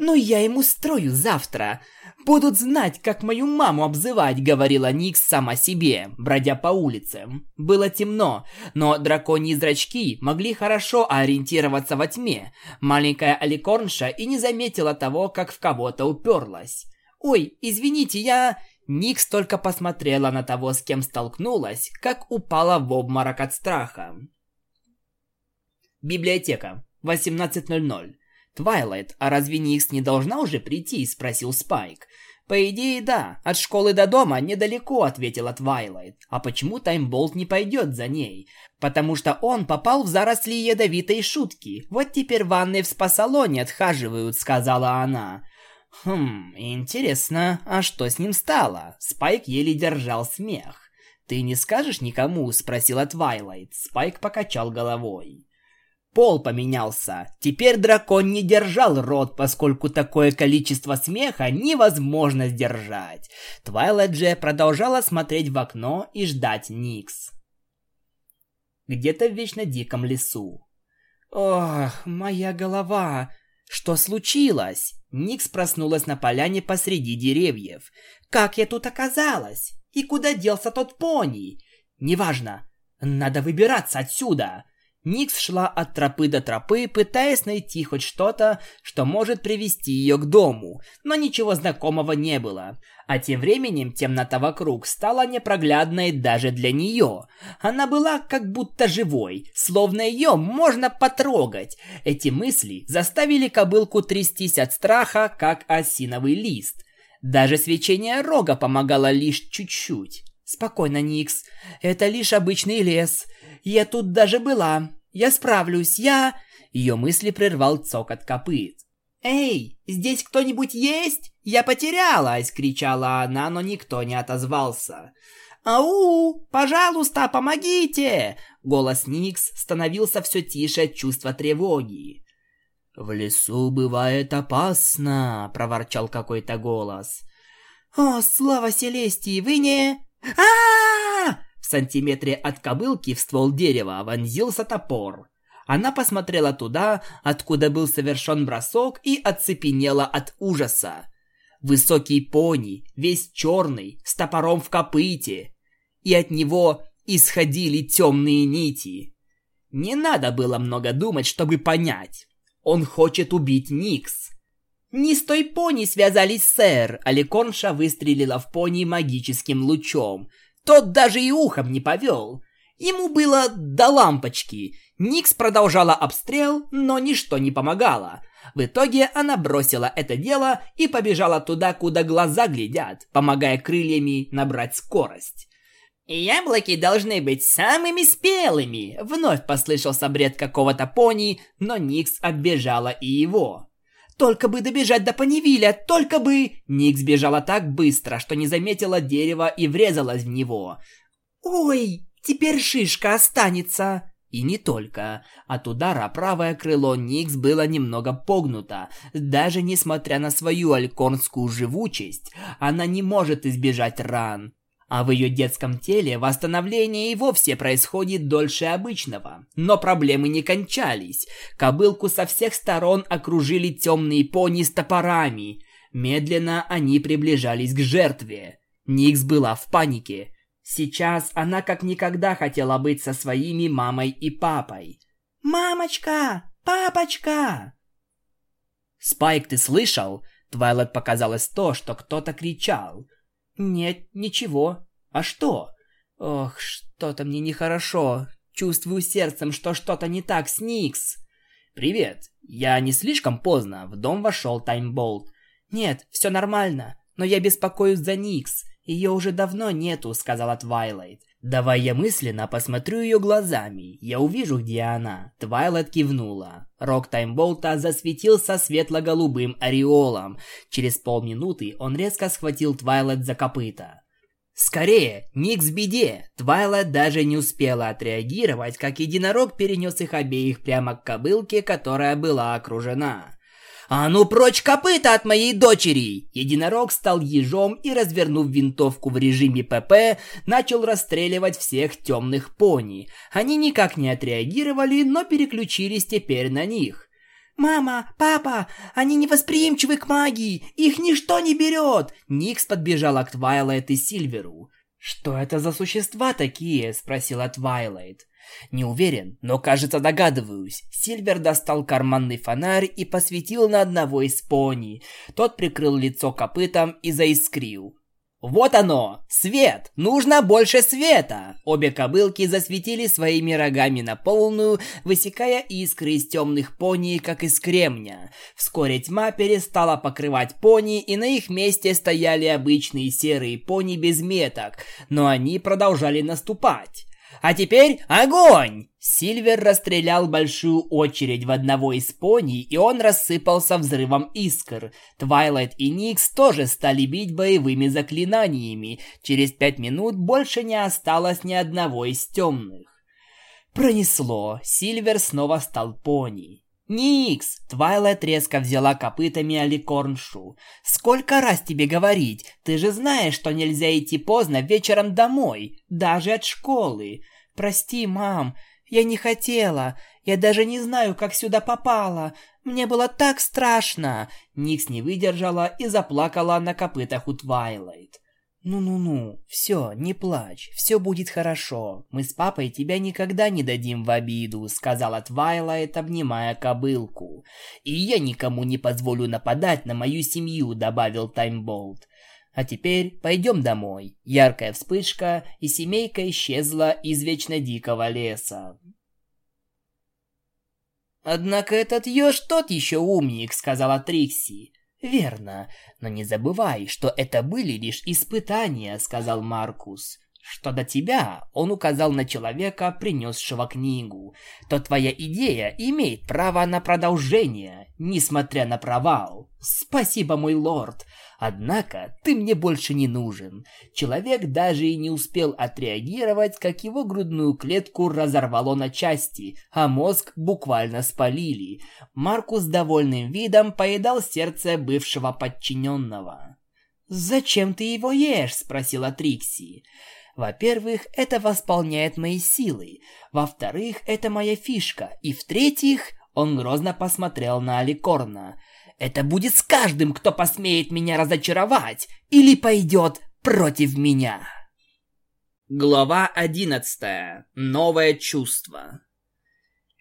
«Ну я ему строю завтра. Будут знать, как мою маму обзывать», — говорила Никс сама себе, бродя по улице. Было темно, но драконьи зрачки могли хорошо ориентироваться во тьме. Маленькая Аликорнша и не заметила того, как в кого-то уперлась. «Ой, извините, я...» Никс только посмотрела на того, с кем столкнулась, как упала в обморок от страха. Библиотека. 18.00. «Твайлайт, а разве Никс не должна уже прийти?» – спросил Спайк. «По идее, да. От школы до дома недалеко», — ответила Твайлайт. «А почему Таймболт не пойдет за ней?» «Потому что он попал в заросли ядовитой шутки. Вот теперь ванны в спа-салоне отхаживают», — сказала она. «Хм, интересно, а что с ним стало?» Спайк еле держал смех. «Ты не скажешь никому?» — спросила Твайлайт. Спайк покачал головой. Пол поменялся. Теперь дракон не держал рот, поскольку такое количество смеха невозможно сдержать. Твайлайт же продолжала смотреть в окно и ждать Никс. Где-то в вечно диком лесу. Ох, моя голова. Что случилось? Никс проснулась на поляне посреди деревьев. Как я тут оказалась? И куда делся тот пони? Неважно. Надо выбираться отсюда. Никс шла от тропы до тропы, пытаясь найти хоть что-то, что может привести ее к дому, но ничего знакомого не было. А тем временем темнота вокруг стала непроглядной даже для нее. Она была как будто живой, словно ее можно потрогать. Эти мысли заставили кобылку трястись от страха, как осиновый лист. Даже свечение рога помогало лишь чуть-чуть. «Спокойно, Никс. Это лишь обычный лес. Я тут даже была. Я справлюсь, я...» Ее мысли прервал цокот копыт. «Эй, здесь кто-нибудь есть? Я потерялась!» — кричала она, но никто не отозвался. «Ау! Пожалуйста, помогите!» Голос Никс становился все тише от чувства тревоги. «В лесу бывает опасно!» — проворчал какой-то голос. «О, слава Селестии, вы не...» а, В сантиметре от кобылки в ствол дерева вонзился топор. Она посмотрела туда, откуда был совершен бросок, и оцепенела от ужаса. Высокий пони, весь черный, с топором в копыте. И от него исходили темные нити. Не надо было много думать, чтобы понять. Он хочет убить Никс. «Не с той пони связались, сэр!» Аликонша выстрелила в пони магическим лучом. Тот даже и ухом не повел. Ему было до лампочки. Никс продолжала обстрел, но ничто не помогало. В итоге она бросила это дело и побежала туда, куда глаза глядят, помогая крыльями набрать скорость. «Яблоки должны быть самыми спелыми!» Вновь послышался бред какого-то пони, но Никс оббежала и его. «Только бы добежать до Понивиля, только бы...» Никс бежала так быстро, что не заметила дерева и врезалась в него. «Ой, теперь шишка останется!» И не только. От удара правое крыло Никс было немного погнуто. Даже несмотря на свою алькорнскую живучесть, она не может избежать ран. А в ее детском теле восстановление и вовсе происходит дольше обычного. Но проблемы не кончались. Кобылку со всех сторон окружили темные пони с топорами. Медленно они приближались к жертве. Никс была в панике. Сейчас она как никогда хотела быть со своими мамой и папой. «Мамочка! Папочка!» «Спайк, ты слышал?» Твайлайт показалось то, что кто-то кричал. «Нет, ничего. А что?» «Ох, что-то мне нехорошо. Чувствую сердцем, что что-то не так с Никс». «Привет. Я не слишком поздно. В дом вошел Таймболт». «Нет, все нормально. Но я беспокоюсь за Никс. Ее уже давно нету, сказала Твайлайт. Давай я мысленно посмотрю ее глазами. Я увижу, где она. Твайлайт кивнула. Рог Таймболта засветился светло-голубым ореолом. Через полминуты он резко схватил Твайлайт за копыта. Скорее, Никс в беде. Твайлайт даже не успела отреагировать, как единорог перенес их обеих прямо к кобылке, которая была окружена. «А ну прочь копыта от моей дочери!» Единорог стал ежом и, развернув винтовку в режиме ПП, начал расстреливать всех темных пони. Они никак не отреагировали, но переключились теперь на них. «Мама, папа, они невосприимчивы к магии, их ничто не берет!» Никс подбежала к Твайлайт и Сильверу. «Что это за существа такие?» – спросила Твайлайт. Не уверен, но кажется догадываюсь. Сильвер достал карманный фонарь и посветил на одного из пони. Тот прикрыл лицо копытом и заискрил. «Вот оно! Свет! Нужно больше света!» Обе кобылки засветили своими рогами на полную, высекая искры из темных пони, как из кремня. Вскоре тьма перестала покрывать пони, и на их месте стояли обычные серые пони без меток, но они продолжали наступать. А теперь огонь!» Сильвер расстрелял большую очередь в одного из пони, и он рассыпался взрывом искр. Твайлайт и Никс тоже стали бить боевыми заклинаниями. Через пять минут больше не осталось ни одного из темных. Пронесло. Сильвер снова стал пони. «Никс!» Твайлайт резко взяла копытами Аликорншу. «Сколько раз тебе говорить? Ты же знаешь, что нельзя идти поздно вечером домой, даже от школы. Прости, мам, я не хотела. Я даже не знаю, как сюда попала. Мне было так страшно. Никс не выдержала и заплакала на копытах у Твайлайт. «Ну-ну-ну, все, не плачь, все будет хорошо. Мы с папой тебя никогда не дадим в обиду», — сказала Твайлайт, обнимая кобылку. «И я никому не позволю нападать на мою семью», — добавил Таймболт. А теперь пойдем домой. Яркая вспышка, и семейка исчезла из вечно дикого леса. «Однако этот еж тот еще умник», — сказала Трикси. «Верно, но не забывай, что это были лишь испытания», — сказал Маркус. Что до тебя, он указал на человека, принесшего книгу, то твоя идея имеет право на продолжение, несмотря на провал. Спасибо, мой лорд. Однако ты мне больше не нужен. Человек даже и не успел отреагировать, как его грудную клетку разорвало на части, а мозг буквально спалили. Маркус довольным видом поедал сердце бывшего подчиненного. «Зачем ты его ешь?» – спросила Трикси. Во-первых, это восполняет мои силы. Во-вторых, это моя фишка. И в-третьих, он грозно посмотрел на Аликорна. Это будет с каждым, кто посмеет меня разочаровать или пойдет против меня. Глава одиннадцатая. Новое чувство.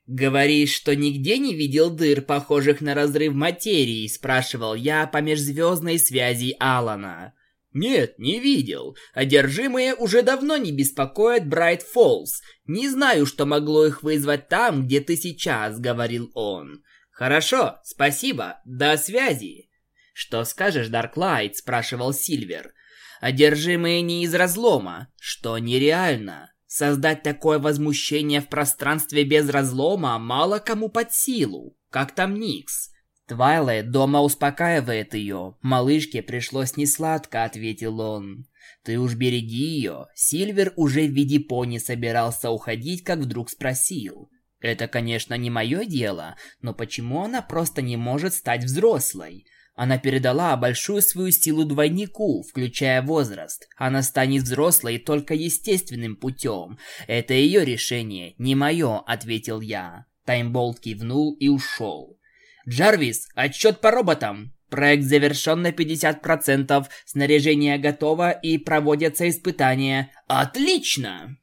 «Говоришь, что нигде не видел дыр, похожих на разрыв материи?» – спрашивал я по межзвездной связи Алана. «Нет, не видел. Одержимые уже давно не беспокоят Брайт Фоллс. Не знаю, что могло их вызвать там, где ты сейчас», — говорил он. «Хорошо, спасибо. До связи». «Что скажешь, Дарклайт?» — спрашивал Сильвер. одержимые не из разлома, что нереально. Создать такое возмущение в пространстве без разлома мало кому под силу. Как там Никс? Твайлайт дома успокаивает ее. Малышке пришлось несладко, ответил он. Ты уж береги ее. Сильвер уже в виде пони собирался уходить, как вдруг спросил. Это, конечно, не мое дело, но почему она просто не может стать взрослой? Она передала большую свою силу двойнику, включая возраст. Она станет взрослой только естественным путем. Это ее решение, не мое, ответил я. Таймболт кивнул и ушел. Джарвис, отчет по роботам. Проект завершен на 50%, снаряжение готово и проводятся испытания. Отлично!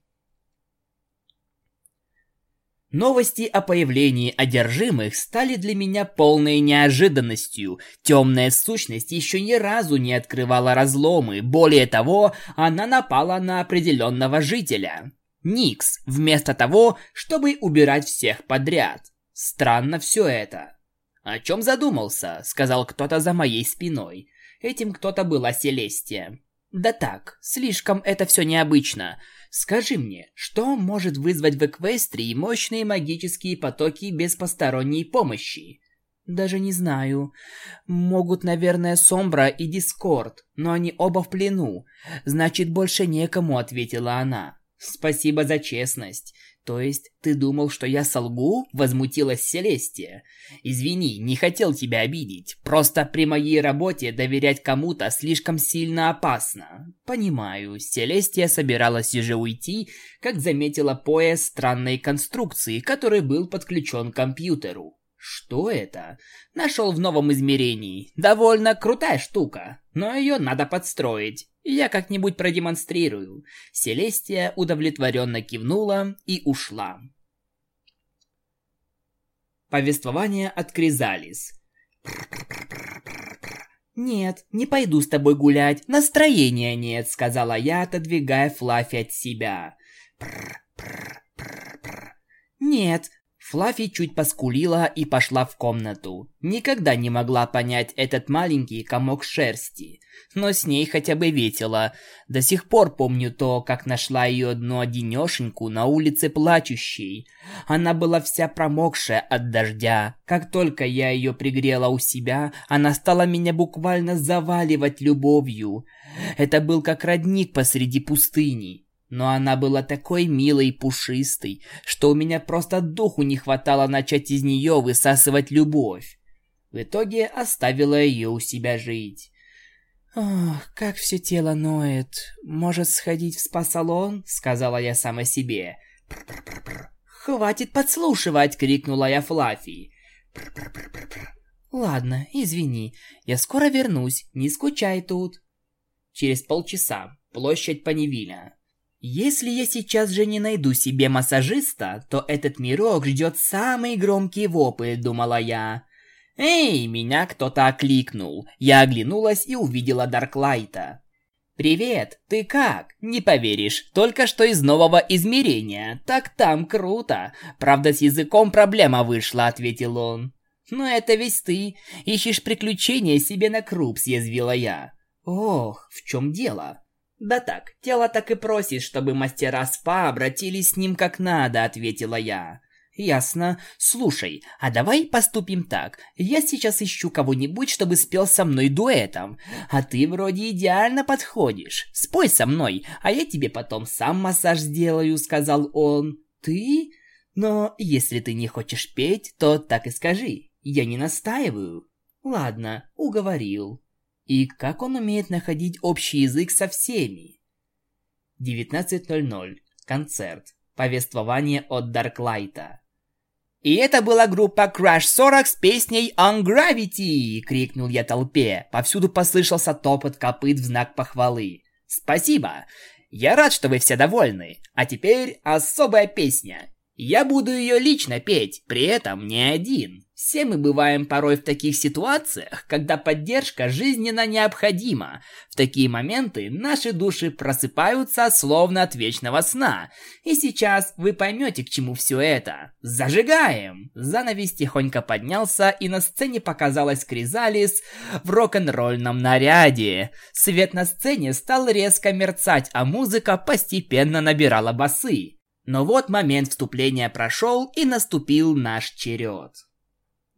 Новости о появлении одержимых стали для меня полной неожиданностью. Темная сущность еще ни разу не открывала разломы. Более того, она напала на определенного жителя. Никс, вместо того, чтобы убирать всех подряд. Странно все это. «О чем задумался?» — сказал кто-то за моей спиной. Этим кто-то была Селестия. «Да так, слишком это все необычно. Скажи мне, что может вызвать в Эквестрии мощные магические потоки без посторонней помощи? Даже не знаю. Могут, наверное, Сомбра и Дискорд, но они оба в плену. Значит, больше некому, ответила она. Спасибо за честность. «То есть ты думал, что я солгу?» – возмутилась Селестия. «Извини, не хотел тебя обидеть. Просто при моей работе доверять кому-то слишком сильно опасно». «Понимаю». Селестия собиралась уже уйти, как заметила пояс странной конструкции, который был подключен к компьютеру. Что это? Нашел в новом измерении. Довольно крутая штука, но ее надо подстроить. Я как-нибудь продемонстрирую. Селестия удовлетворенно кивнула и ушла. Повествование от Кризалис. «Нет, не пойду с тобой гулять, настроения нет», — сказала я, отодвигая Флаффи от себя. «Нет, Флаффи чуть поскулила и пошла в комнату. Никогда не могла понять этот маленький комок шерсти. Но с ней хотя бы весело. До сих пор помню то, как нашла ее одну одинешеньку на улице плачущей. Она была вся промокшая от дождя. Как только я ее пригрела у себя, она стала меня буквально заваливать любовью. Это был как родник посреди пустыни. Но она была такой милой и пушистой, что у меня просто духу не хватало начать из нее высасывать любовь. В итоге оставила ее у себя жить. «Ох, как все тело ноет. Может, сходить в спа-салон?» — сказала я сама себе. «Хватит подслушивать!» — крикнула я Флаффи. «Ладно, извини. Я скоро вернусь. Не скучай тут». Через полчаса. Площадь Паневиля. Если я сейчас же не найду себе массажиста, то этот мирок ждет самый громкий вопль, думала я. «Эй!» – меня кто-то окликнул. Я оглянулась и увидела Дарклайта. «Привет, ты как? Не поверишь, только что из нового измерения. Так там круто. Правда, с языком проблема вышла», – ответил он. «Но это весь ты. Ищешь приключения себе на круп», – съязвила я. «Ох, в чем дело?» «Да так, тело так и просит, чтобы мастера спа обратились с ним как надо», — ответила я. «Ясно. Слушай, а давай поступим так. Я сейчас ищу кого-нибудь, чтобы спел со мной дуэтом. А ты вроде идеально подходишь. Спой со мной, а я тебе потом сам массаж сделаю», — сказал он. «Ты? Но если ты не хочешь петь, то так и скажи. Я не настаиваю». «Ладно, уговорил». И как он умеет находить общий язык со всеми? 19.00. Концерт. Повествование от Дарклайта. «И это была группа Crash 40 с песней On Gravity!» — крикнул я толпе. Повсюду послышался топот копыт в знак похвалы. «Спасибо! Я рад, что вы все довольны. А теперь особая песня. Я буду ее лично петь, при этом не один. Все мы бываем порой в таких ситуациях, когда поддержка жизненно необходима. В такие моменты наши души просыпаются словно от вечного сна. И сейчас вы поймете, к чему все это. Зажигаем! Занавес тихонько поднялся, и на сцене показалась Кризалис в рок-н-ролльном наряде. Свет на сцене стал резко мерцать, а музыка постепенно набирала басы. Но вот момент вступления прошел, и наступил наш черед.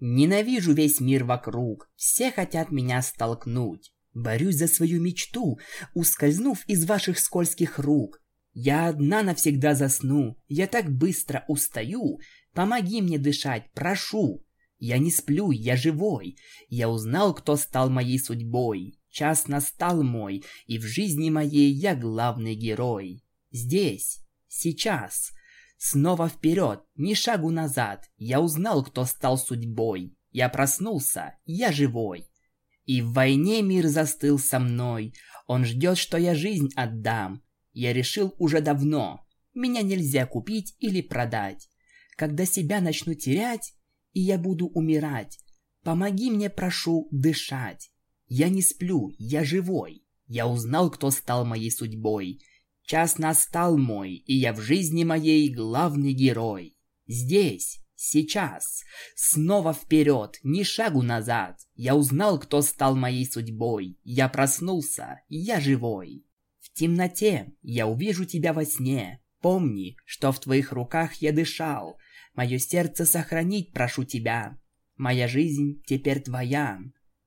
Ненавижу весь мир вокруг, все хотят меня столкнуть. Борюсь за свою мечту, ускользнув из ваших скользких рук. Я одна навсегда засну, я так быстро устаю. Помоги мне дышать, прошу. Я не сплю, я живой. Я узнал, кто стал моей судьбой. Час настал мой, и в жизни моей я главный герой. Здесь, сейчас, Снова вперед, ни шагу назад. Я узнал, кто стал судьбой. Я проснулся, я живой. И в войне мир застыл со мной. Он ждет, что я жизнь отдам. Я решил уже давно. Меня нельзя купить или продать. Когда себя начну терять, и я буду умирать, помоги мне, прошу, дышать. Я не сплю, я живой. Я узнал, кто стал моей судьбой. Час настал мой, и я в жизни моей главный герой. Здесь, сейчас, снова вперед, ни шагу назад. Я узнал, кто стал моей судьбой. Я проснулся, я живой. В темноте я увижу тебя во сне. Помни, что в твоих руках я дышал. Мое сердце сохранить прошу тебя. Моя жизнь теперь твоя.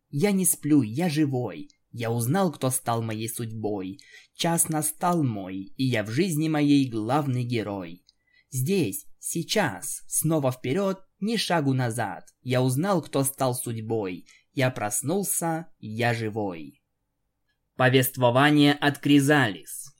Я не сплю, я живой. Я узнал, кто стал моей судьбой. Час настал мой, и я в жизни моей главный герой. Здесь, сейчас, снова вперед, ни шагу назад. Я узнал, кто стал судьбой. Я проснулся, я живой. Повествование от Кризалис.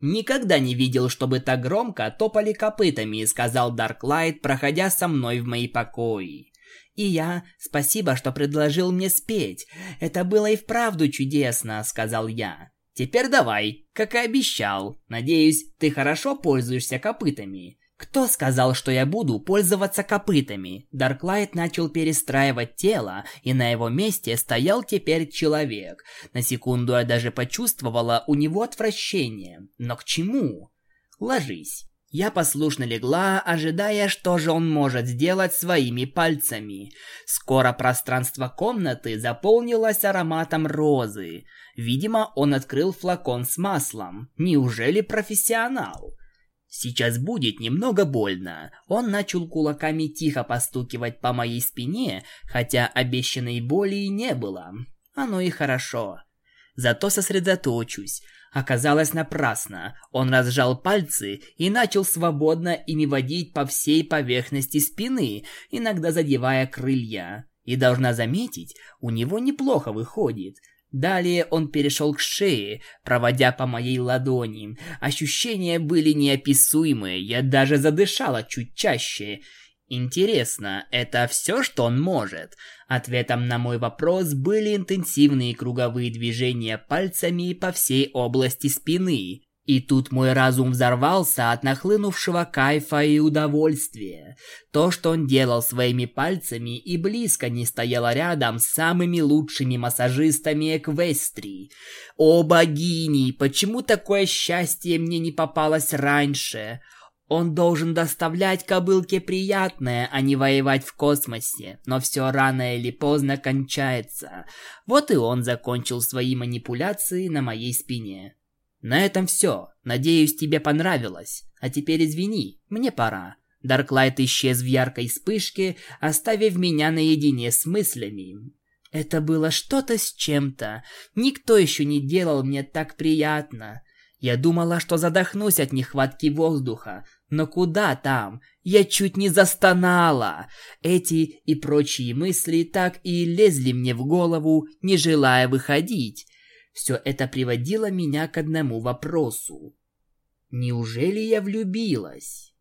Никогда не видел, чтобы так громко топали копытами, сказал Дарклайт, проходя со мной в мои покои. И я, спасибо, что предложил мне спеть. Это было и вправду чудесно, сказал я. Теперь давай, как и обещал. Надеюсь, ты хорошо пользуешься копытами. Кто сказал, что я буду пользоваться копытами? Дарклайт начал перестраивать тело, и на его месте стоял теперь человек. На секунду я даже почувствовала у него отвращение. Но к чему? Ложись. Я послушно легла, ожидая, что же он может сделать своими пальцами. Скоро пространство комнаты заполнилось ароматом розы. Видимо, он открыл флакон с маслом. Неужели профессионал? Сейчас будет немного больно. Он начал кулаками тихо постукивать по моей спине, хотя обещанной боли не было. Оно и хорошо. Зато сосредоточусь. Оказалось напрасно. Он разжал пальцы и начал свободно ими водить по всей поверхности спины, иногда задевая крылья. И должна заметить, у него неплохо выходит. Далее он перешел к шее, проводя по моей ладони. Ощущения были неописуемые, я даже задышала чуть чаще. Интересно, это все, что он может? Ответом на мой вопрос были интенсивные круговые движения пальцами по всей области спины. И тут мой разум взорвался от нахлынувшего кайфа и удовольствия. То, что он делал своими пальцами, и близко не стояло рядом с самыми лучшими массажистами Эквестрии. О богини, почему такое счастье мне не попалось раньше? Он должен доставлять кобылке приятное, а не воевать в космосе. Но все рано или поздно кончается. Вот и он закончил свои манипуляции на моей спине. На этом все. Надеюсь, тебе понравилось. А теперь извини, мне пора. Дарклайт исчез в яркой вспышке, оставив меня наедине с мыслями. Это было что-то с чем-то. Никто еще не делал мне так приятно. Я думала, что задохнусь от нехватки воздуха, но куда там? Я чуть не застонала. Эти и прочие мысли так и лезли мне в голову, не желая выходить. Все это приводило меня к одному вопросу. Неужели я влюбилась?